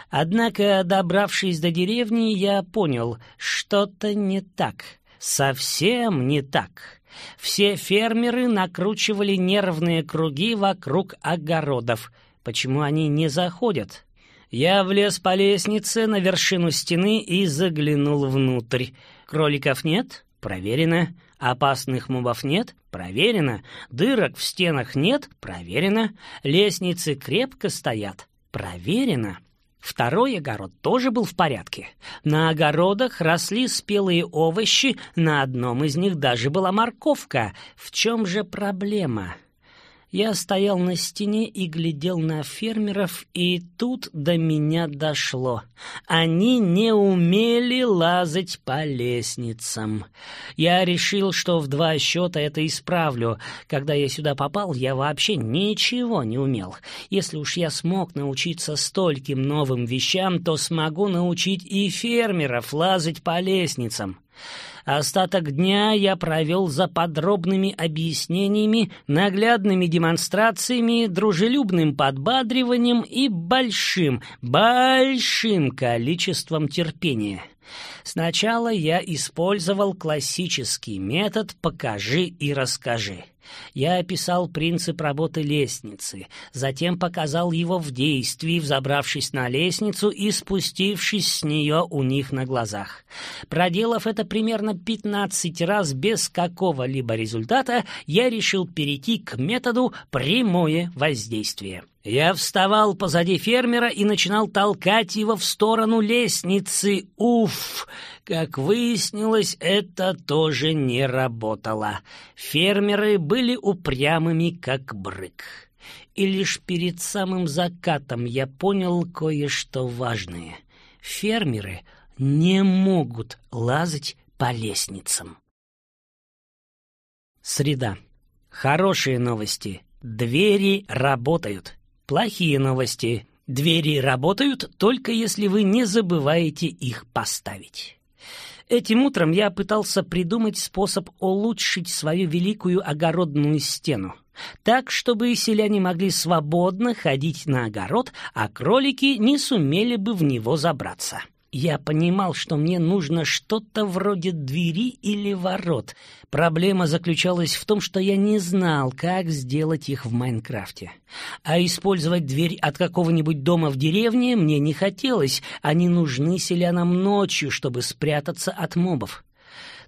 Однако, добравшись до деревни, я понял, что-то не так, совсем не так. Все фермеры накручивали нервные круги вокруг огородов. Почему они не заходят? Я влез по лестнице на вершину стены и заглянул внутрь. Кроликов нет? Проверено. Опасных мобов нет? Проверено. Дырок в стенах нет? Проверено. Лестницы крепко стоят? Проверено. Второй огород тоже был в порядке. На огородах росли спелые овощи, на одном из них даже была морковка. В чем же проблема? Я стоял на стене и глядел на фермеров, и тут до меня дошло. Они не умели лазать по лестницам. Я решил, что в два счета это исправлю. Когда я сюда попал, я вообще ничего не умел. Если уж я смог научиться стольким новым вещам, то смогу научить и фермеров лазать по лестницам. Остаток дня я провел за подробными объяснениями, наглядными демонстрациями, дружелюбным подбадриванием и большим, большим количеством терпения. Сначала я использовал классический метод «покажи и расскажи». Я описал принцип работы лестницы, затем показал его в действии, взобравшись на лестницу и спустившись с нее у них на глазах. Проделав это примерно 15 раз без какого-либо результата, я решил перейти к методу «прямое воздействие». Я вставал позади фермера и начинал толкать его в сторону лестницы. Уф! Как выяснилось, это тоже не работало. Фермеры были упрямыми, как брык. И лишь перед самым закатом я понял кое-что важное. Фермеры не могут лазать по лестницам. Среда. Хорошие новости. Двери работают. Плохие новости. Двери работают только если вы не забываете их поставить. Этим утром я пытался придумать способ улучшить свою великую огородную стену, так, чтобы селяне могли свободно ходить на огород, а кролики не сумели бы в него забраться. Я понимал, что мне нужно что-то вроде двери или ворот. Проблема заключалась в том, что я не знал, как сделать их в Майнкрафте. А использовать дверь от какого-нибудь дома в деревне мне не хотелось. Они нужны селянам ночью, чтобы спрятаться от мобов.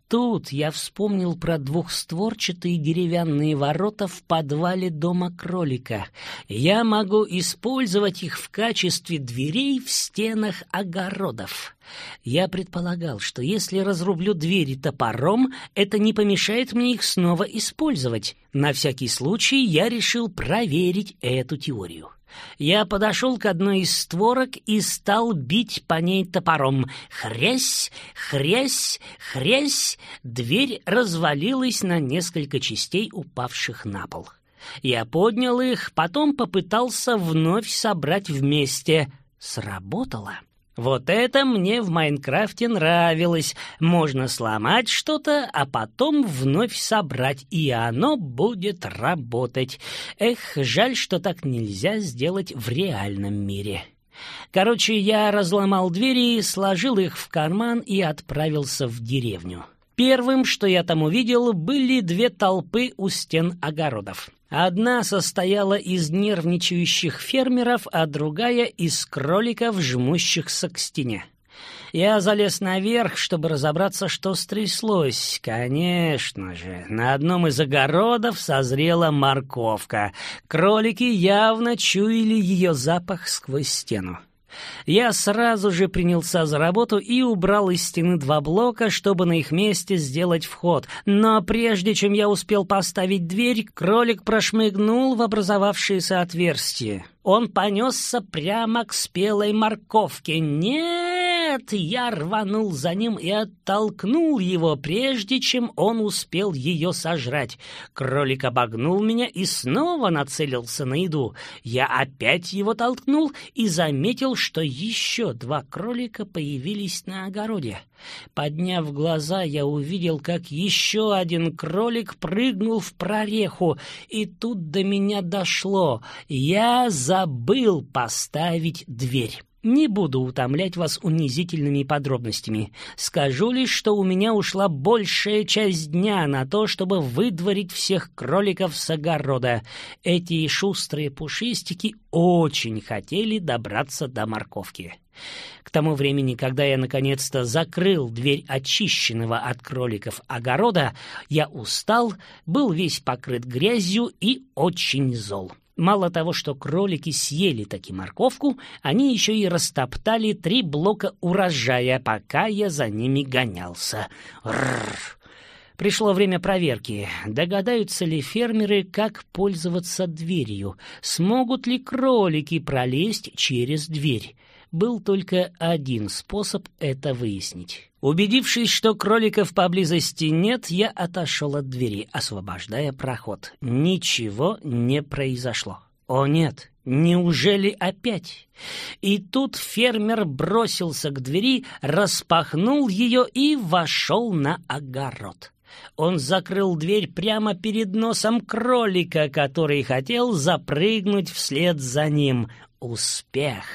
Тут я вспомнил про двухстворчатые деревянные ворота в подвале дома кролика. Я могу использовать их в качестве дверей в стенах огородов. Я предполагал, что если разрублю двери топором, это не помешает мне их снова использовать. На всякий случай я решил проверить эту теорию. Я подошел к одной из створок и стал бить по ней топором. Хрясь, хрясь, хрясь, дверь развалилась на несколько частей, упавших на пол. Я поднял их, потом попытался вновь собрать вместе. Сработало. Вот это мне в Майнкрафте нравилось. Можно сломать что-то, а потом вновь собрать, и оно будет работать. Эх, жаль, что так нельзя сделать в реальном мире. Короче, я разломал двери, сложил их в карман и отправился в деревню. Первым, что я там увидел, были две толпы у стен огородов. Одна состояла из нервничающих фермеров, а другая — из кроликов, жмущихся к стене. Я залез наверх, чтобы разобраться, что стряслось. Конечно же, на одном из огородов созрела морковка. Кролики явно чуяли ее запах сквозь стену. Я сразу же принялся за работу и убрал из стены два блока, чтобы на их месте сделать вход. Но прежде чем я успел поставить дверь, кролик прошмыгнул в образовавшееся отверстие. Он понесся прямо к спелой морковке. «Нет!» Я рванул за ним и оттолкнул его, прежде чем он успел ее сожрать. Кролик обогнул меня и снова нацелился на еду. Я опять его толкнул и заметил, что еще два кролика появились на огороде. Подняв глаза, я увидел, как еще один кролик прыгнул в прореху, и тут до меня дошло. Я забыл поставить дверь. Не буду утомлять вас унизительными подробностями. Скажу лишь, что у меня ушла большая часть дня на то, чтобы выдворить всех кроликов с огорода. Эти шустрые пушистики очень хотели добраться до морковки. К тому времени, когда я наконец-то закрыл дверь очищенного от кроликов огорода, я устал, был весь покрыт грязью и очень зол. Мало того, что кролики съели таки морковку, они еще и растоптали три блока урожая, пока я за ними гонялся. Рррр. Пришло время проверки. Догадаются ли фермеры, как пользоваться дверью? Смогут ли кролики пролезть через дверь? Был только один способ это выяснить. Убедившись, что кроликов поблизости нет, я отошел от двери, освобождая проход. Ничего не произошло. О нет, неужели опять? И тут фермер бросился к двери, распахнул ее и вошел на огород. Он закрыл дверь прямо перед носом кролика, который хотел запрыгнуть вслед за ним. Успех!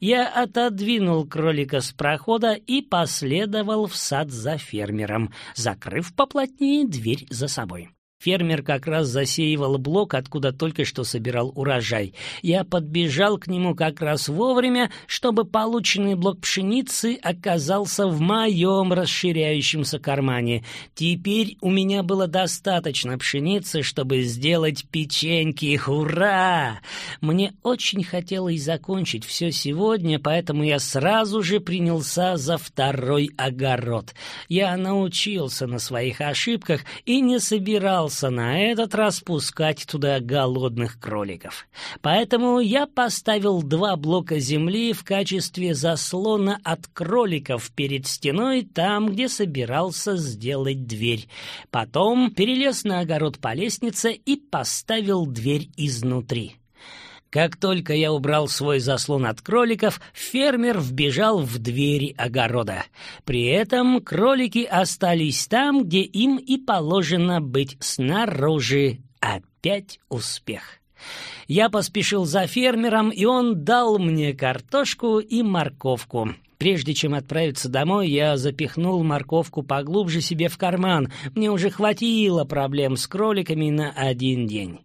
Я отодвинул кролика с прохода и последовал в сад за фермером, закрыв поплотнее дверь за собой. Фермер как раз засеивал блок, откуда только что собирал урожай. Я подбежал к нему как раз вовремя, чтобы полученный блок пшеницы оказался в моем расширяющемся кармане. Теперь у меня было достаточно пшеницы, чтобы сделать печеньки. Ура! Мне очень хотелось закончить все сегодня, поэтому я сразу же принялся за второй огород. Я научился на своих ошибках и не собирался собирался на этот раз пускать туда голодных кроликов. Поэтому я поставил два блока земли в качестве заслона от кроликов перед стеной там, где собирался сделать дверь. Потом перелез на огород по лестнице и поставил дверь изнутри. Как только я убрал свой заслон от кроликов, фермер вбежал в двери огорода. При этом кролики остались там, где им и положено быть снаружи. Опять успех. Я поспешил за фермером, и он дал мне картошку и морковку. Прежде чем отправиться домой, я запихнул морковку поглубже себе в карман. Мне уже хватило проблем с кроликами на один день.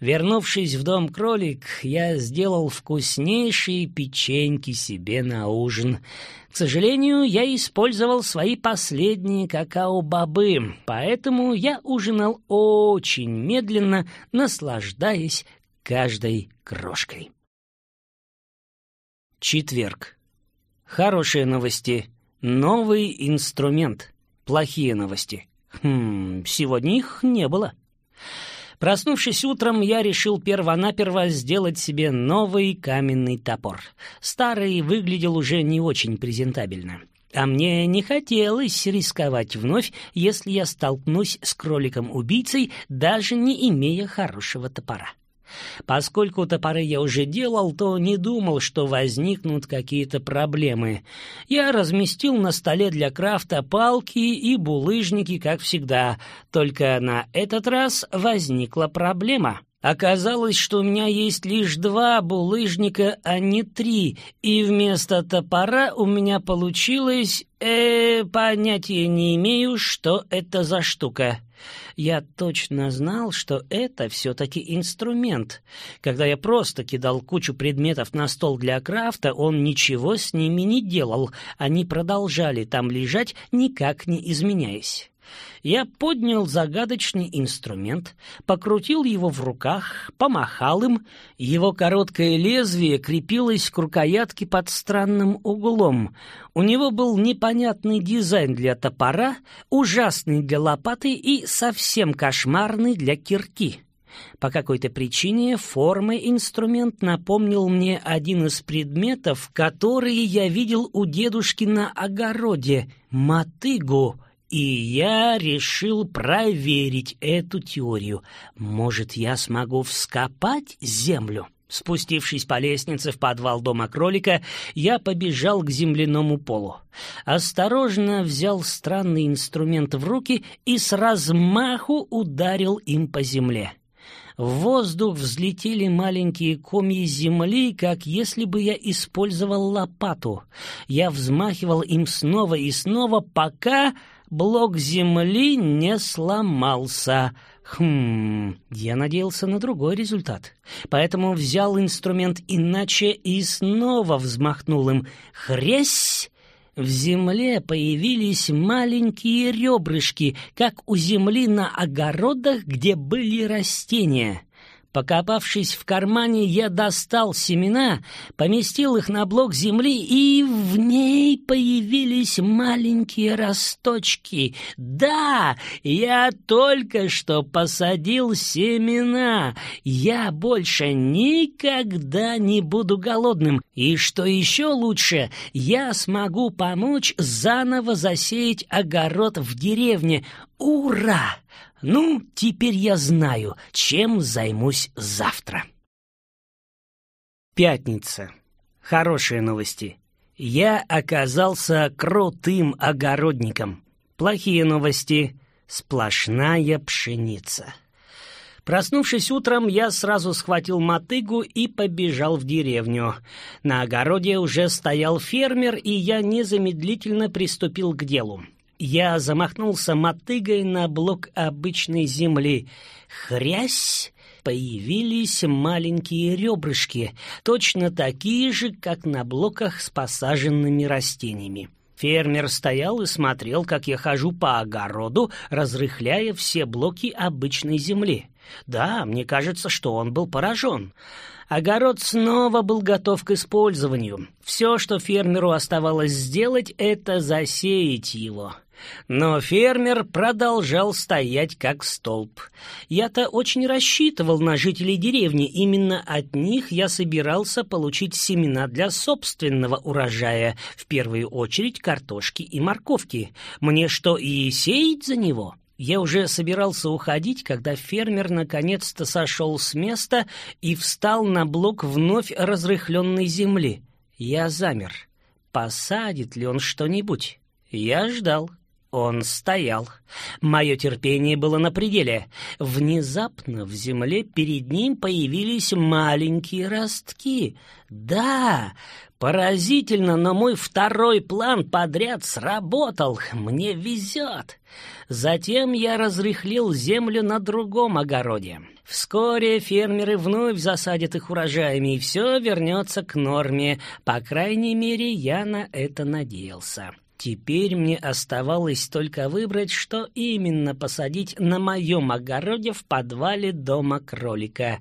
Вернувшись в дом кролик, я сделал вкуснейшие печеньки себе на ужин. К сожалению, я использовал свои последние какао-бобы, поэтому я ужинал очень медленно, наслаждаясь каждой крошкой. Четверг. Хорошие новости. Новый инструмент. Плохие новости. Хм, сегодня их не было. Проснувшись утром, я решил первонаперво сделать себе новый каменный топор. Старый выглядел уже не очень презентабельно. А мне не хотелось рисковать вновь, если я столкнусь с кроликом-убийцей, даже не имея хорошего топора. Поскольку топоры я уже делал, то не думал, что возникнут какие-то проблемы. Я разместил на столе для крафта палки и булыжники, как всегда, только на этот раз возникла проблема. Оказалось, что у меня есть лишь два булыжника, а не три, и вместо топора у меня получилось... Э, понятия не имею, что это за штука. Я точно знал, что это все-таки инструмент. Когда я просто кидал кучу предметов на стол для крафта, он ничего с ними не делал. Они продолжали там лежать, никак не изменяясь. Я поднял загадочный инструмент, покрутил его в руках, помахал им. Его короткое лезвие крепилось к рукоятке под странным углом. У него был непонятный дизайн для топора, ужасный для лопаты и совсем кошмарный для кирки. По какой-то причине формы инструмент напомнил мне один из предметов, которые я видел у дедушки на огороде — мотыгу — и я решил проверить эту теорию. Может, я смогу вскопать землю? Спустившись по лестнице в подвал дома кролика, я побежал к земляному полу. Осторожно взял странный инструмент в руки и с размаху ударил им по земле. В воздух взлетели маленькие комья земли, как если бы я использовал лопату. Я взмахивал им снова и снова, пока блок земли не сломался. Хм, я надеялся на другой результат. Поэтому взял инструмент иначе и снова взмахнул им. Хрясь! В земле появились маленькие ребрышки, как у земли на огородах, где были растения. Покопавшись в кармане, я достал семена, поместил их на блок земли, и в ней появились маленькие росточки. Да, я только что посадил семена. Я больше никогда не буду голодным. И что еще лучше, я смогу помочь заново засеять огород в деревне. Ура! Ну, теперь я знаю, чем займусь завтра. Пятница. Хорошие новости. Я оказался крутым огородником. Плохие новости. Сплошная пшеница. Проснувшись утром, я сразу схватил мотыгу и побежал в деревню. На огороде уже стоял фермер, и я незамедлительно приступил к делу. Я замахнулся мотыгой на блок обычной земли. Хрясь! Появились маленькие ребрышки, точно такие же, как на блоках с посаженными растениями. Фермер стоял и смотрел, как я хожу по огороду, разрыхляя все блоки обычной земли. Да, мне кажется, что он был поражен. Огород снова был готов к использованию. Все, что фермеру оставалось сделать, это засеять его. Но фермер продолжал стоять как столб. Я-то очень рассчитывал на жителей деревни, именно от них я собирался получить семена для собственного урожая, в первую очередь картошки и морковки. Мне что, и сеять за него?» Я уже собирался уходить, когда фермер наконец-то сошел с места и встал на блок вновь разрыхленной земли. Я замер. Посадит ли он что-нибудь? Я ждал. Он стоял. Мое терпение было на пределе. Внезапно в земле перед ним появились маленькие ростки. Да, Поразительно, но мой второй план подряд сработал. Мне везет. Затем я разрыхлил землю на другом огороде. Вскоре фермеры вновь засадят их урожаями, и все вернется к норме. По крайней мере, я на это надеялся. Теперь мне оставалось только выбрать, что именно посадить на моем огороде в подвале дома кролика.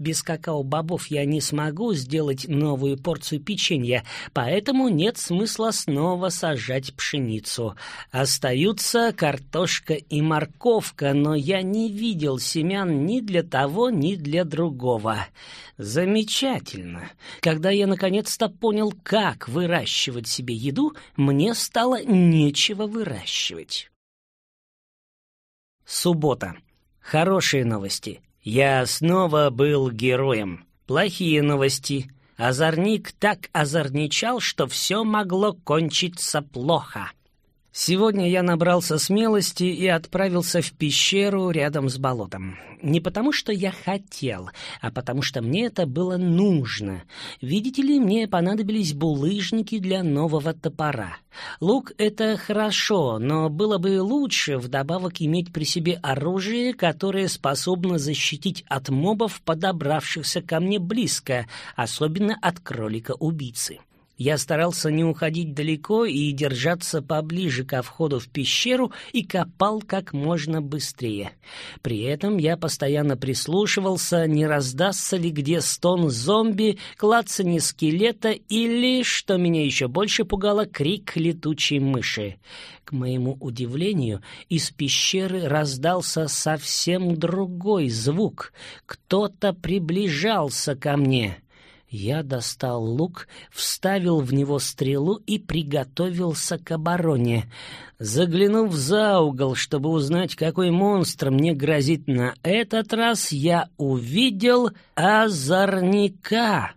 Без какао-бобов я не смогу сделать новую порцию печенья, поэтому нет смысла снова сажать пшеницу. Остаются картошка и морковка, но я не видел семян ни для того, ни для другого. Замечательно. Когда я наконец-то понял, как выращивать себе еду, мне стало нечего выращивать. Суббота. Хорошие новости. Я снова был героем. Плохие новости. Озорник так озорничал, что все могло кончиться плохо. Сегодня я набрался смелости и отправился в пещеру рядом с болотом. Не потому, что я хотел, а потому, что мне это было нужно. Видите ли, мне понадобились булыжники для нового топора. Лук — это хорошо, но было бы лучше вдобавок иметь при себе оружие, которое способно защитить от мобов, подобравшихся ко мне близко, особенно от кролика-убийцы. Я старался не уходить далеко и держаться поближе ко входу в пещеру и копал как можно быстрее. При этом я постоянно прислушивался, не раздастся ли где стон зомби, клацанье скелета или, что меня еще больше пугало, крик летучей мыши. К моему удивлению, из пещеры раздался совсем другой звук. Кто-то приближался ко мне. Я достал лук, вставил в него стрелу и приготовился к обороне. Заглянув за угол, чтобы узнать, какой монстр мне грозит на этот раз, я увидел озорника.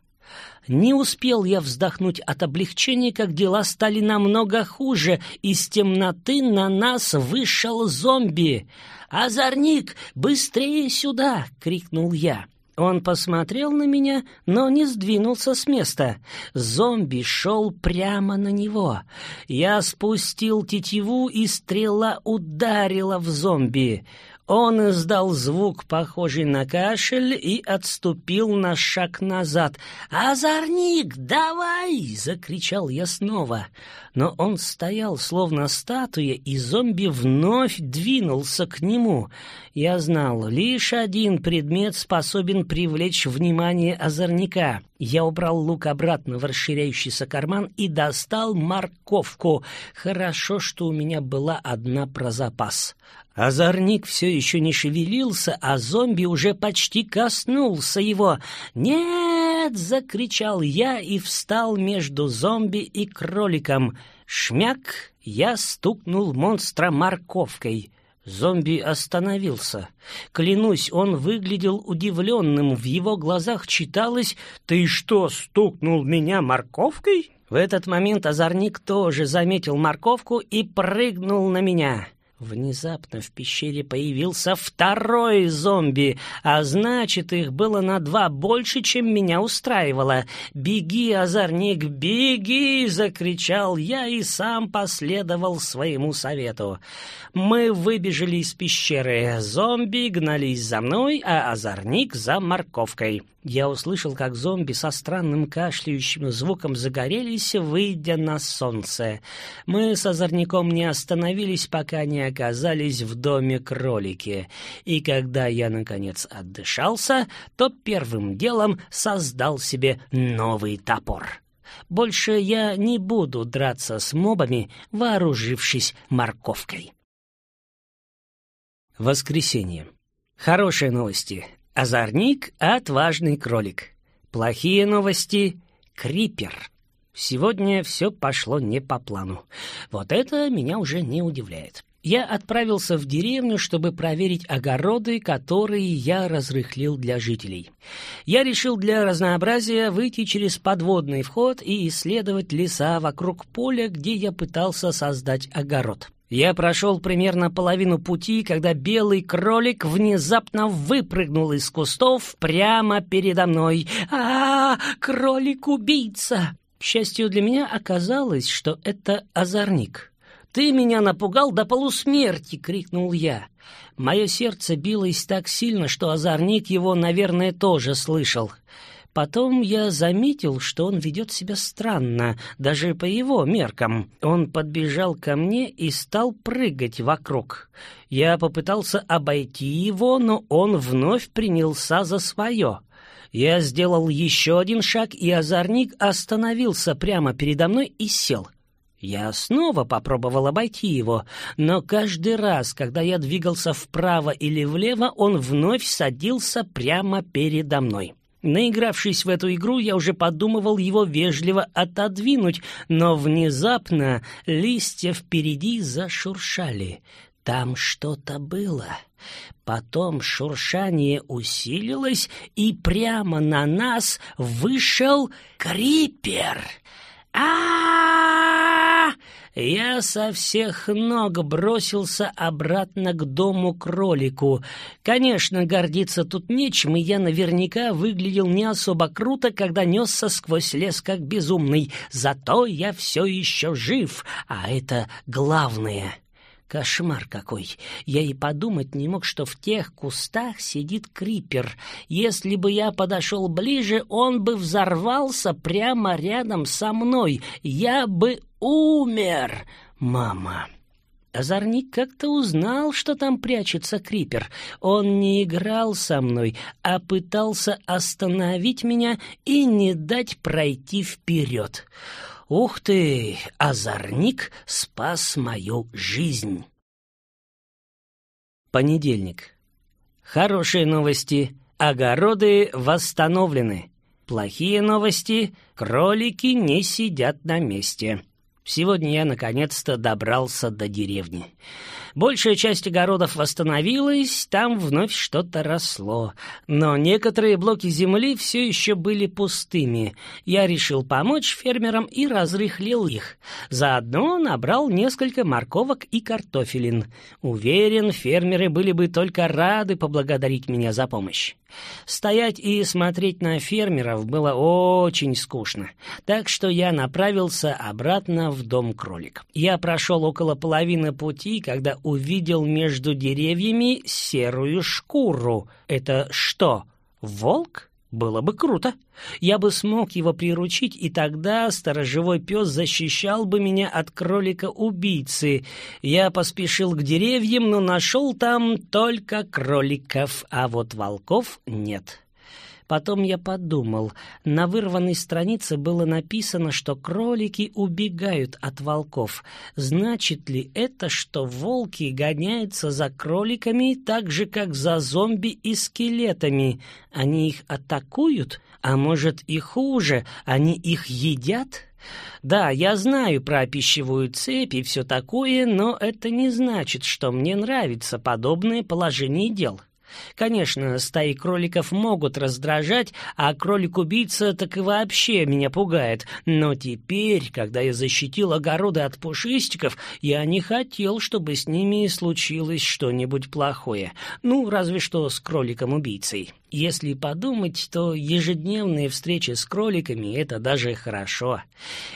Не успел я вздохнуть от облегчения, как дела стали намного хуже. Из темноты на нас вышел зомби. «Озорник, быстрее сюда!» — крикнул я. Он посмотрел на меня, но не сдвинулся с места. Зомби шел прямо на него. Я спустил тетиву, и стрела ударила в зомби. Он издал звук, похожий на кашель, и отступил на шаг назад. «Озорник, давай!» — закричал я снова. Но он стоял, словно статуя, и зомби вновь двинулся к нему. Я знал, лишь один предмет способен привлечь внимание озорника. Я убрал лук обратно в расширяющийся карман и достал морковку. Хорошо, что у меня была одна про запас. Озорник все еще не шевелился, а зомби уже почти коснулся его. «Нет!» — закричал я и встал между зомби и кроликом. Шмяк! Я стукнул монстра морковкой. Зомби остановился. Клянусь, он выглядел удивленным. В его глазах читалось «Ты что, стукнул меня морковкой?» В этот момент озорник тоже заметил морковку и прыгнул на меня. Внезапно в пещере появился второй зомби, а значит, их было на два больше, чем меня устраивало. «Беги, озорник, беги!» — закричал я и сам последовал своему совету. Мы выбежали из пещеры. Зомби гнались за мной, а озорник за морковкой. Я услышал, как зомби со странным кашляющим звуком загорелись, выйдя на солнце. Мы с озорником не остановились, пока не оказались в доме кролики. И когда я, наконец, отдышался, то первым делом создал себе новый топор. Больше я не буду драться с мобами, вооружившись морковкой. Воскресенье. Хорошие новости. Озорник — отважный кролик. Плохие новости — крипер. Сегодня все пошло не по плану. Вот это меня уже не удивляет. Я отправился в деревню, чтобы проверить огороды, которые я разрыхлил для жителей. Я решил для разнообразия выйти через подводный вход и исследовать леса вокруг поля, где я пытался создать огород. Я прошел примерно половину пути, когда белый кролик внезапно выпрыгнул из кустов прямо передо мной. а, -а, -а кролик-убийца! К счастью для меня оказалось, что это озорник. «Ты меня напугал до полусмерти!» — крикнул я. Мое сердце билось так сильно, что озорник его, наверное, тоже слышал. Потом я заметил, что он ведет себя странно, даже по его меркам. Он подбежал ко мне и стал прыгать вокруг. Я попытался обойти его, но он вновь принялся за свое. Я сделал еще один шаг, и озорник остановился прямо передо мной и сел. Я снова попробовал обойти его, но каждый раз, когда я двигался вправо или влево, он вновь садился прямо передо мной. Наигравшись в эту игру, я уже подумывал его вежливо отодвинуть, но внезапно листья впереди зашуршали. Там что-то было. Потом шуршание усилилось, и прямо на нас вышел крипер. А, я со всех ног бросился обратно к дому кролику. Конечно, гордиться тут нечем, и я наверняка выглядел не особо круто, когда несся сквозь лес как безумный. Зато я все еще жив, а это главное. Кошмар какой! Я и подумать не мог, что в тех кустах сидит крипер. Если бы я подошел ближе, он бы взорвался прямо рядом со мной. Я бы умер, мама. Озорник как-то узнал, что там прячется крипер. Он не играл со мной, а пытался остановить меня и не дать пройти вперед. Ух ты, озорник спас мою жизнь. Понедельник. Хорошие новости. Огороды восстановлены. Плохие новости. Кролики не сидят на месте. Сегодня я наконец-то добрался до деревни. Большая часть огородов восстановилась, там вновь что-то росло. Но некоторые блоки земли все еще были пустыми. Я решил помочь фермерам и разрыхлил их. Заодно набрал несколько морковок и картофелин. Уверен, фермеры были бы только рады поблагодарить меня за помощь. Стоять и смотреть на фермеров было очень скучно, так что я направился обратно в дом кролик. Я прошел около половины пути, когда увидел между деревьями серую шкуру. Это что, волк? Было бы круто. Я бы смог его приручить, и тогда сторожевой пес защищал бы меня от кролика-убийцы. Я поспешил к деревьям, но нашел там только кроликов, а вот волков нет. Потом я подумал, на вырванной странице было написано, что кролики убегают от волков. Значит ли это, что волки гоняются за кроликами так же, как за зомби и скелетами? Они их атакуют? А может и хуже, они их едят? Да, я знаю про пищевую цепь и все такое, но это не значит, что мне нравится подобное положение дел. Конечно, стаи кроликов могут раздражать, а кролик-убийца так и вообще меня пугает. Но теперь, когда я защитил огороды от пушистиков, я не хотел, чтобы с ними случилось что-нибудь плохое. Ну, разве что с кроликом-убийцей. Если подумать, то ежедневные встречи с кроликами — это даже хорошо.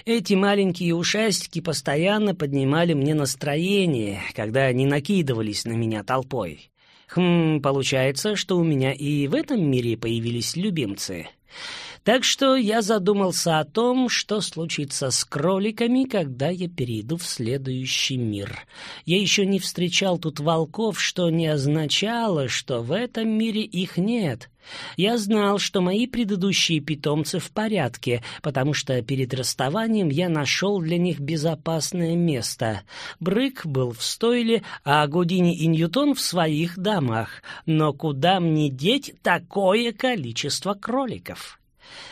Эти маленькие ушастики постоянно поднимали мне настроение, когда они накидывались на меня толпой. Хм, получается, что у меня и в этом мире появились любимцы. Так что я задумался о том, что случится с кроликами, когда я перейду в следующий мир. Я еще не встречал тут волков, что не означало, что в этом мире их нет. Я знал, что мои предыдущие питомцы в порядке, потому что перед расставанием я нашел для них безопасное место. Брык был в стойле, а Гудини и Ньютон в своих домах. Но куда мне деть такое количество кроликов?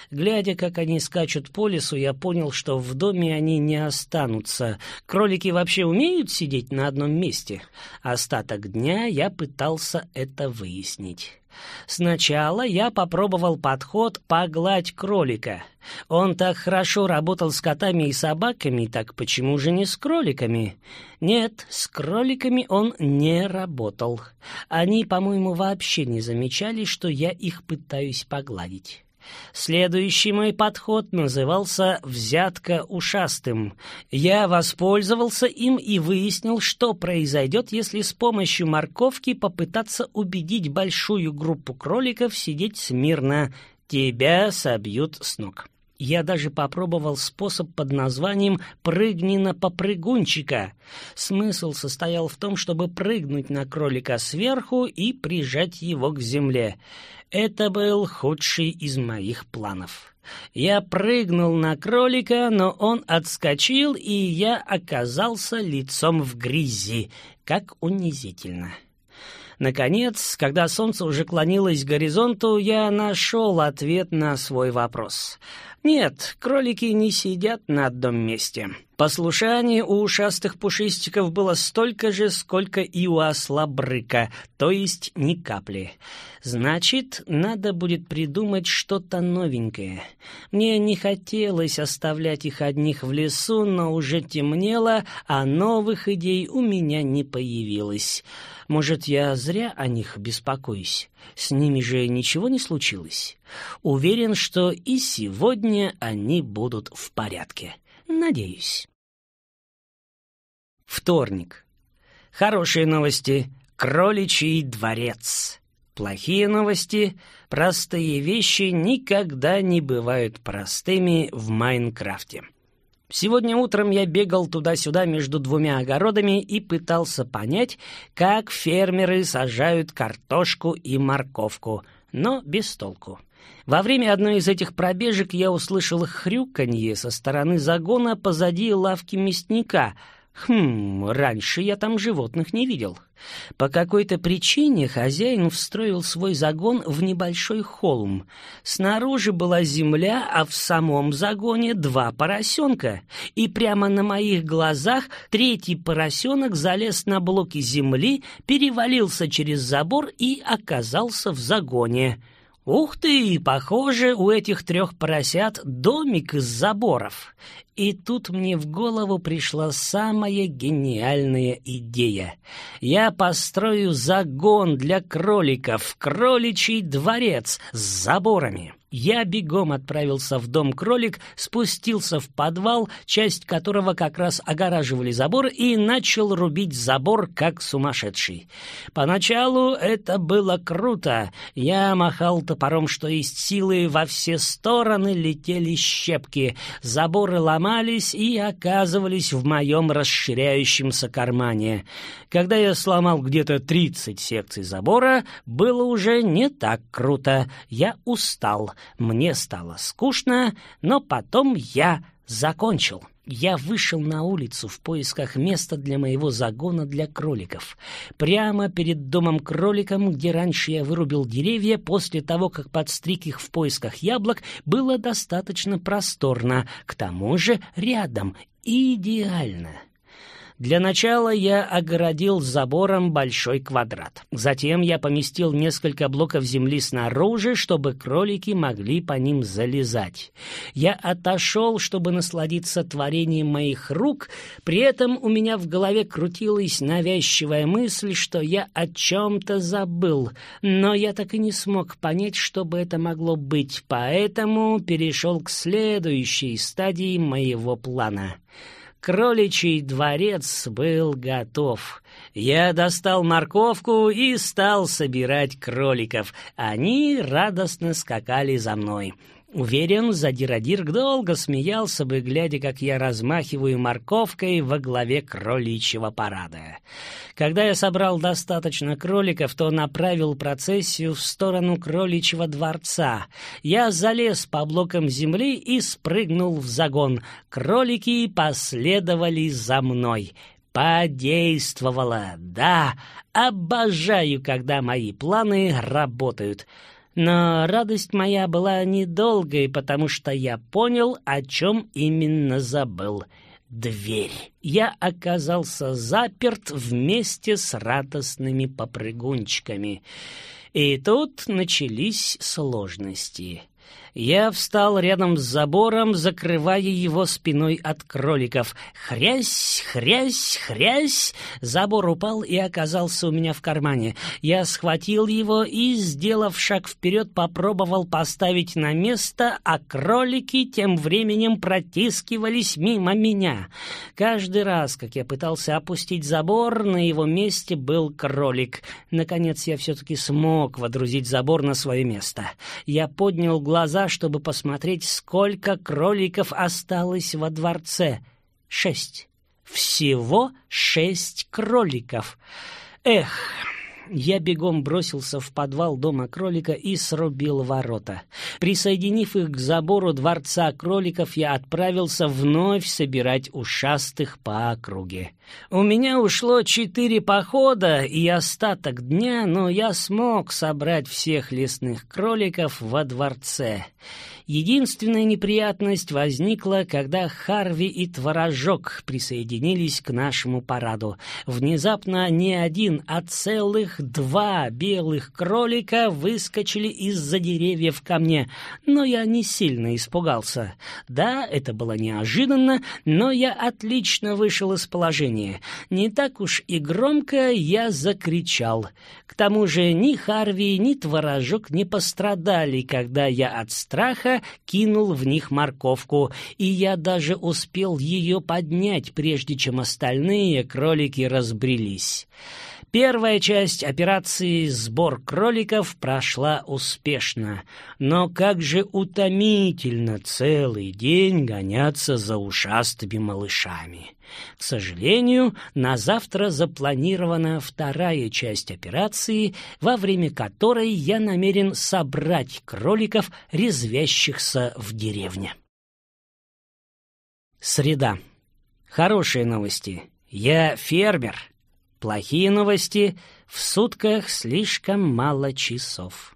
Глядя, как они скачут по лесу, я понял, что в доме они не останутся. Кролики вообще умеют сидеть на одном месте? Остаток дня я пытался это выяснить. Сначала я попробовал подход «погладь кролика». Он так хорошо работал с котами и собаками, так почему же не с кроликами? Нет, с кроликами он не работал. Они, по-моему, вообще не замечали, что я их пытаюсь погладить. Следующий мой подход назывался «взятка ушастым». Я воспользовался им и выяснил, что произойдет, если с помощью морковки попытаться убедить большую группу кроликов сидеть смирно. Тебя собьют с ног. Я даже попробовал способ под названием «прыгни на попрыгунчика». Смысл состоял в том, чтобы прыгнуть на кролика сверху и прижать его к земле. Это был худший из моих планов. Я прыгнул на кролика, но он отскочил, и я оказался лицом в грязи. Как унизительно. Наконец, когда солнце уже клонилось к горизонту, я нашел ответ на свой вопрос. Нет, кролики не сидят на одном месте. Послушание у ушастых пушистиков было столько же, сколько и у осла брыка, то есть ни капли. Значит, надо будет придумать что-то новенькое. Мне не хотелось оставлять их одних в лесу, но уже темнело, а новых идей у меня не появилось. Может, я зря о них беспокоюсь? С ними же ничего не случилось. Уверен, что и сегодня они будут в порядке. Надеюсь. Вторник. Хорошие новости. Кроличий дворец. Плохие новости. Простые вещи никогда не бывают простыми в Майнкрафте. Сегодня утром я бегал туда-сюда между двумя огородами и пытался понять, как фермеры сажают картошку и морковку, но без толку. Во время одной из этих пробежек я услышал хрюканье со стороны загона позади лавки мясника — Хм, раньше я там животных не видел. По какой-то причине хозяин встроил свой загон в небольшой холм. Снаружи была земля, а в самом загоне два поросенка. И прямо на моих глазах третий поросенок залез на блоки земли, перевалился через забор и оказался в загоне. Ух ты, похоже, у этих трех поросят домик из заборов. И тут мне в голову пришла самая гениальная идея. Я построю загон для кроликов, кроличий дворец с заборами. Я бегом отправился в дом кролик, спустился в подвал, часть которого как раз огораживали забор, и начал рубить забор, как сумасшедший. Поначалу это было круто. Я махал топором, что есть силы, во все стороны летели щепки. Заборы ломались и оказывались в моем расширяющемся кармане. Когда я сломал где-то тридцать секций забора, было уже не так круто. Я устал. Мне стало скучно, но потом я закончил. Я вышел на улицу в поисках места для моего загона для кроликов. Прямо перед домом кроликом, где раньше я вырубил деревья, после того, как подстриг их в поисках яблок, было достаточно просторно. К тому же рядом. Идеально. Для начала я огородил забором большой квадрат. Затем я поместил несколько блоков земли снаружи, чтобы кролики могли по ним залезать. Я отошел, чтобы насладиться творением моих рук, при этом у меня в голове крутилась навязчивая мысль, что я о чем-то забыл, но я так и не смог понять, что бы это могло быть, поэтому перешел к следующей стадии моего плана — Кроличий дворец был готов. Я достал морковку и стал собирать кроликов. Они радостно скакали за мной. Уверен, Задиродирк долго смеялся бы, глядя, как я размахиваю морковкой во главе кроличьего парада. Когда я собрал достаточно кроликов, то направил процессию в сторону кроличьего дворца. Я залез по блокам земли и спрыгнул в загон. Кролики последовали за мной. Подействовало, да, обожаю, когда мои планы работают. Но радость моя была недолгой, потому что я понял, о чем именно забыл. Дверь. Я оказался заперт вместе с радостными попрыгунчиками. И тут начались сложности. Я встал рядом с забором, закрывая его спиной от кроликов. Хрясь, хрясь, хрясь! Забор упал и оказался у меня в кармане. Я схватил его и, сделав шаг вперед, попробовал поставить на место, а кролики тем временем протискивались мимо меня. Каждый раз, как я пытался опустить забор, на его месте был кролик. Наконец я все-таки смог водрузить забор на свое место. Я поднял глаза глаза, чтобы посмотреть, сколько кроликов осталось во дворце. Шесть. Всего шесть кроликов. Эх, я бегом бросился в подвал дома кролика и срубил ворота. Присоединив их к забору дворца кроликов, я отправился вновь собирать ушастых по округе. У меня ушло четыре похода и остаток дня, но я смог собрать всех лесных кроликов во дворце. Единственная неприятность возникла, когда Харви и Творожок присоединились к нашему параду. Внезапно не один, а целых два белых кролика выскочили из-за деревьев ко мне, но я не сильно испугался. Да, это было неожиданно, но я отлично вышел из положения. Не так уж и громко я закричал. К тому же ни Харви, ни Творожок не пострадали, когда я от страха кинул в них морковку, и я даже успел ее поднять, прежде чем остальные кролики разбрелись. Первая часть операции «Сбор кроликов» прошла успешно, но как же утомительно целый день гоняться за ушастыми малышами. К сожалению, на завтра запланирована вторая часть операции, во время которой я намерен собрать кроликов, резвящихся в деревне. Среда. Хорошие новости. Я фермер. Плохие новости — в сутках слишком мало часов.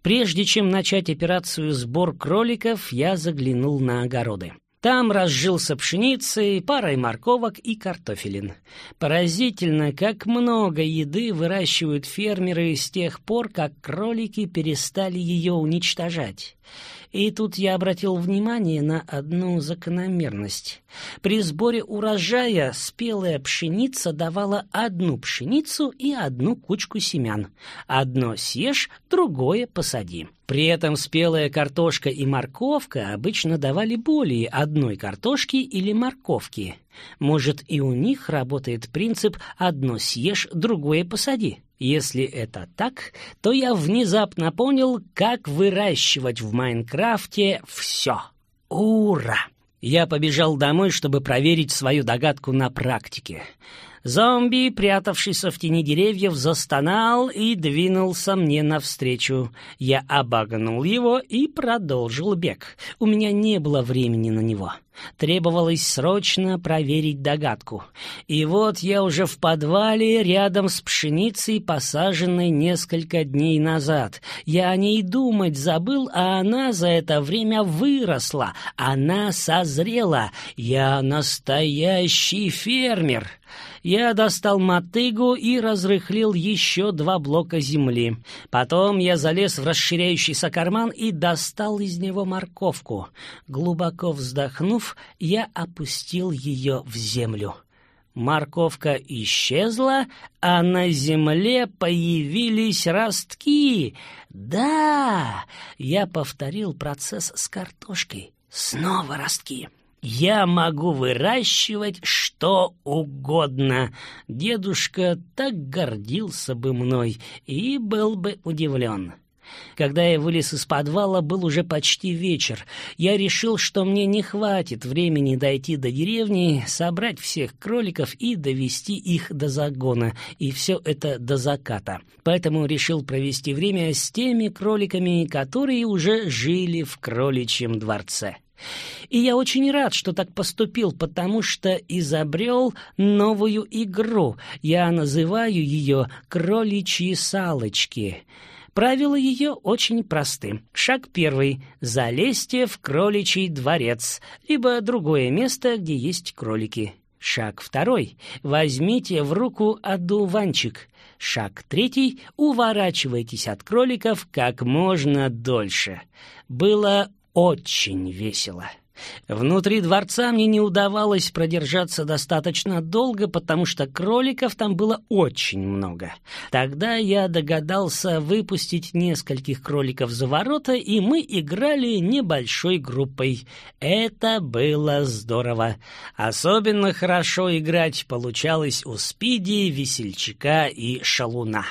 Прежде чем начать операцию «Сбор кроликов», я заглянул на огороды. Там разжился пшеницей, парой морковок и картофелин. Поразительно, как много еды выращивают фермеры с тех пор, как кролики перестали ее уничтожать. И тут я обратил внимание на одну закономерность. При сборе урожая спелая пшеница давала одну пшеницу и одну кучку семян. Одно съешь, другое посади. При этом спелая картошка и морковка обычно давали более одной картошки или морковки. Может, и у них работает принцип «одно съешь, другое посади». Если это так, то я внезапно понял, как выращивать в Майнкрафте все. Ура! Я побежал домой, чтобы проверить свою догадку на практике. Зомби, прятавшийся в тени деревьев, застонал и двинулся мне навстречу. Я обогнул его и продолжил бег. У меня не было времени на него. Требовалось срочно проверить догадку. И вот я уже в подвале рядом с пшеницей, посаженной несколько дней назад. Я о ней думать забыл, а она за это время выросла. Она созрела. Я настоящий фермер. Я достал мотыгу и разрыхлил еще два блока земли. Потом я залез в расширяющийся карман и достал из него морковку. Глубоко вздохнув, я опустил ее в землю. Морковка исчезла, а на земле появились ростки. Да, я повторил процесс с картошкой. Снова ростки. Я могу выращивать что угодно. Дедушка так гордился бы мной и был бы удивлен. Когда я вылез из подвала, был уже почти вечер. Я решил, что мне не хватит времени дойти до деревни, собрать всех кроликов и довести их до загона, и все это до заката. Поэтому решил провести время с теми кроликами, которые уже жили в кроличьем дворце. И я очень рад, что так поступил, потому что изобрел новую игру. Я называю ее «Кроличьи салочки». Правила ее очень просты. Шаг первый — залезьте в кроличий дворец, либо другое место, где есть кролики. Шаг второй. Возьмите в руку одуванчик. Шаг третий. Уворачивайтесь от кроликов как можно дольше. Было очень весело. Внутри дворца мне не удавалось продержаться достаточно долго, потому что кроликов там было очень много. Тогда я догадался выпустить нескольких кроликов за ворота, и мы играли небольшой группой. Это было здорово. Особенно хорошо играть получалось у Спиди, Весельчака и Шалуна.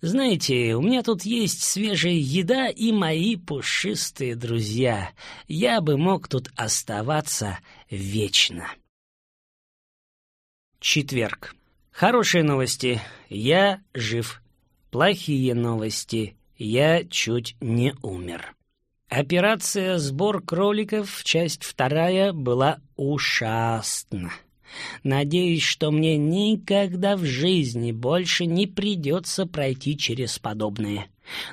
Знаете, у меня тут есть свежая еда и мои пушистые друзья. Я бы мог тут оставаться вечно. Четверг. Хорошие новости. Я жив. Плохие новости. Я чуть не умер. Операция «Сбор кроликов», часть вторая, была ужасна. Надеюсь, что мне никогда в жизни больше не придется пройти через подобное.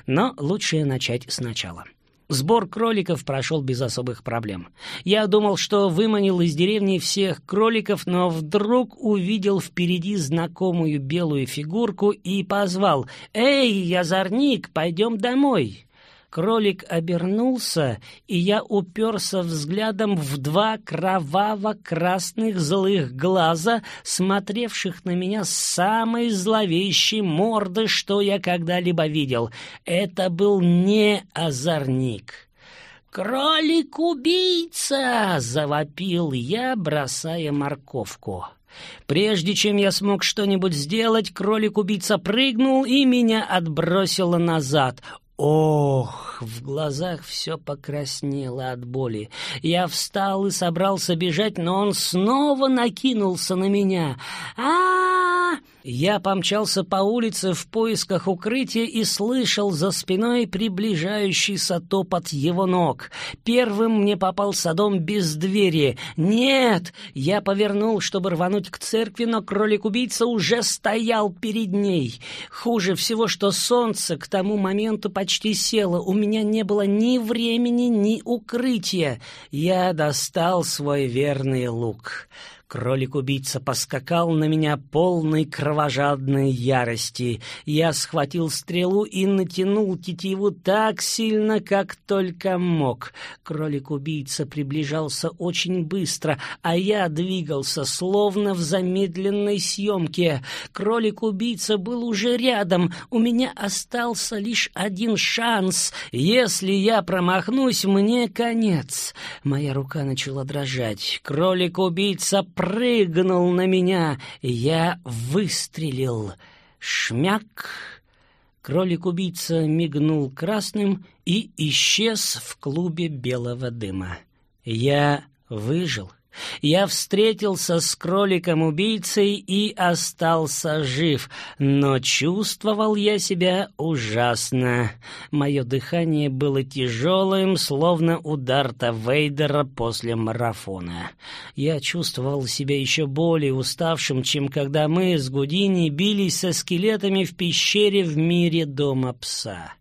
Но лучше начать сначала. Сбор кроликов прошел без особых проблем. Я думал, что выманил из деревни всех кроликов, но вдруг увидел впереди знакомую белую фигурку и позвал «Эй, озорник, пойдем домой!» Кролик обернулся, и я уперся взглядом в два кроваво-красных злых глаза, смотревших на меня с самой зловещей морды, что я когда-либо видел. Это был не озорник. «Кролик-убийца!» — завопил я, бросая морковку. Прежде чем я смог что-нибудь сделать, кролик-убийца прыгнул и меня отбросило назад. Ох, в глазах все покраснело от боли. Я встал и собрался бежать, но он снова накинулся на меня. а, -а, -а Я помчался по улице в поисках укрытия и слышал за спиной приближающийся топот его ног. Первым мне попался дом без двери. «Нет!» Я повернул, чтобы рвануть к церкви, но кролик-убийца уже стоял перед ней. Хуже всего, что солнце к тому моменту почти села, у меня не было ни времени, ни укрытия. Я достал свой верный лук. Кролик-убийца поскакал на меня полной кровожадной ярости. Я схватил стрелу и натянул тетиву так сильно, как только мог. Кролик-убийца приближался очень быстро, а я двигался, словно в замедленной съемке. Кролик-убийца был уже рядом. У меня остался лишь один шанс. Если я промахнусь, мне конец. Моя рука начала дрожать. Кролик-убийца прыгнул на меня, я выстрелил. Шмяк! Кролик-убийца мигнул красным и исчез в клубе белого дыма. Я выжил. Я встретился с кроликом-убийцей и остался жив, но чувствовал я себя ужасно. Мое дыхание было тяжелым, словно у Дарта Вейдера после марафона. Я чувствовал себя еще более уставшим, чем когда мы с Гудини бились со скелетами в пещере в мире Дома Пса.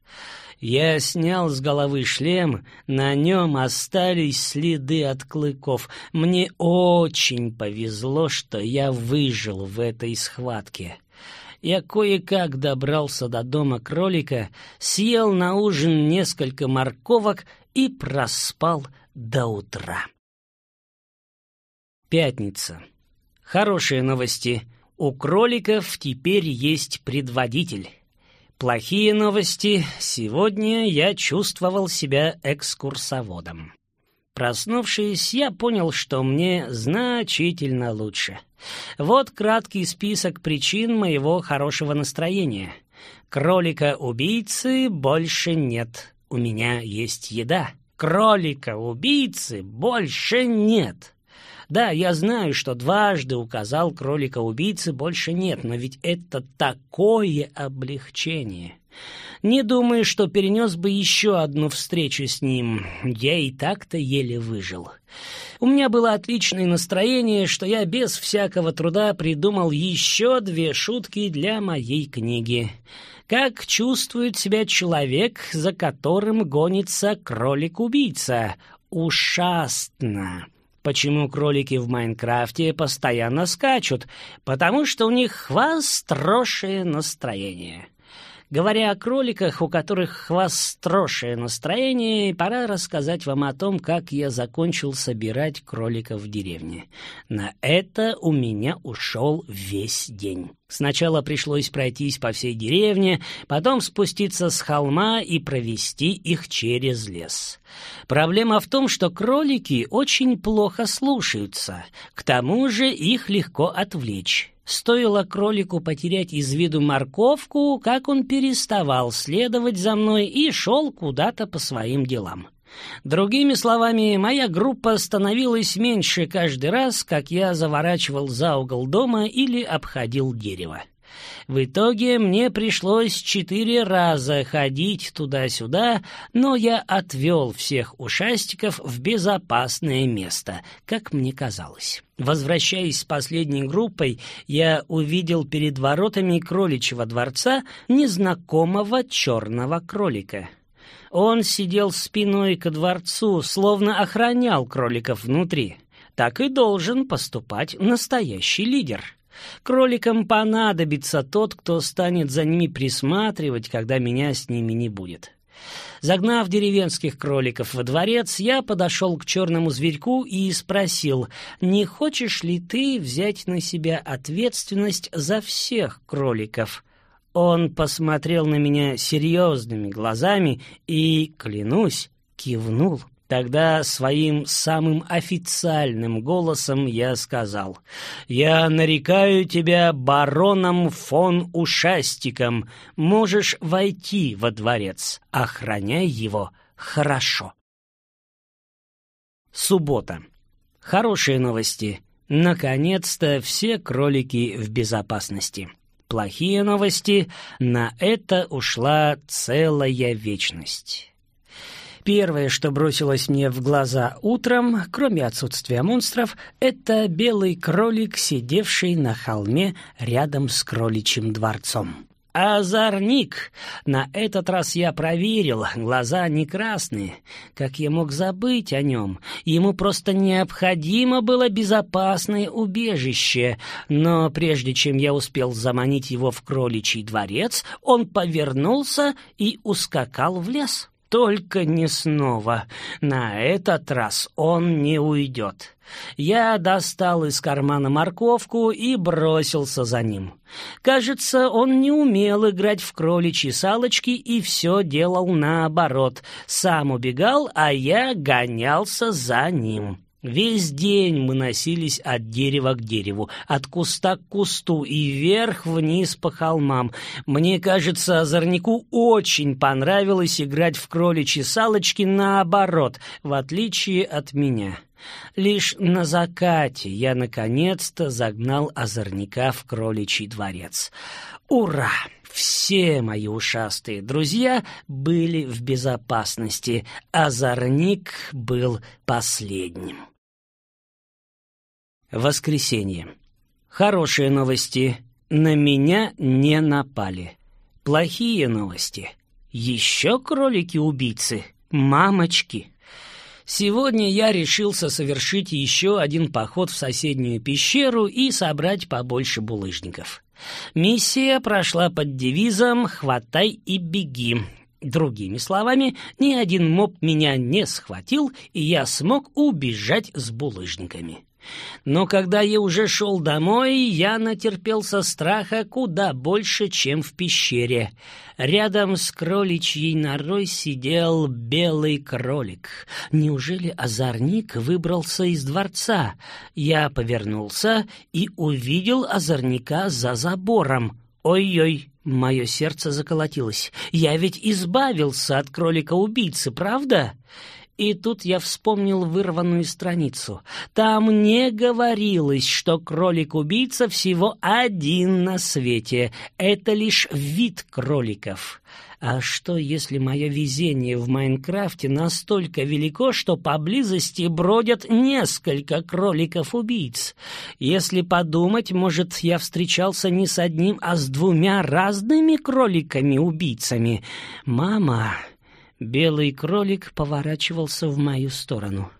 Я снял с головы шлем, на нем остались следы от клыков. Мне очень повезло, что я выжил в этой схватке. Я кое-как добрался до дома кролика, съел на ужин несколько морковок и проспал до утра. Пятница. Хорошие новости. У кроликов теперь есть предводитель. Плохие новости. Сегодня я чувствовал себя экскурсоводом. Проснувшись, я понял, что мне значительно лучше. Вот краткий список причин моего хорошего настроения. Кролика-убийцы больше нет. У меня есть еда. Кролика-убийцы больше нет. Да, я знаю, что дважды указал кролика-убийцы больше нет, но ведь это такое облегчение. Не думаю, что перенес бы еще одну встречу с ним. Я и так-то еле выжил. У меня было отличное настроение, что я без всякого труда придумал еще две шутки для моей книги. Как чувствует себя человек, за которым гонится кролик-убийца? Ушастно. Почему кролики в Майнкрафте постоянно скачут? Потому что у них хвастрошее настроение. Говоря о кроликах, у которых хвастрошее настроение, пора рассказать вам о том, как я закончил собирать кроликов в деревне. На это у меня ушел весь день. Сначала пришлось пройтись по всей деревне, потом спуститься с холма и провести их через лес. Проблема в том, что кролики очень плохо слушаются, к тому же их легко отвлечь. Стоило кролику потерять из виду морковку, как он переставал следовать за мной и шел куда-то по своим делам. Другими словами, моя группа становилась меньше каждый раз, как я заворачивал за угол дома или обходил дерево. В итоге мне пришлось четыре раза ходить туда-сюда, но я отвел всех ушастиков в безопасное место, как мне казалось. Возвращаясь с последней группой, я увидел перед воротами кроличьего дворца незнакомого черного кролика. Он сидел спиной к дворцу, словно охранял кроликов внутри. Так и должен поступать настоящий лидер. Кроликам понадобится тот, кто станет за ними присматривать, когда меня с ними не будет. Загнав деревенских кроликов во дворец, я подошел к черному зверьку и спросил, не хочешь ли ты взять на себя ответственность за всех кроликов? Он посмотрел на меня серьезными глазами и, клянусь, кивнул. Тогда своим самым официальным голосом я сказал, «Я нарекаю тебя бароном фон Ушастиком. Можешь войти во дворец. Охраняй его хорошо». Суббота. Хорошие новости. Наконец-то все кролики в безопасности. Плохие новости. На это ушла целая вечность. Первое, что бросилось мне в глаза утром, кроме отсутствия монстров, это белый кролик, сидевший на холме рядом с кроличьим дворцом. Озорник! На этот раз я проверил, глаза не красные. Как я мог забыть о нем? Ему просто необходимо было безопасное убежище. Но прежде чем я успел заманить его в кроличий дворец, он повернулся и ускакал в лес. Только не снова. На этот раз он не уйдет. Я достал из кармана морковку и бросился за ним. Кажется, он не умел играть в кроличьи салочки и все делал наоборот. Сам убегал, а я гонялся за ним. Весь день мы носились от дерева к дереву, от куста к кусту и вверх-вниз по холмам. Мне кажется, озорнику очень понравилось играть в кроличьи салочки наоборот, в отличие от меня. Лишь на закате я наконец-то загнал озорника в кроличий дворец. Ура! Все мои ушастые друзья были в безопасности, озорник был последним. Воскресенье. Хорошие новости. На меня не напали. Плохие новости. Еще кролики-убийцы. Мамочки. Сегодня я решился совершить еще один поход в соседнюю пещеру и собрать побольше булыжников. Миссия прошла под девизом «Хватай и беги». Другими словами, ни один моб меня не схватил, и я смог убежать с булыжниками. Но когда я уже шел домой, я натерпелся страха куда больше, чем в пещере. Рядом с кроличьей норой сидел белый кролик. Неужели озорник выбрался из дворца? Я повернулся и увидел озорника за забором. Ой-ой, мое сердце заколотилось. Я ведь избавился от кролика-убийцы, правда? И тут я вспомнил вырванную страницу. Там не говорилось, что кролик-убийца всего один на свете. Это лишь вид кроликов. А что, если мое везение в Майнкрафте настолько велико, что поблизости бродят несколько кроликов-убийц? Если подумать, может, я встречался не с одним, а с двумя разными кроликами-убийцами. Мама... Белый кролик поворачивался в мою сторону.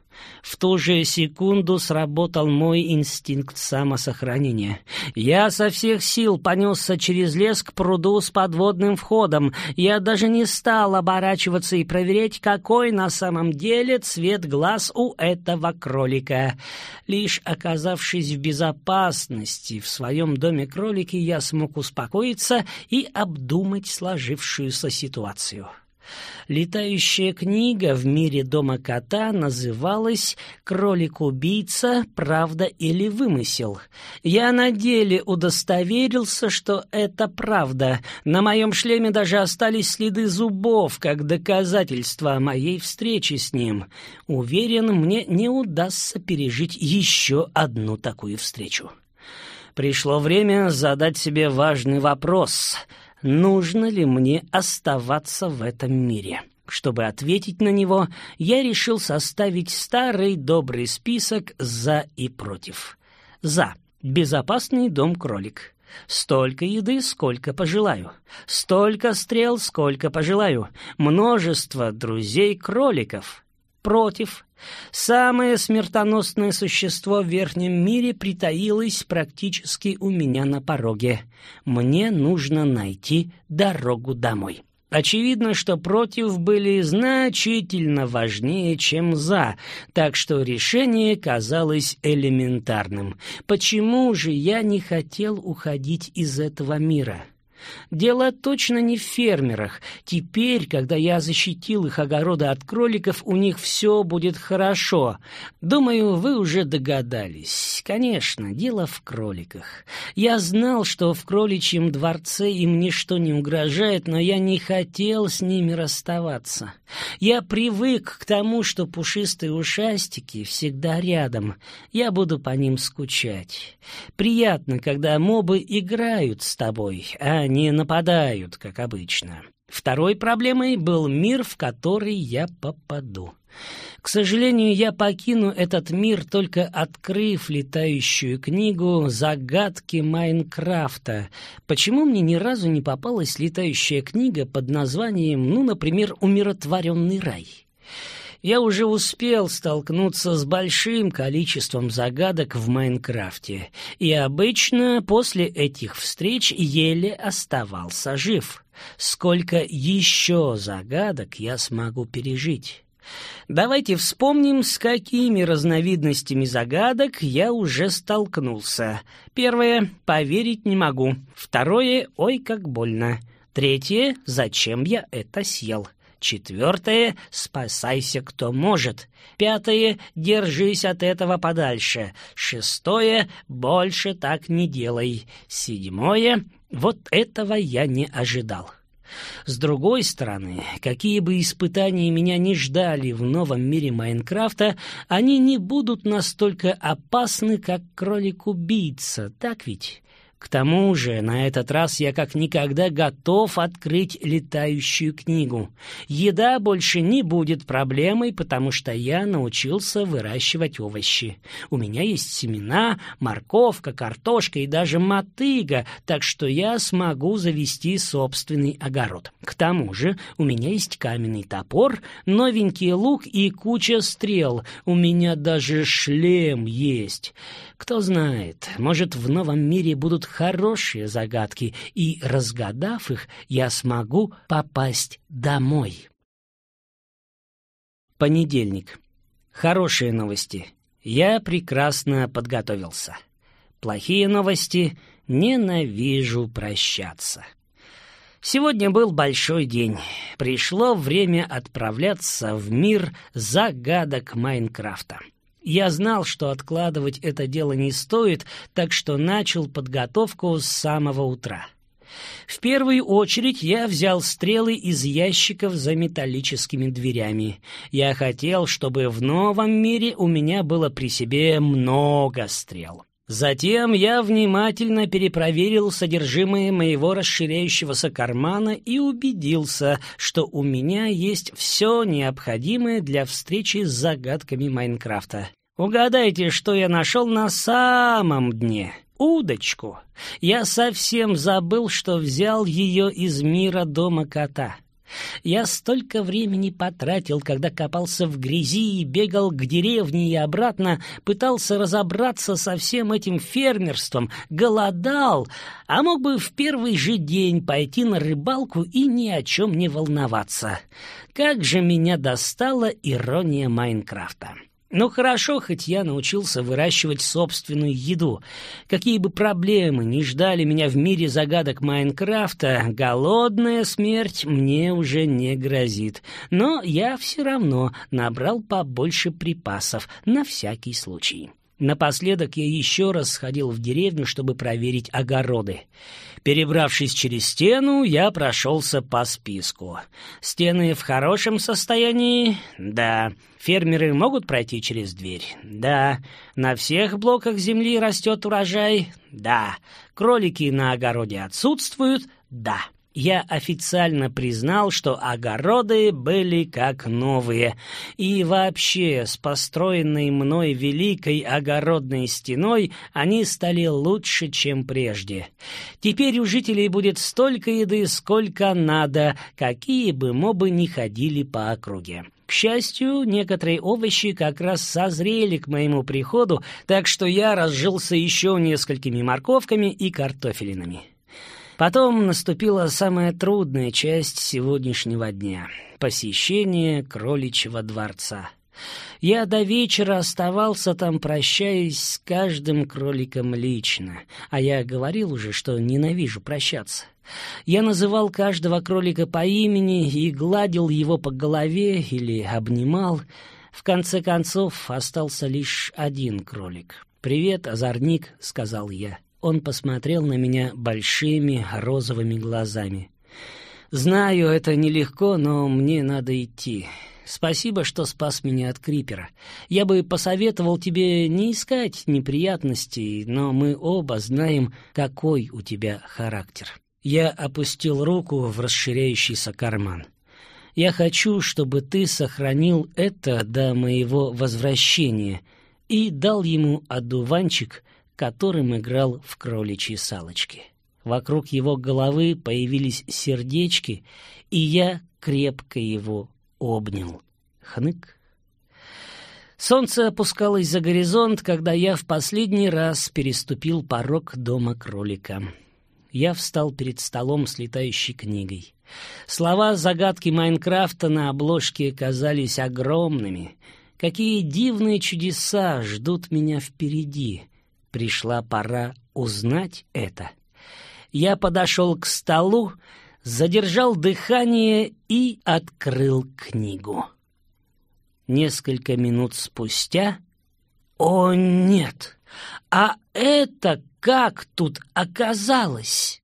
В ту же секунду сработал мой инстинкт самосохранения. Я со всех сил понесся через лес к пруду с подводным входом. Я даже не стал оборачиваться и проверять, какой на самом деле цвет глаз у этого кролика. Лишь оказавшись в безопасности в своем доме кролики, я смог успокоиться и обдумать сложившуюся ситуацию. Летающая книга в мире дома кота называлась «Кролик-убийца. Правда или вымысел?». Я на деле удостоверился, что это правда. На моем шлеме даже остались следы зубов, как доказательство моей встречи с ним. Уверен, мне не удастся пережить еще одну такую встречу. Пришло время задать себе важный вопрос — нужно ли мне оставаться в этом мире. Чтобы ответить на него, я решил составить старый добрый список «за» и «против». «За» — безопасный дом-кролик. Столько еды, сколько пожелаю. Столько стрел, сколько пожелаю. Множество друзей-кроликов. Против. Самое смертоносное существо в верхнем мире притаилось практически у меня на пороге. Мне нужно найти дорогу домой. Очевидно, что против были значительно важнее, чем за, так что решение казалось элементарным. Почему же я не хотел уходить из этого мира? Дело точно не в фермерах. Теперь, когда я защитил их огороды от кроликов, у них все будет хорошо. Думаю, вы уже догадались. Конечно, дело в кроликах. Я знал, что в кроличьем дворце им ничто не угрожает, но я не хотел с ними расставаться. Я привык к тому, что пушистые ушастики всегда рядом. Я буду по ним скучать. Приятно, когда мобы играют с тобой, а не нападают, как обычно. Второй проблемой был мир, в который я попаду. К сожалению, я покину этот мир, только открыв летающую книгу «Загадки Майнкрафта». Почему мне ни разу не попалась летающая книга под названием, ну, например, «Умиротворенный рай»? я уже успел столкнуться с большим количеством загадок в Майнкрафте, и обычно после этих встреч еле оставался жив. Сколько еще загадок я смогу пережить? Давайте вспомним, с какими разновидностями загадок я уже столкнулся. Первое — поверить не могу. Второе — ой, как больно. Третье — зачем я это съел. Четвертое — спасайся, кто может. Пятое — держись от этого подальше. Шестое — больше так не делай. Седьмое — вот этого я не ожидал. С другой стороны, какие бы испытания меня не ждали в новом мире Майнкрафта, они не будут настолько опасны, как кролик-убийца, так ведь? К тому же, на этот раз я как никогда готов открыть летающую книгу. Еда больше не будет проблемой, потому что я научился выращивать овощи. У меня есть семена, морковка, картошка и даже мотыга, так что я смогу завести собственный огород. К тому же, у меня есть каменный топор, новенький лук и куча стрел. У меня даже шлем есть. Кто знает, может, в новом мире будут хорошие загадки, и, разгадав их, я смогу попасть домой. Понедельник. Хорошие новости. Я прекрасно подготовился. Плохие новости. Ненавижу прощаться. Сегодня был большой день. Пришло время отправляться в мир загадок Майнкрафта. Я знал, что откладывать это дело не стоит, так что начал подготовку с самого утра. В первую очередь я взял стрелы из ящиков за металлическими дверями. Я хотел, чтобы в новом мире у меня было при себе много стрел. Затем я внимательно перепроверил содержимое моего расширяющегося кармана и убедился, что у меня есть все необходимое для встречи с загадками Майнкрафта. Угадайте, что я нашел на самом дне? Удочку. Я совсем забыл, что взял ее из мира дома кота. Я столько времени потратил, когда копался в грязи и бегал к деревне и обратно, пытался разобраться со всем этим фермерством, голодал, а мог бы в первый же день пойти на рыбалку и ни о чем не волноваться. Как же меня достала ирония Майнкрафта. Ну хорошо, хоть я научился выращивать собственную еду. Какие бы проблемы ни ждали меня в мире загадок Майнкрафта, голодная смерть мне уже не грозит. Но я все равно набрал побольше припасов на всякий случай. Напоследок я еще раз сходил в деревню, чтобы проверить огороды. Перебравшись через стену, я прошелся по списку. Стены в хорошем состоянии? Да. Фермеры могут пройти через дверь? Да. На всех блоках земли растет урожай? Да. Кролики на огороде отсутствуют? Да я официально признал, что огороды были как новые, и вообще с построенной мной великой огородной стеной они стали лучше, чем прежде. Теперь у жителей будет столько еды, сколько надо, какие бы мобы ни ходили по округе. К счастью, некоторые овощи как раз созрели к моему приходу, так что я разжился еще несколькими морковками и картофелинами. Потом наступила самая трудная часть сегодняшнего дня — посещение кроличьего дворца. Я до вечера оставался там, прощаясь с каждым кроликом лично, а я говорил уже, что ненавижу прощаться. Я называл каждого кролика по имени и гладил его по голове или обнимал. В конце концов остался лишь один кролик. «Привет, озорник», — сказал я. Он посмотрел на меня большими розовыми глазами. «Знаю, это нелегко, но мне надо идти. Спасибо, что спас меня от Крипера. Я бы посоветовал тебе не искать неприятностей, но мы оба знаем, какой у тебя характер». Я опустил руку в расширяющийся карман. «Я хочу, чтобы ты сохранил это до моего возвращения» и дал ему одуванчик — которым играл в кроличьи салочки. Вокруг его головы появились сердечки, и я крепко его обнял. Хнык. Солнце опускалось за горизонт, когда я в последний раз переступил порог дома кролика. Я встал перед столом с летающей книгой. Слова загадки Майнкрафта на обложке казались огромными. Какие дивные чудеса ждут меня впереди — Пришла пора узнать это. Я подошел к столу, задержал дыхание и открыл книгу. Несколько минут спустя... О, нет! А это как тут оказалось?